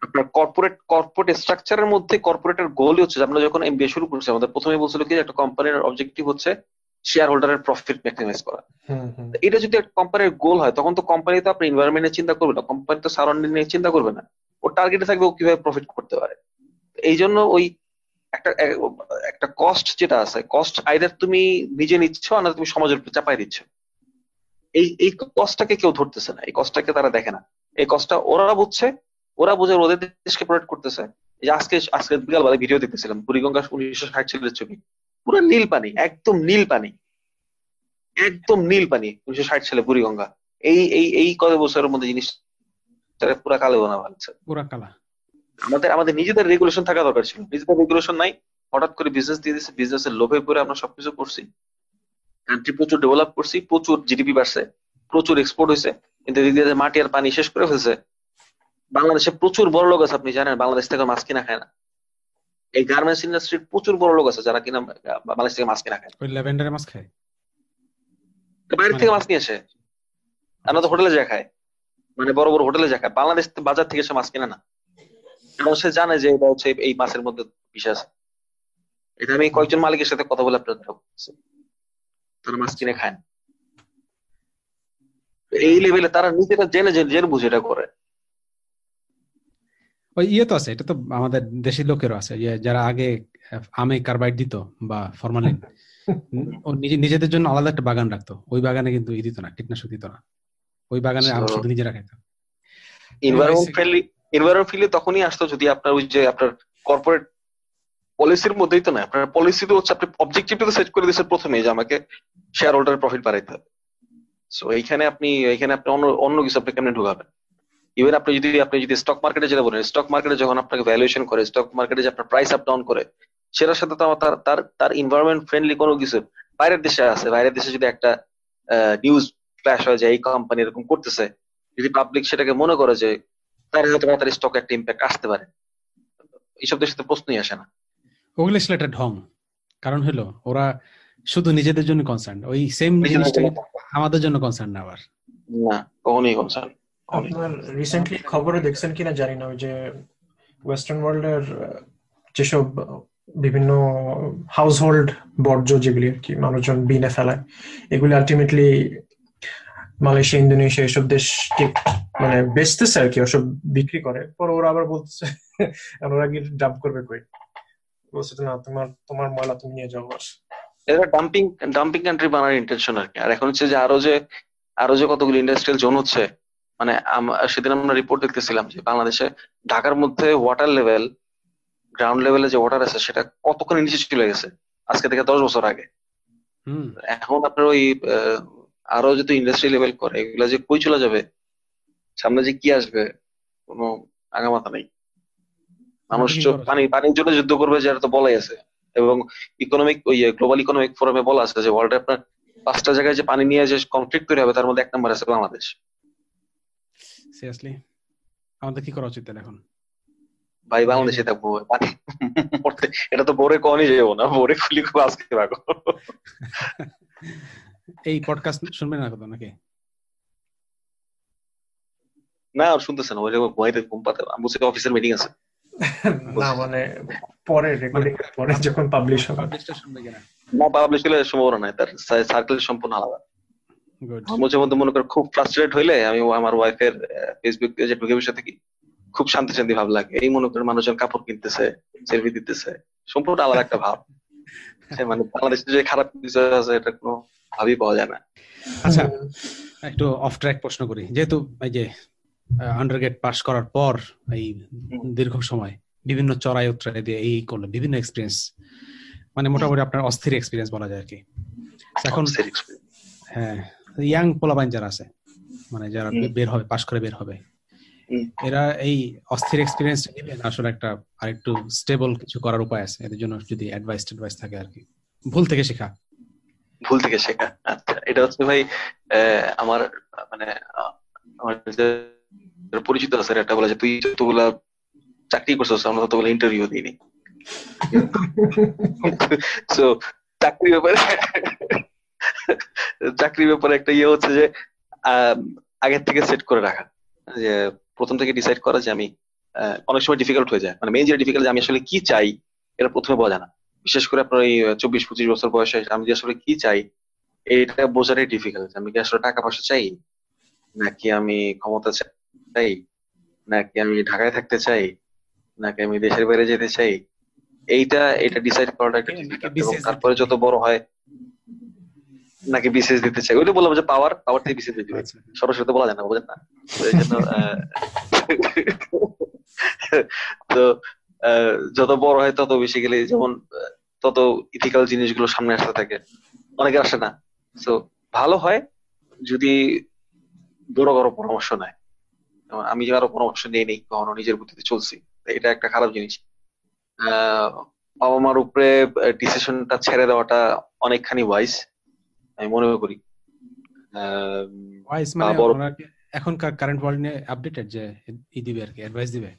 আপনার কর্পোরেট কর্পোরেট স্ট্রাকচারের মধ্যে কর্পোরেটের গোলই হচ্ছে আমরা যখন এমবিএ শুরু করছি আমাদের প্রথমে বলছিল কি একটা কোম্পানির অবজেক্টিভ হচ্ছে শেয়ার হোল্ডারের প্রফিট ম্যাক্সিমাইজ করা। এটা যদি একটা কোম্পানির গোল হয় তখন তো কোম্পানি তো আপনার এনভায়রনমেন্টের চিন্তা করবে না। কোম্পানি তো সারাউন্ডিং নিয়ে চিন্তা করবে না। ওর টার্গেটে থাকবে ও কীভাবে প্রফিট করতে পারে। এই জন্য ওই একটা একটা কস্ট যেটা আছে কস্ট আইদার তুমি নিজে নিচ্ছ না তুমি সমাজের উপর চাপাই দিচ্ছ। এই এই কস্টটাকে কেউ ধরতেছে না, এই কস্টটাকে তারা দেখে না। এই কস্টটা ওরা বুঝছে, ওরা বুঝে ওদের দেশকে প্রোটেক্ট করতেছে। এই আজকে আজকে বিকালবেলা ভিডিও দেখতেছিলাম, বুড়িগঙ্গা উনিশশো ষাট সালের ছবি। পুরো নীল পানি, একদম নীল পানি। একদম নীল পানি, উনিশশো ষাট সালে বুড়িগঙ্গা। এই এই এই কত বছরের মধ্যে জিনিস পুরা কালো বানা ভালছে পুরা কালা। আমাদের আমাদের নিজেদের রেগুলেশন থাকা দরকার ছিল। নিজেদের রেগুলেশন নাই হঠাৎ করে বিজনেস দিয়ে দিচ্ছে বিজনেসের লোভে পড়ে আমরা সবকিছু করছি। কান্ট্রি প্রচুর ডেভেলপ করছি প্রচুর জিডিপি বাড়ছে প্রচুর এক্সপোর্ট হয়েছে কিন্তু এদিক দিয়ে মাটি আর পানি শেষ করে ফেলছে বাংলাদেশে প্রচুর বড় লোক আছে আপনি জানেন বাংলাদেশ থেকে মাছ কিনা খায় না। এই গার্মেন্টস ইন্ডাস্ট্রির প্রচুর বড় লোক আছে যারা কিনা বাংলাদেশ থেকে মাছ কিনা খায়। ওই ল্যাভেন্ডারে মাছ খায়? বাইরে থেকে মাছ নিয়ে আসে। আমরা তো হোটেলে যা খায়। মানে বড় বড় হোটেলে যা খায়। বাংলাদেশ বাজার থেকে সে মাছ কিনে না। এবং সে জানে যে এটা হচ্ছে এই মাছের মধ্যে বিষ আছে। এটা আমি কয়েকজন মালিকের সাথে কথা বলে আপনার তারা মাছ কিনে খায় এই লেভেলে তারা নিজেরা জেনে জেনে বুঝে এটা করে। ওই ইয়ে তো আছে এটা তো আমাদের দেশের লোকেরও আছে। যারা আগে আমে কার্বাইড দিত বা ফরমালিন [LAUGHS] ও নিজে নিজেদের জন্য আলাদা একটা বাগান রাখতো। ওই বাগানে কিন্তু ই দিত না কীটনাশক দিত না। ওই বাগানে আম শুধু নিজেরা খেতাম ফ্রেন্ডলি এনভায়রনমেন্ট ফ্রেন্ডলি তখনই আসতো যদি আপনার ওই যে আপনার কর্পোরেট পলিসির মধ্যেই তো না আপনার পলিসি তো হচ্ছে আপনি অবজেক্টিভ তো সেট করে দিয়েছেন প্রথমে যে আমাকে শেয়ার হোল্ডার প্রফিট বাড়াইতে হবে। সো এইখানে আপনি এইখানে আপনি অন্য অন্য কিছু আপনি কেমনে ঢুকাবেন? ইভেন আপনি যদি আপনি যদি স্টক মার্কেটে যেটা বলেন স্টক মার্কেটে যখন আপনাকে ভ্যালুয়েশন করে স্টক মার্কেটে যে আপনার প্রাইস আপ ডাউন করে, সেটার সাথে তো তার তার তার এনভায়রনমেন্ট ফ্রেন্ডলি কোনো কিছু বাইরের দেশে আছে। বাইরের দেশে যদি একটা নিউজ ফ্ল্যাশ হয় যে এই কোম্পানি এরকম করতেছে, যদি পাবলিক সেটাকে মনে করে যে তার হয়তো তার স্টক একটা ইম্প্যাক্ট আসতে পারে। এইসব দেশে তো প্রশ্নই আসে না। ওগুলো ছিল একটা ঢং। কারণ হলো ওরা শুধু নিজেদের জন্য কনসার্ন ওই সেম জিনিসটা আমাদের জন্য কনসার্ন না আবার। না কখনোই কনসার্ন আপনার রিসেন্টলি খবরে দেখছেন কিনা জানি না ওই যে ওয়েস্টার্ন ওয়ার্ল্ডের যেসব বিভিন্ন হাউস হোল্ড বর্জ্য যেগুলি আর কি মানুষজন বিনে ফেলায় এগুলি আলটিমেটলি মালয়েশিয়া ইন্দোনেশিয়া এসব দেশকে মানে বেচতেছে আর কি ওসব বিক্রি করে? পর ওরা আবার বলতেছে ওরা কি ডাম্প করবে কই? বলছে না তোমার তোমার ময়লা তুমি নিয়ে যাও বাস। এটা ডাম্পিং ডাম্পিং কান্ট্রি বানার ইন্টেনশন আর কি। আর এখন হচ্ছে যে আরও যে আরও যে কতগুলো ইন্ডাস্ট্রিয়াল জোন হচ্ছে মানে সেদিন আমরা রিপোর্ট দেখতেছিলাম যে বাংলাদেশে ঢাকার মধ্যে ওয়াটার লেভেল গ্রাউন্ড লেভেলে যে ওয়াটার আছে সেটা কতক্ষণ নিচে চলে গেছে আজকে থেকে দশ বছর আগে। এখন আপনার ওই আরও যদি ইন্ডাস্ট্রি লেভেল করে এগুলা যে কই চলে যাবে? সামনে যে কি আসবে? কোনো আগামাথা নেই। মানুষ পানি পানির জন্য যুদ্ধ করবে যেটা তো বলাই আছে। এবং ইকোনমিক ওই গ্লোবাল ইকোনমিক ফোরামে বলা আছে যে ওয়ার্ল্ডে আপনার পাঁচটা জায়গায় যে পানি নিয়ে যে কনফ্লিক্ট তৈরি হবে তার মধ্যে এক নম্বর আছে বাংলাদেশ। সিরিয়াসলি আমাদের কি করা উচিত এখন? ভাই বাংলাদেশে থাকব। পানি এটা তো বোরে কনই যাব না। বোরে খুলি খুব আজকে রাখো [LAUGHS] এই পডকাস্ট শুনবেন না কত নাকি? না আর শুনতেছেন ওই ঘুমাইতে ঘুম পাতে। আমি বলছি অফিসের মিটিং আছে। না মানে পরে রেকর্ডিং পরে যখন পাবলিশ হবে। পাবলিশটা শুনবে কিনা? না পাবলিশ হলে সম্ভাবনা নাই। তার সার্কেল সম্পূর্ণ আলাদা। মাঝে মধ্যে মনে করে খুব ফ্রাস্ট্রেট হইলে আমি আমার ওয়াইফের ফেসবুক পেজে ঢুকে বসে থাকি। খুব শান্তি শান্তি ভাব লাগে। এই মনে করে মানুষজন কাপড় কিনতেছে সেলফি দিতেছে। সম্পূর্ণ আলাদা একটা ভাব। মানে বাংলাদেশে যে খারাপ বিষয় আছে এটা কোনো ভাবই পাওয়া যায় না। আচ্ছা একটু অফ ট্র্যাক প্রশ্ন করি। যেহেতু এই যে আন্ডারগ্রেড পাস করার পর এই দীর্ঘ সময় বিভিন্ন চড়াই উত্তরাই দিয়ে এই করলেন বিভিন্ন এক্সপিরিয়েন্স মানে মোটামুটি আপনার অস্থির এক্সপিরিয়েন্স বলা যায় আর কি। এখন হ্যাঁ ইয়াং পোলাবাইন যারা আছে মানে যারা বের হবে পাশ করে বের হবে এরা এই অস্থির এক্সপিরিয়েন্স নেবেন আসলে একটা আরেকটু স্টেবল কিছু করার উপায় আছে। এদের জন্য যদি অ্যাডভাইস অ্যাডভাইস থাকে আর কি। ভুল থেকে শেখা। ভুল থেকে শেখা। আচ্ছা এটা হচ্ছে ভাই আমার মানে আমার পরিচিত আছে একটা বলে যে, তুই যতগুলা চাকরি করছ আমরা তো বলে ইন্টারভিউ দিইনি। [LAUGHS] সো চাকরি ব্যাপারে, চাকরির ব্যাপারে একটা ইয়ে হচ্ছে যে আগের থেকে সেট করে রাখা। যে প্রথম থেকে ডিসাইড করা যে আমি অনেক সময় ডিফিকাল্ট হয়ে যায়। মানে মেইন যেটা ডিফিকাল্ট আমি আসলে কি চাই এটা প্রথমে বোঝা না। বিশেষ করে আপনার এই চব্বিশ পঁচিশ বছর বয়সে আমি যে আসলে কি চাই এটা বোঝাটাই ডিফিকাল্ট আমি কি আসলে টাকা পয়সা চাই? নাকি আমি ক্ষমতা চাই? নাকি আমি ঢাকায় থাকতে চাই? নাকি আমি দেশের বাইরে যেতে চাই? এইটা এটা ডিসাইড করাটা তারপরে যত বড় হয় নাকি বিশেষ দিতে চাই? ওইটা বললাম যে পাওয়ার পাওয়ার থেকে বিশেষ দিতে আচ্ছা। সরাসরি বলা যায় না বুঝেন না? এই জন্য তো যত বড় হয় তত বেশি গেলে যেমন তত ইথিক্যাল জিনিসগুলো সামনে আসতে থাকে। অনেকে আসে না। তো ভালো হয় যদি বড় বড় পরামর্শ নেয়। আমি আরও পরামর্শ নিয়ে নেই কখনো নিজের বুদ্ধিতে চলছি। এটা একটা খারাপ জিনিস। বাবা মার উপরে ডিসিশনটা ছেড়ে দেওয়াটা অনেকখানি ওয়াইজ আমি মনে করি। ওয়াইজ মানে এখনকার কারেন্ট ওয়ার্ল্ড নিয়ে আপডেটেড যে ই দিবে আর কি অ্যাডভাইস দিবে?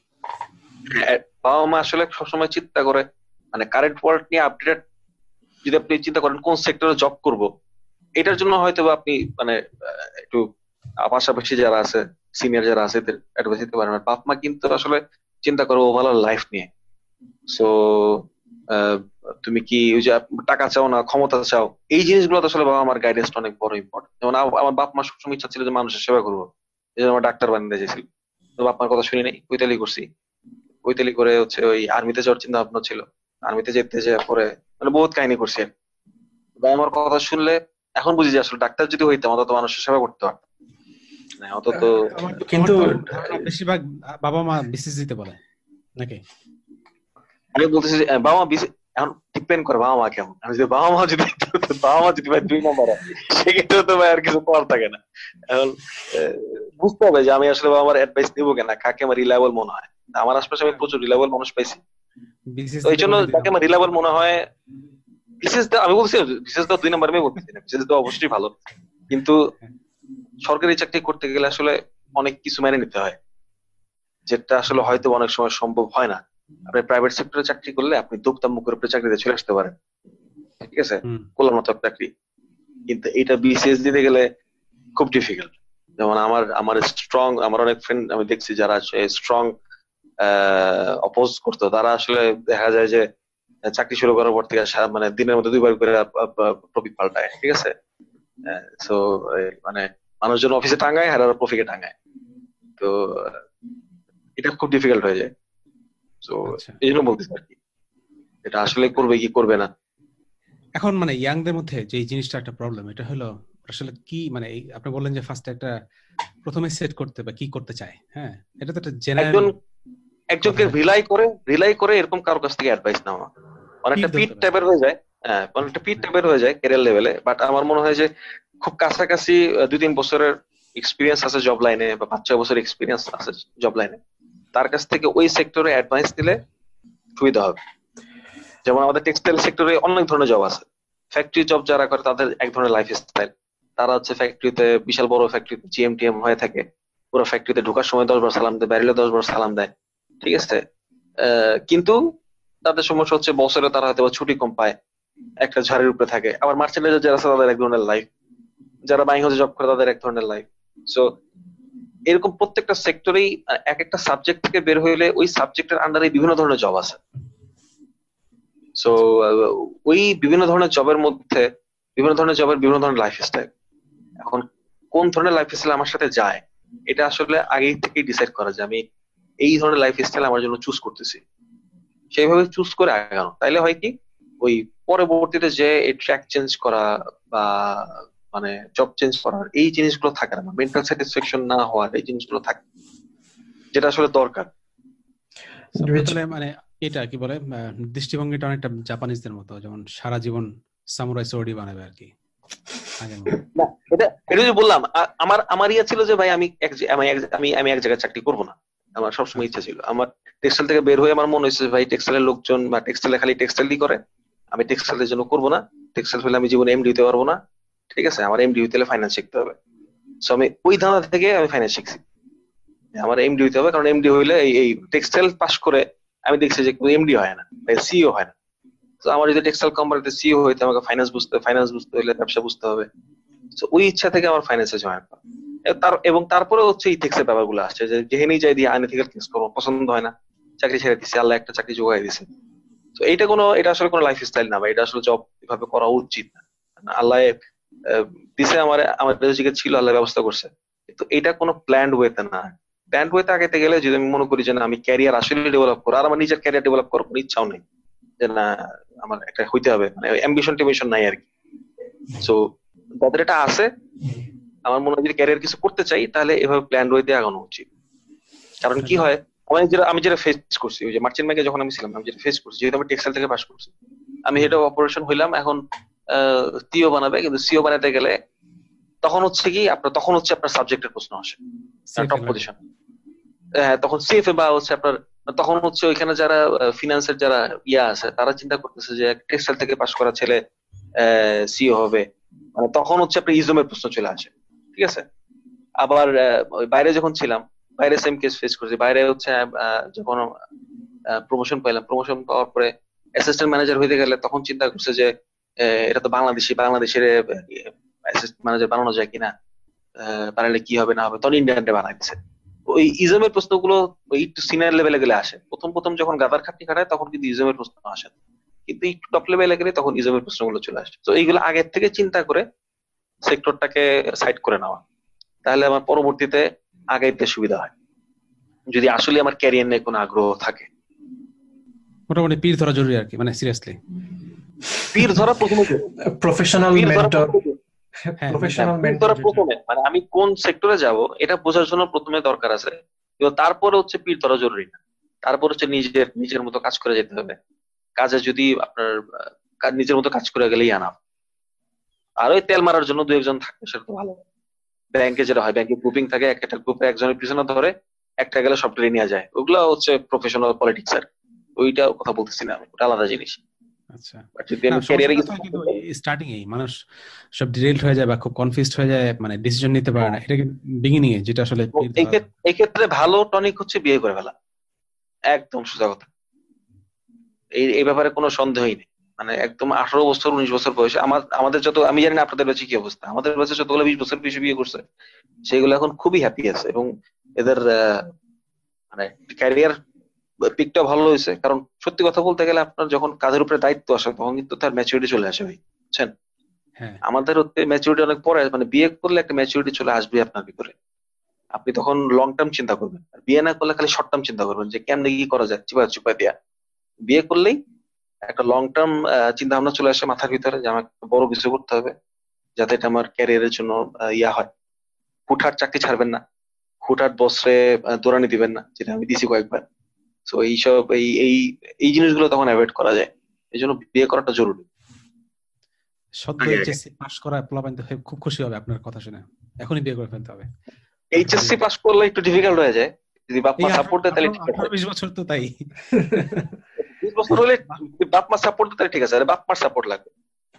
হ্যাঁ, বাবা মা আসলে সবসময় চিন্তা করে মানে কারেন্ট ওয়ার্ল্ড নিয়ে আপডেটেড যদি আপনি চিন্তা করেন কোন সেক্টরে জব করব এটার জন্য হয়তো আপনি মানে একটু পাশাপাশি যারা আছে সিনিয়র যারা আছে এদের অ্যাডভাইস দিতে পারেন। বাপ মা কিন্তু আসলে চিন্তা করো ওভারঅল লাইফ নিয়ে। সো তুমি কি ওই যে টাকা চাও না ক্ষমতা চাও? এই জিনিসগুলো তো আসলে বাবা আমার গাইডেন্সটা অনেক বড় ইম্পর্টেন্ট যেমন আমার বাপ মা সবসময় ইচ্ছা ছিল যে মানুষের সেবা করব। এই জন্য আমার ডাক্তার বানিয়ে দিয়েছিল তো বাপ মার কথা শুনি নাই কৈতালি করছি। কৈতালি করে হচ্ছে ওই আর্মিতে যাওয়ার চিন্তা ভাবনা ছিল আর্মিতে যেতে যে পরে মানে বহুত কাহিনী করছি বাবা আমার কথা শুনলে এখন বুঝি যে আসলে ডাক্তার যদি হইতাম অত মানুষের সেবা করতে পারতাম। মানে অত তো কিন্তু বেশিরভাগ বাবা মা দিতে বলে নাকি? আমি বলতেছি বাবা মা এখন ডিপেন্ড করে বাবা মা কেমন? আমি যদি বাবা মা যদি [LAUGHS] বাবা মা যদি ভাই দুই নম্বর সেক্ষেত্রে তো ভাই আর কিছু করার থাকে না। এখন বুঝতে হবে যে আমি আসলে বাবা আমার অ্যাডভাইস নিবো কেনা কাকে আমার রিলায়েবল মনে হয়। আমার আশপাশে আমি প্রচুর রিলায়েবল মানুষ পাইছি। তো এই জন্য যাকে আমার রিলায়েবল মনে হয় বিশেষ আমি বলছি বিশেষ তো দুই নম্বর আমি বলতেছি না বিশেষ তো অবশ্যই ভালো। কিন্তু সরকারি চাকরি করতে গেলে আসলে অনেক কিছু মেনে নিতে হয় যেটা আসলে হয়তো অনেক সময় সম্ভব হয় না। আপনি প্রাইভেট সেক্টরে চাকরি করলে আপনি দুপতাম মুখের উপরে চাকরিতে চলে আসতে পারেন। ঠিক আছে? কোলার মতো চাকরি। কিন্তু এটা বিসিএস দিতে গেলে খুব ডিফিকাল্ট যেমন আমার আমার স্ট্রং আমার অনেক ফ্রেন্ড আমি দেখছি যারা স্ট্রং অপোজ করতো। তারা আসলে দেখা যায় যে চাকরি শুরু করার পর থেকে মানে দিনের মধ্যে দুইবার করে প্রফিট পাল্টায় ঠিক আছে? সো মানে মানুষজন অফিসে টাঙ্গায় আর প্রফিটে টাঙ্গায় তো এটা খুব ডিফিকাল্ট হয়ে যায়। তো আচ্ছা। এই জন্য বলতেছি আর কি। এটা আসলে করবে কি করবে না। এখন মানে ইয়াংদের মধ্যে যে জিনিসটা একটা প্রবলেম এটা হলো আসলে কি মানে আপনি বললেন যে ফার্স্ট একটা প্রথমে সেট করতে বা কি করতে চায় হ্যাঁ? এটা তো একটা জেনারেল একজনকে রিলাই করে রিলাই করে এরকম কারোর কাছ থেকে অ্যাডভাইস নেওয়া। অনেকটা পিট টাইপের হয়ে যায় হ্যাঁ অনেকটা পিট টাইপের হয়ে। যায় ক্যারিয়ার লেভেলে বাট আমার মনে হয় যে খুব কাছাকাছি দুই তিন বছরের এক্সপিরিয়েন্স আছে জব লাইনে বা পাঁচ ছয় বছর এক্সপিরিয়েন্স আছে জব লাইনে তার কাছ থেকে ওই সেক্টরে অ্যাডভাইস দিলে সুবিধা হবে। যেমন আমাদের টেক্সটাইল সেক্টরে অনেক ধরনের জব আছে। ফ্যাক্টরি জব যারা করে, তাদের এক ধরনের লাইফ স্টাইল তারা হচ্ছে ফ্যাক্টরিতে বিশাল বড় ফ্যাক্টরিতে জিএম টিএম হয়ে থাকে। পুরো ফ্যাক্টরিতে ঢোকার সময় দশ বার সালাম দেয় বেরিলে দশ বার সালাম দেয়। ঠিক আছে? কিন্তু তাদের সমস্যা হচ্ছে বছরে তারা হয়তো ছুটি কম পায়, একটা ঝাড়ের উপরে থাকে। আবার মার্চেন্টাইজার যারা আছে, তাদের এক ধরনের লাইফ যারা বাইং হাউসে জব করে, তাদের এক ধরনের লাইফ সো এরকম প্রত্যেকটা সেক্টরেই এক একটা সাবজেক্ট থেকে বের হইলে ওই সাবজেক্টের আন্ডারে বিভিন্ন ধরনের জব আছে। সো ওই বিভিন্ন ধরনের জবের মধ্যে, বিভিন্ন ধরনের জবের বিভিন্ন ধরনের লাইফ স্টাইল এখন কোন ধরনের লাইফ স্টাইল আমার সাথে যায়, এটা আসলে আগেই থেকেই ডিসাইড করা যায় আমি এই ধরনের লাইফ স্টাইল আমার জন্য চুজ করতেছি। সেইভাবে চুজ করে আগানো। তাইলে হয় কি, ওই পরবর্তীতে যে ট্র্যাক চেঞ্জ করা বা মানে জব চেঞ্জ করার এই জিনিসগুলো থাকে না মেন্টাল স্যাটিসফ্যাকশন না হওয়ার এই জিনিসগুলো থাকে যেটা আসলে দরকার। মানে এটা কি বলে দৃষ্টিভঙ্গিটা অনেকটা জাপানিজদের মতো যেমন সারা জীবন সামুরাই সোর্ডি বানাবে আর কি এটা এটা যে বললাম আমার আমার ইয়া ছিল যে ভাই আমি এক আমি আমি এক জায়গায় চাকরি করব না আমার সবসময় ইচ্ছা ছিল। আমার টেক্সটাইল থেকে বের হয়ে আমার মনে হয়েছে ভাই টেক্সটাইলের লোকজন বা টেক্সটাইলে খালি টেক্সটাইলই করে আমি টেক্সটাইলের জন্য করব না টেক্সটাইল হলে আমি জীবনে এমডি হতে পারব না ঠিক আছে, আমার এমডি হইতে ফাইন্যান্স শিখতে হবে। সো আমি ওই ধাঁধা থেকে আমি ফাইন্যান্স শিখছি। আমার এমডি হইতে হবে, কারণ এমডি হইলে এই এই টেক্সটাইল পাস করে আমি দেখছি যে এমডি হয় না সিও হয় না। তো আমার যদি টেক্সটাইল কোম্পানিতে সিও হইতে আমাকে ফাইন্যান্স বুঝতে ফাইন্যান্স বুঝতে হলে ব্যবসা বুঝতে হবে। তো ওই ইচ্ছা থেকে আমার ফাইন্যান্সে জয়েন করা। তার, এবং তারপরে হচ্ছে ইথিক্সের ব্যাপারগুলো আসছে, যে যেহেনেই যাই দিয়ে আনএথিক্যাল থিংস করব, পছন্দ হয় না, চাকরি ছেড়ে দিচ্ছে আল্লাহ একটা চাকরি যোগাই দিছে। তো এইটা কোনো, এটা আসলে কোনো লাইফ স্টাইল না বা এটা আসলে জব এভাবে করা উচিত না। আল্লাহ দিছে আমার আমার বেজিকে ছিল আল্লাহ ব্যবস্থা করছে। কিন্তু এটা কোনো প্ল্যান্ড ওয়েতে না। প্ল্যান্ড ওয়েতে আগাইতে গেলে যদি আমি মনে করি যে না, আমি ক্যারিয়ার আসলে ডেভেলপ করব, আর আমার নিজের ক্যারিয়ার ডেভেলপ করার কোনো ইচ্ছাও নেই, যে না, আমার একটা হইতে হবে মানে অ্যাম্বিশন টেমিশন নাই আর কি। সো যাদের এটা আছে, আমার মনে হয় যদি ক্যারিয়ার কিছু করতে চাই, তাহলে এভাবে প্ল্যান ওয়েতে আগানো উচিত। কারণ কি হয়, আমি যেটা আমি যেটা ফেস করছি, ওই যে মার্চেন্ট ব্যাংকে যখন আমি ছিলাম, আমি যেটা ফেস করছি, যেহেতু আমি টেক্সটাইল থেকে পাস করছি, আমি হেড অপারেশন হইলাম, এখন সিও বানাবে কিন্তু সিও বানাতে গেলে তখন হচ্ছে কি আপনার তখন হচ্ছে আপনার সাবজেক্টের প্রশ্ন আসে। টপ পজিশন হ্যাঁ তখন সিএফএ বা হচ্ছে আপনার তখন হচ্ছে ওইখানে যারা ফিনান্সের যারা ইয়া আছে তারা চিন্তা করতেছে যে টেক্সটাইল থেকে পাস করা ছেলে সিও হবে। মানে তখন হচ্ছে আপনার ইজমের প্রশ্ন চলে আসে। ঠিক আছে? আবার বাইরে যখন ছিলাম বাইরে সেম কেস ফেস করছি। বাইরে হচ্ছে যখন প্রমোশন পাইলাম প্রমোশন পাওয়ার পরে অ্যাসিস্ট্যান্ট ম্যানেজার হইতে গেলে তখন চিন্তা করছে যে এটা তো বাংলাদেশি, বাংলাদেশের ম্যানেজার বানানো যায় কিনা বানালে কি হবে, না হবে তখন ইন্ডিয়ানটা বানাই দিচ্ছে ওই ইজমের প্রশ্নগুলো একটু সিনিয়র লেভেলে গেলে আসে। প্রথম প্রথম যখন গাদার খাটনি খাটায়, তখন কিন্তু ইজমের প্রশ্ন আসে কিন্তু একটু টপ লেভেলে গেলে তখন ইজমের প্রশ্নগুলো চলে আসে। তো এইগুলো আগের থেকে চিন্তা করে সেক্টরটাকে সাইড করে নেওয়া। তাহলে আমার পরবর্তীতে আগাইতে সুবিধা হয়। যদি আসলে আমার ক্যারিয়ার নিয়ে কোনো আগ্রহ থাকে। মোটামুটি পীর ধরা জরুরি আর কি মানে সিরিয়াসলি পীর ধরা প্রথমে প্রফেশনাল মেন্টর প্রফেশনাল মেন্টর প্রথমে মানে আমি কোন সেক্টরে যাব এটা বোঝার জন্য প্রথমে দরকার আছে। তারপরে হচ্ছে পীর ধরা জরুরি না। তারপর হচ্ছে নিজের নিজের মতো কাজ করে যেতে হবে। কাজে যদি আপনার নিজের মতো কাজ করে গেলেই আনা আর ওই তেল মারার জন্য দু একজন থাকবে সেটা তো ভালো। ব্যাংকে যেটা হয় ব্যাংকে গ্রুপিং থাকে একটা গ্রুপে একজনের পিছনে ধরে একটা গেলে সব টেনে নেওয়া যায়। ওগুলো হচ্ছে প্রফেশনাল পলিটিক্স আর ওইটা কথা বলতেছি না ওটা আলাদা জিনিস। আচ্ছা। স্টার্টিং এই মানুষ সব হয়ে যায় বা খুব কনফিউজড হয়ে যায় মানে ডিসিশন নিতে পারে না। এটা বিগিনিং এ যেটা আসলে এই ক্ষেত্রে ভালো টনিক হচ্ছে বিয়ে করে ফেলা। একদম সোজা কথা। এই এই ব্যাপারে কোনো সন্দেহই নেই। মানে একদম আঠারো বছর উনিশ বছর বয়সে আমার আমাদের যত আমি জানি না আপনাদের কাছে কি অবস্থা। আমাদের কাছে যতগুলো বিশ বছর বেশি বিয়ে করছে সেগুলো এখন খুবই হ্যাপি আছে এবং এদের মানে ক্যারিয়ার পিকটা ভালো হয়েছে কারণ সত্যি কথা বলতে গেলে আপনার যখন কাজের উপরে দায়িত্ব আসে তখন কিন্তু তার ম্যাচুরিটি চলে আসে ভাই। বুঝছেন? হ্যাঁ। আমাদের হচ্ছে ম্যাচুরিটি অনেক পরে মানে বিয়ে করলে একটা ম্যাচুরিটি চলে আসবে আপনার ভিতরে। আপনি তখন লং টার্ম চিন্তা করবেন। আর বিয়ে না করলে খালি শর্ট টার্ম চিন্তা করবেন যে কেমনে কি করা যায় চিপা চিপা দিয়া বিয়ে করলেই একটা লং টার্ম চিন্তা ভাবনা চলে আসে মাথার ভিতরে যে আমাকে বড় কিছু করতে হবে যাতে এটা আমার ক্যারিয়ারের জন্য ইয়া হয়। হুটহাট চাকরি ছাড়বেন না। হুটহাট বসরে দৌড়ানি দিবেন না যেটা আমি দিছি কয়েকবার। তো এইসব এই এই এই জিনিসগুলো তখন অ্যাভয়েড করা যায়। এই জন্য বিয়ে করাটা জরুরি। সদ্য এইচএসসি পাস করা পোলাপাইন খুব খুশি হবে আপনার কথা শুনে। এখনই বিয়ে করে ফেলতে হবে। এইচএসসি পাস করলে একটু ডিফিকাল্ট হয়ে যায়। যদি বাপ মা সাপোর্ট দেয় তাহলে ঠিক আছে। 20 বছর তো তাই। 20 বছর হলে বাপ মা সাপোর্ট দেয় তাহলে ঠিক আছে। আরে বাপ মার সাপোর্ট লাগবে।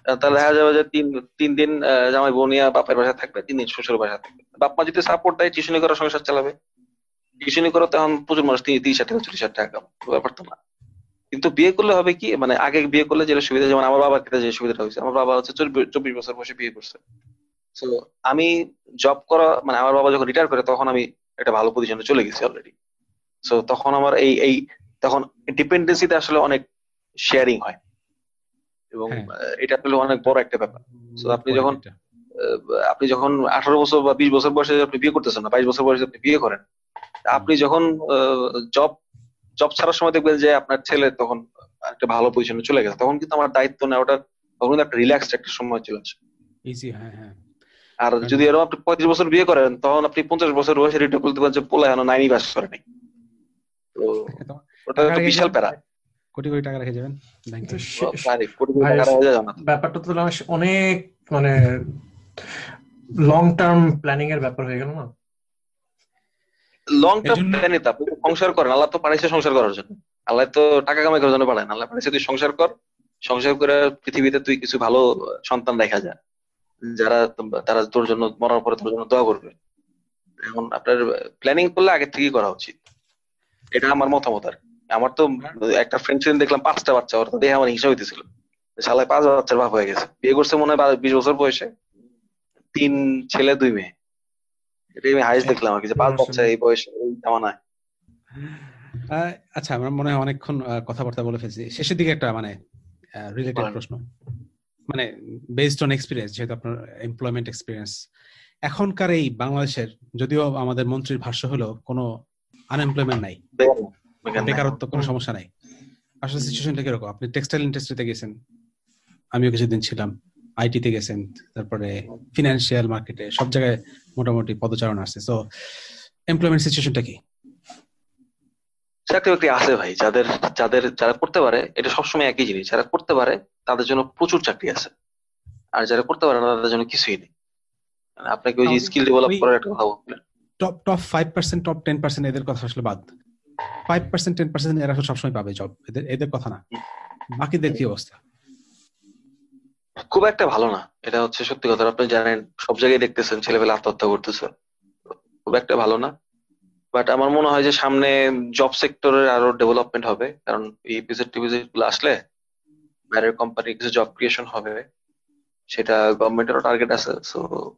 তাহলে দেখা যাবে যে তিন তিন দিন জামাই বোনিয়া বাপের বাসায় থাকবে তিন দিন শ্বশুর বাসায় থাকবে। বাপ মা যদি সাপোর্ট দেয় টিউশনি করে সংসার চালাবে। টিউশনি করে তখন প্রচুর মানুষ তিরিশ হাজার টাকা চল্লিশ হাজার টাকা তো না। কিন্তু বিয়ে করলে হবে কি মানে আগে বিয়ে করলে যেটা সুবিধা যেমন আমার বাবার ক্ষেত্রে যে সুবিধাটা হয়েছে আমার বাবা হচ্ছে চব্বিশ বছর বয়সে বিয়ে করছে। তো আমি জব করা মানে আমার বাবা যখন রিটায়ার করে তখন আমি একটা ভালো পজিশনে চলে গেছি অলরেডি সো তখন আমার এই এই তখন ডিপেন্ডেন্সিতে আসলে অনেক শেয়ারিং হয়। এবং এটা আসলে অনেক বড় একটা ব্যাপার। তো আপনি যখন আপনি যখন আঠারো বছর বা বিশ বছর বয়সে আপনি বিয়ে করতেছেন না বাইশ বছর বয়সে আপনি বিয়ে করেন আপনি যখন জব জব ছাড়ার সময় দেখবেন যে আপনার ছেলে তখন একটা ভালো পজিশনে চলে গেছে তখন কিন্তু আমার দায়িত্ব নেওয়াটা তখন কিন্তু একটা রিল্যাক্সড একটা সময় চলে আসে। ইজি হ্যাঁ হ্যাঁ। আর যদি এরকম আপনি পঁয়ত্রিশ বছর বিয়ে করেন তখন আপনি পঞ্চাশ বছর বয়সে রিটার্ন বলতে পারেন যে পোলা এখনও নাইনই বাস করে নাই। তো ওটা একটা বিশাল প্যারা। কোটি কোটি টাকা রেখে যাবেন? ব্যাপারটা তো অনেক মানে লং টার্ম প্ল্যানিং এর ব্যাপার হয়ে গেল না? লং টার্ম প্ল্যানে তো সংসার করেন আল্লাহ তো পাঠাইছে সংসার করার জন্য। আল্লাহ তো টাকা কামাই করার জন্য পাঠায় আল্লাহ পাঠাইছে তুই সংসার কর। সংসার করে পৃথিবীতে তুই কিছু ভালো সন্তান দেখা যায় যারা তারা তোর জন্য মরার পরে তোর জন্য দোয়া করবে। এখন আপনার প্ল্যানিং করলে আগে থেকেই করা উচিত। এটা আমার মতামত আর আমার তো একটা ফ্রেন্ড ছিলেন দেখলাম পাঁচটা বাচ্চা ওর দেখে আমার হিংসা হইতেছিল। শালায় পাঁচ বাচ্চার বাপ হয়ে গেছে। বিয়ে করছে মনে হয় বিশ বছর বয়সে। তিন ছেলে দুই মেয়ে। এটাই আমি হাইস দেখলাম আর কি যে পাঁচ বাচ্চা এই বয়সে জামানায় আচ্ছা আমার মনে হয় অনেকক্ষণ কথাবার্তা বলে ফেলছি। শেষের দিকে একটা মানে রিলেটেড প্রশ্ন। মানে বেসড অন এক্সপিরিয়েন্স যেহেতু আপনার এমপ্লয়মেন্ট এক্সপিরিয়েন্স এখনকার এই বাংলাদেশের যদিও আমাদের মন্ত্রীর ভাষ্য হলো কোনো আনএমপ্লয়মেন্ট নাই। বেকারত্ব কোনো সমস্যা নাই। আসলে সিচুয়েশনটা কীরকম? আপনি টেক্সটাইল ইন্ডাস্ট্রিতে গেছেন আমিও কিছুদিন ছিলাম। আইটিতে গেছেন তারপরে ফিনান্সিয়াল মার্কেটে সব জায়গায় মোটামুটি পদচারণ আছে তো এমপ্লয়মেন্ট সিচুয়েশনটা কি? চাকরি বাকরি আছে ভাই। যাদের যাদের যারা করতে পারে এটা সবসময় একই জিনিস। যারা করতে পারে তাদের জন্য প্রচুর চাকরি আছে। আর যারা করতে পারে না তাদের জন্য কিছুই নেই। মানে আপনাকে ওই যে স্কিল ডেভেলপ করার একটা কথা বললেন top top five percent top ten percent এদের কথা আসলে বাদ। ফাইভ পার্সেন্ট টেন পার্সেন্ট এরা সবসময় পাবে জব এদের এদের কথা না। বাকিদের কি অবস্থা? খুব একটা ভালো না। এটা হচ্ছে সত্যি কথা। আপনি জানেন, সব জায়গায় দেখতেছেন ছেলেবেলা আত্মহত্যা করতেছে। খুব একটা ভালো না। বাট আমার মনে হয় যে সামনে জব সেক্টরের আরও ডেভেলপমেন্ট হবে। কারণ এই ভিজিট টিভিজিটগুলো আসলে বাইরের কোম্পানি কিছু জব ক্রিয়েশন হবে। সেটা গভর্নমেন্টেরও টার্গেট আছে। সো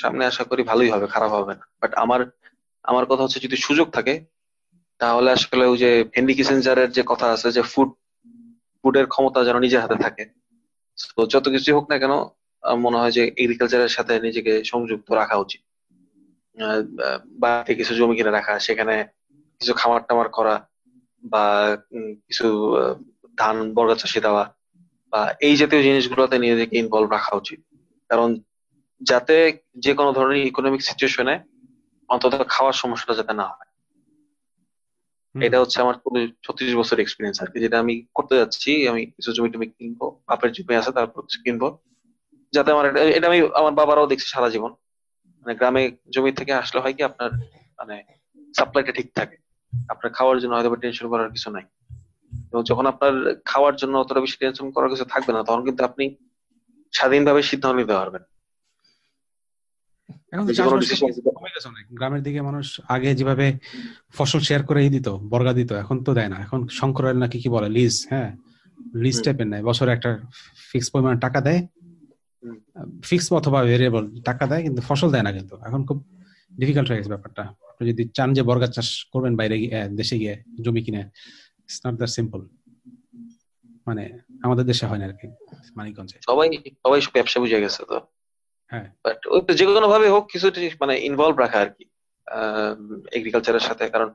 সামনে আশা করি ভালোই হবে, খারাপ হবে না। বাট আমার আমার কথা হচ্ছে যদি সুযোগ থাকে, তাহলে আসলে ওই যে হেনরি কিসেঞ্জারের যে কথা আছে যে ফুড ফুডের ক্ষমতা যেন নিজের হাতে থাকে। তো যত কিছুই হোক না কেন মনে হয় যে এগ্রিকালচারের সাথে নিজেকে সংযুক্ত রাখা উচিত। বাড়িতে কিছু জমি কিনে রাখা, সেখানে কিছু খামার টামার করা বা কিছু ধান, বর্গা চাষি দেওয়া বা এই জাতীয় জিনিসগুলোতে নিজেকে ইনভলভ রাখা উচিত। কারণ যাতে যে কোনো ধরনের ইকোনমিক সিচুয়েশনে অন্তত খাওয়ার সমস্যাটা যাতে না হয়। এটা হচ্ছে আমার ছত্রিশ বছর এক্সপিরিয়েন্স আর কি যেটা আমি করতে যাচ্ছি, আমি কিছু জমি টমি কিনবো, বাপের জমি আছে, তারপর কিনবো। যাতে আমার এটা আমি, আমার বাবারাও দেখছি সারা জীবন। মানে গ্রামে জমি থেকে আসলে হয় কি, আপনার মানে সাপ্লাইটা ঠিক থাকে। আপনার খাওয়ার জন্য হয়তো টেনশন করার কিছু নাই। এবং যখন আপনার খাওয়ার জন্য অতটা বেশি টেনশন করার কিছু থাকবে না, তখন কিন্তু আপনি স্বাধীনভাবে সিদ্ধান্ত নিতে পারবেন। এখন গ্রামের দিকে মানুষ আগে যেভাবে ফসল শেয়ার করে দিত বর্গা দিত এখন তো দেয় না। এখন শঙ্করের নাকি কি বলে? লিজ হ্যাঁ? লিজ টাইপের নেয়। বছরে একটা ফিক্স পরিমাণ টাকা দেয়। ফিক্স অথবা ভেরিয়েবল টাকা দেয় কিন্তু ফসল দেয় না কিন্তু। এখন খুব ডিফিকাল্ট হয়ে গেছে ব্যাপারটা। আপনি যদি চান যে বর্গা চাষ করবেন বাইরে গিয়ে দেশে গিয়ে জমি কিনে ইটস নট দ্যাট সিম্পল মানে আমাদের দেশে হয় না আর কি মানিকগঞ্জে। সবাই সবাই ব্যবসা বুঝে গেছে তো। বাট ওই যে কোনো ভাবে হোক কিছু মানে ইনভলভ রাখা আর কি। এগ্রিকালচারের সাথে কারণ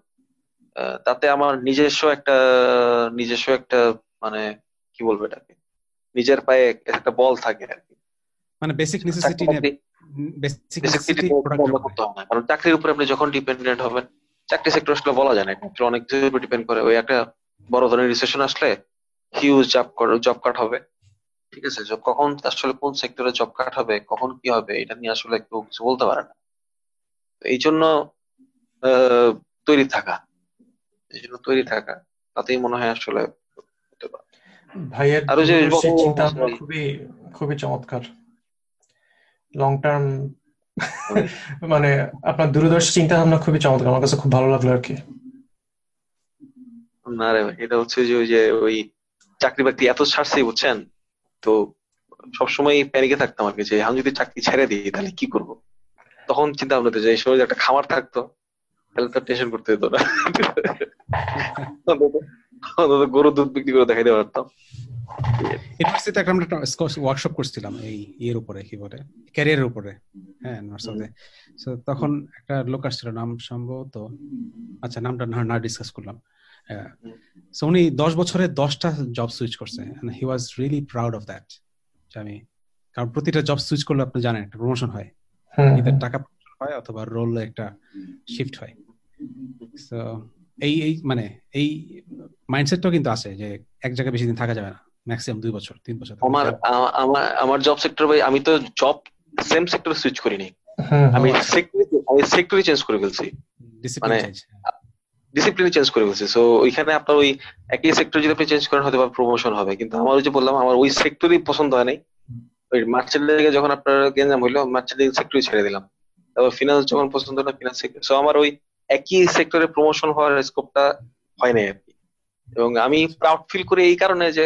তাতে আমার নিজস্ব একটা নিজস্ব একটা মানে কি বলব এটাকে? নিজের পায়ে একটা বল থাকে আর কি। মানে বেসিক নেসেসিটি বেসিক নেসেসিটি কারণ চাকরির উপরে আপনি যখন ডিপেন্ডেন্ট হবেন চাকরি সেক্টর আসলে বলা যায় না। এটা অনেক কিছুর উপর ডিপেন্ড করে। ওই একটা বড় ধরনের রিসেশন আসলে হিউজ জব জব কাট হবে। ঠিক আছে কখন আসলে কোন সেক্টরে জব কাট হবে কখন কি হবে এটা নিয়ে আসলে কেউ কিছু বলতে পারে না এই জন্য তৈরি থাকা এই জন্য তৈরি থাকা তাতেই মনে হয় আসলে ভাইয়ের আরও যে চিন্তা খুবই খুবই চমৎকার। লং টার্ম মানে আপনার দূরদর্শী চিন্তা ভাবনা খুবই চমৎকার আমার কাছে খুব ভালো লাগল আর কি। না রে এটা হচ্ছে যে ওই যে ওই চাকরি বাকরি এত ছাড়ছি বুঝছেন? তো সবসময় প্যানিকে থাকতাম আর কি যে আমি যদি চাকরি ছেড়ে দিই তাহলে কি করব? তখন চিন্তা ভাবনা যে এই সময় একটা খামার থাকতো তাহলে তো টেনশন করতে হতো না। গরু দুধ বিক্রি করে দেখাইতে পারতাম। ইউনিভার্সিটিতে একটা আমরা ওয়ার্কশপ করছিলাম এই ইয়ের উপরে কি বলে? ক্যারিয়ারের উপরে হ্যাঁ নার্সারিতে তখন একটা লোক আসছিল নাম সম্ভবত আচ্ছা নামটা না না ডিসকাস করলাম। সো উনি দশ বছরে দশটা জব সুইচ করছে he was really proud of that আমি কারণ প্রতিটা জব সুইচ করলে আপনি জানেন একটা প্রমোশন হয়। এদের টাকা হয় অথবা রোল একটা শিফট হয়। সো এই এই মানে এই মাইন্ডসেটটাও কিন্তু আছে যে এক জায়গায় বেশি দিন থাকা যাবে না ম্যাক্সিমাম দুই বছর তিন বছর আমার আমার আমার জব সেক্টর ভাই আমি তো জব সেম সেক্টরে সুইচ করিনি। আমি সেক্টরি আমি সেক্টরি চেঞ্জ করে ফেলছি। মানে ডিসিপ্লিন চেঞ্জ করে ফেলছি সো ওইখানে আপনার ওই একই সেক্টর যদি আপনি চেঞ্জ করেন হয়তো প্রমোশন হবে। কিন্তু আমার ওই যে বললাম, আমার ওই সেক্টরই পছন্দ হয় নাই। ওই মার্চেন্ডিং যখন আপনার গেঞ্জাম হইল মার্চেন্ডিং সেক্টরই ছেড়ে দিলাম। তারপর ফিনান্স যখন পছন্দ না ফিনান্স সেক্টর সো আমার ওই একই সেক্টরে প্রমোশন হওয়ার স্কোপটা হয় নাই আর কি। এবং আমি প্রাউড ফিল করি এই কারণে যে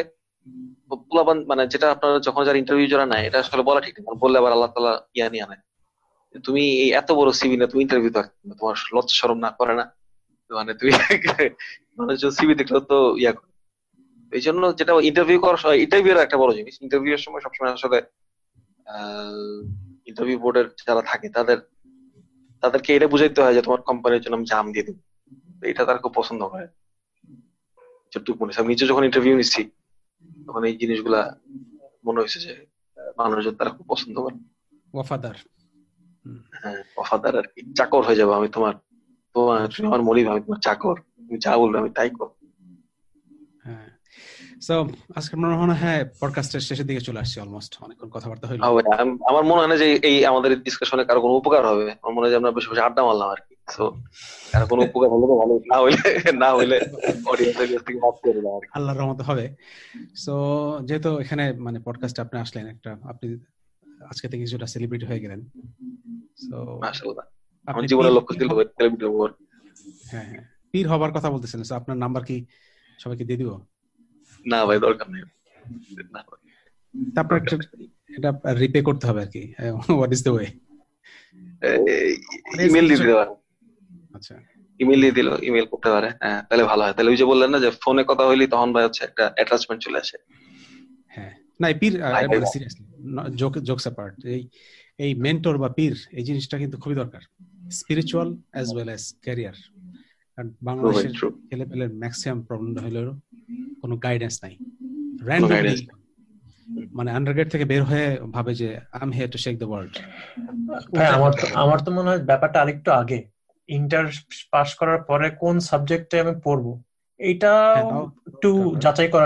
পোলাপান মানে যেটা আপনার যখন যারা ইন্টারভিউ যারা নাই এটা আসলে বলা ঠিক না। বললে আবার আল্লাহ তালা ইয়া নিয়ে আনে। তুমি এই এত বড় সিভি না তুমি ইন্টারভিউ তোমার লজ্জা শরম না, করে না। মানে তুমি মানুষজন সিভি দেখলে তো ইয়া করে। এই জন্য যেটা ইন্টারভিউ করার সময় ইন্টারভিউ একটা বড় জিনিস। ইন্টারভিউ এর সময় সবসময় আসলে ইন্টারভিউ বোর্ডের যারা থাকে তাদের তাদেরকে এটা বুঝাইতে হয় যে তোমার কোম্পানির জন্য আমি জাম দিয়ে দেবো। এটা তারা খুব পছন্দ করে যতটুকু মনে আমি নিজে যখন ইন্টারভিউ নিচ্ছি তখন এই জিনিসগুলা মনে হয়েছে যে মানুষজন তারা খুব পছন্দ করে। ওয়াফাদার। হ্যাঁ ওয়াফাদার আর কি। চাকর হয়ে যাব আমি তোমার তোমার আমার আমি তোমার চাকর তুমি যা বলবে আমি তাই করব। হ্যাঁ। সো আজকে মনে হয় হ্যাঁ পডকাস্টের শেষের দিকে চলে আসছি অলমোস্ট অনেকক্ষণ কথাবার্তা আমার মনে হয় না যে এই আমাদের ডিসকাশনে কারও কোনো উপকার হবে। আমার মনে হয় যে আমরা বেশি বেশি আড্ডা মারলাম আর কি। সো কারও কোনো উপকার হলে তো ভালো না হইলে না হইলে অডিয়েন্সের কাছ থেকে মাফ করে দাও আল্লাহর রহমতে হবে। সো যেহেতু এখানে মানে পডকাস্টে আপনি আসলেন একটা আপনি আজকে থেকে কিছুটা সেলিব্রিটি হয়ে গেলেন। সো মাশাআল্লাহ। আমার জীবনের লক্ষ্য ছিল হওয়ার। হ্যাঁ হ্যাঁ। পীর হবার কথা বলতেছেন আপনার নাম্বার কি সবাইকে দিয়ে দিব? না ভাই দরকার নেই। তারপর এটা রিপে করতে হবে আর কি। What is the way email দিয়ে দিতে আচ্ছা। ইমেল দিয়ে দিল ইমেল করতে পারে। হ্যাঁ তাহলে ভালো হয়। তাহলে ওই যে বললেন না যে ফোনে কথা হইলি তখন ভাই হচ্ছে একটা অ্যাটাচমেন্ট চলে আসে। হ্যাঁ। না পীর সিরিয়াসলি জোক জোকস অ্যাপার্ট এই এই মেন্টর বা পীর এই জিনিসটা কিন্তু খুবই দরকার। Spiritual as well as career কারণ বাংলাদেশের ছেলেপেলের ম্যাক্সিমাম প্রবলেম হলো কোনো গাইডেন্স নাই। র্যান্ডমলি মানে আন্ডারগ্রেড থেকে বের হয়ে ভাবে যে I am here to shake the world হ্যাঁ আমার তো আমার তো মনে হয় ব্যাপারটা আরেকটু আগে। ইন্টার পাস করার পরে কোন সাবজেক্টে আমি পড়ব? এইটা একটু যাচাই করা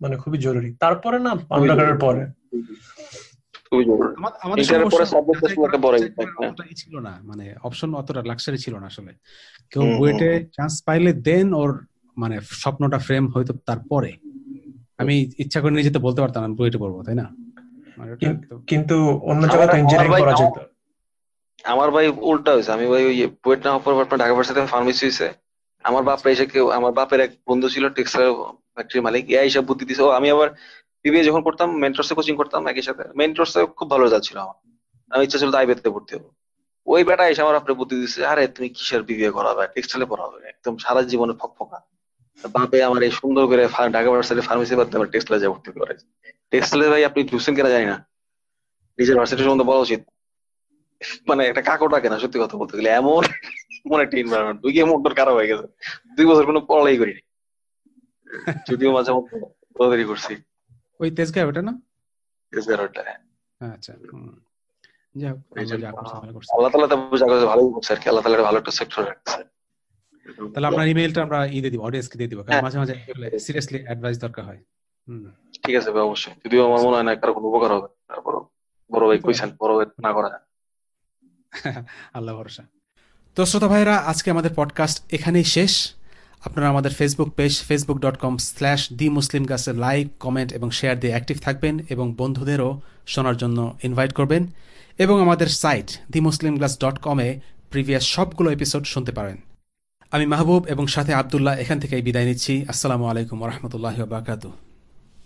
মানে খুবই জরুরি। তারপরে না আন্ডারগ্রেডের পরে। ছিল না। মানে অপশন অতটা লাক্সারি ছিল না আসলে। কেউ বুয়েটে চান্স পাইলে দেন ওর মানে স্বপ্নটা ফ্রেম হয়তো তারপরে। আমি ইচ্ছা করে নিজে তো বলতে পারতাম আমি বুয়েটে পড়ব তাই না? কিন্তু অন্য জায়গায় তো ইঞ্জিনিয়ারিং করা যেত। আমার ভাই উল্টা হয়েছে। আমি ভাই ওই বুয়েট না হওয়ার পর ঢাকা ভার্সিটিতে ফার্মেসি হয়েছে। আমার বাপরা এসে কেউ আমার বাপের এক বন্ধু ছিল টেক্সটাইল ফ্যাক্টরি মালিক। ইয়া এইসব বুদ্ধি দিছে। ও আমি আবার বিবিএ যখন করতাম মেন্টরসে কোচিং করতাম একই সাথে। মেন্টরসে খুব ভালো রেজাল্ট ছিল আমার। আমি ইচ্ছা ছিল আইবেতে ভর্তি হব। ওই বেটা এসে আমার আপনার বুদ্ধি দিচ্ছে আরে তুমি কিসের বিবিএ করাবে? টেক্সটাইলে পড়াবে। একদম সারা জীবনে ফকফকা। বাপে আমার এই সুন্দর করে ঢাকা ভার্সিটি ফার্মেসি বাদ আমার টেক্সটাইলে যা ভর্তি করে টেক্সটাইলে ভাই আপনি ঢুকছেন কিনা জানি না? নিজের ভার্সিটি সম্বন্ধে বলা উচিত। মানে একটা কাকোটা কেনা সত্যি কথা বলতে গেলে। এমন মনে একটা এনভায়রনমেন্ট দুই গিয়ে মোটর খারাপ হয়ে গেছে। দুই বছর কোনো পড়াই করিনি। [LAUGHS] যদিও মাঝে মধ্যে করছি। ওই তেজগাঁ ওটা না? তেজগাঁ ওটা আচ্ছা আল্লাহ তালা তো ভালো করছে আর কি। আল্লাহ তালা ভালো একটা সেক্টর রাখছে তাহলে আপনার ইমেলটা আমরা ই দিয়ে দিব অডিয়েন্সকে দিয়ে দিব কারণ মাঝে মাঝে সিরিয়াসলি অ্যাডভাইস দরকার হয়। ঠিক আছে ভাই অবশ্যই। যদিও আমার মনে হয় না কারও কোনো উপকার হবে তারপর বড় ভাই কইছেন বড় ভাই না করা। [LAUGHS] আল্লাহ ভরসা। তো শ্রোতা ভাইরা আজকে আমাদের পডকাস্ট এখানেই শেষ। আপনারা আমাদের Facebook page Facebook dot com slash the Muslim গাছে লাইক কমেন্ট এবং শেয়ার দিয়ে অ্যাক্টিভ থাকবেন এবং বন্ধুদেরও শোনার জন্য ইনভাইট করবেন এবং আমাদের সাইট দি মুসলিম গ্লাস ডট কমে প্রিভিয়াস সবগুলো এপিসোড শুনতে পারেন। আমি মাহবুব এবং সাথে আবদুল্লাহ এখান থেকেই বিদায় নিচ্ছি। আসসালামু আলাইকুম রহমতুল্লাহ বাকাতু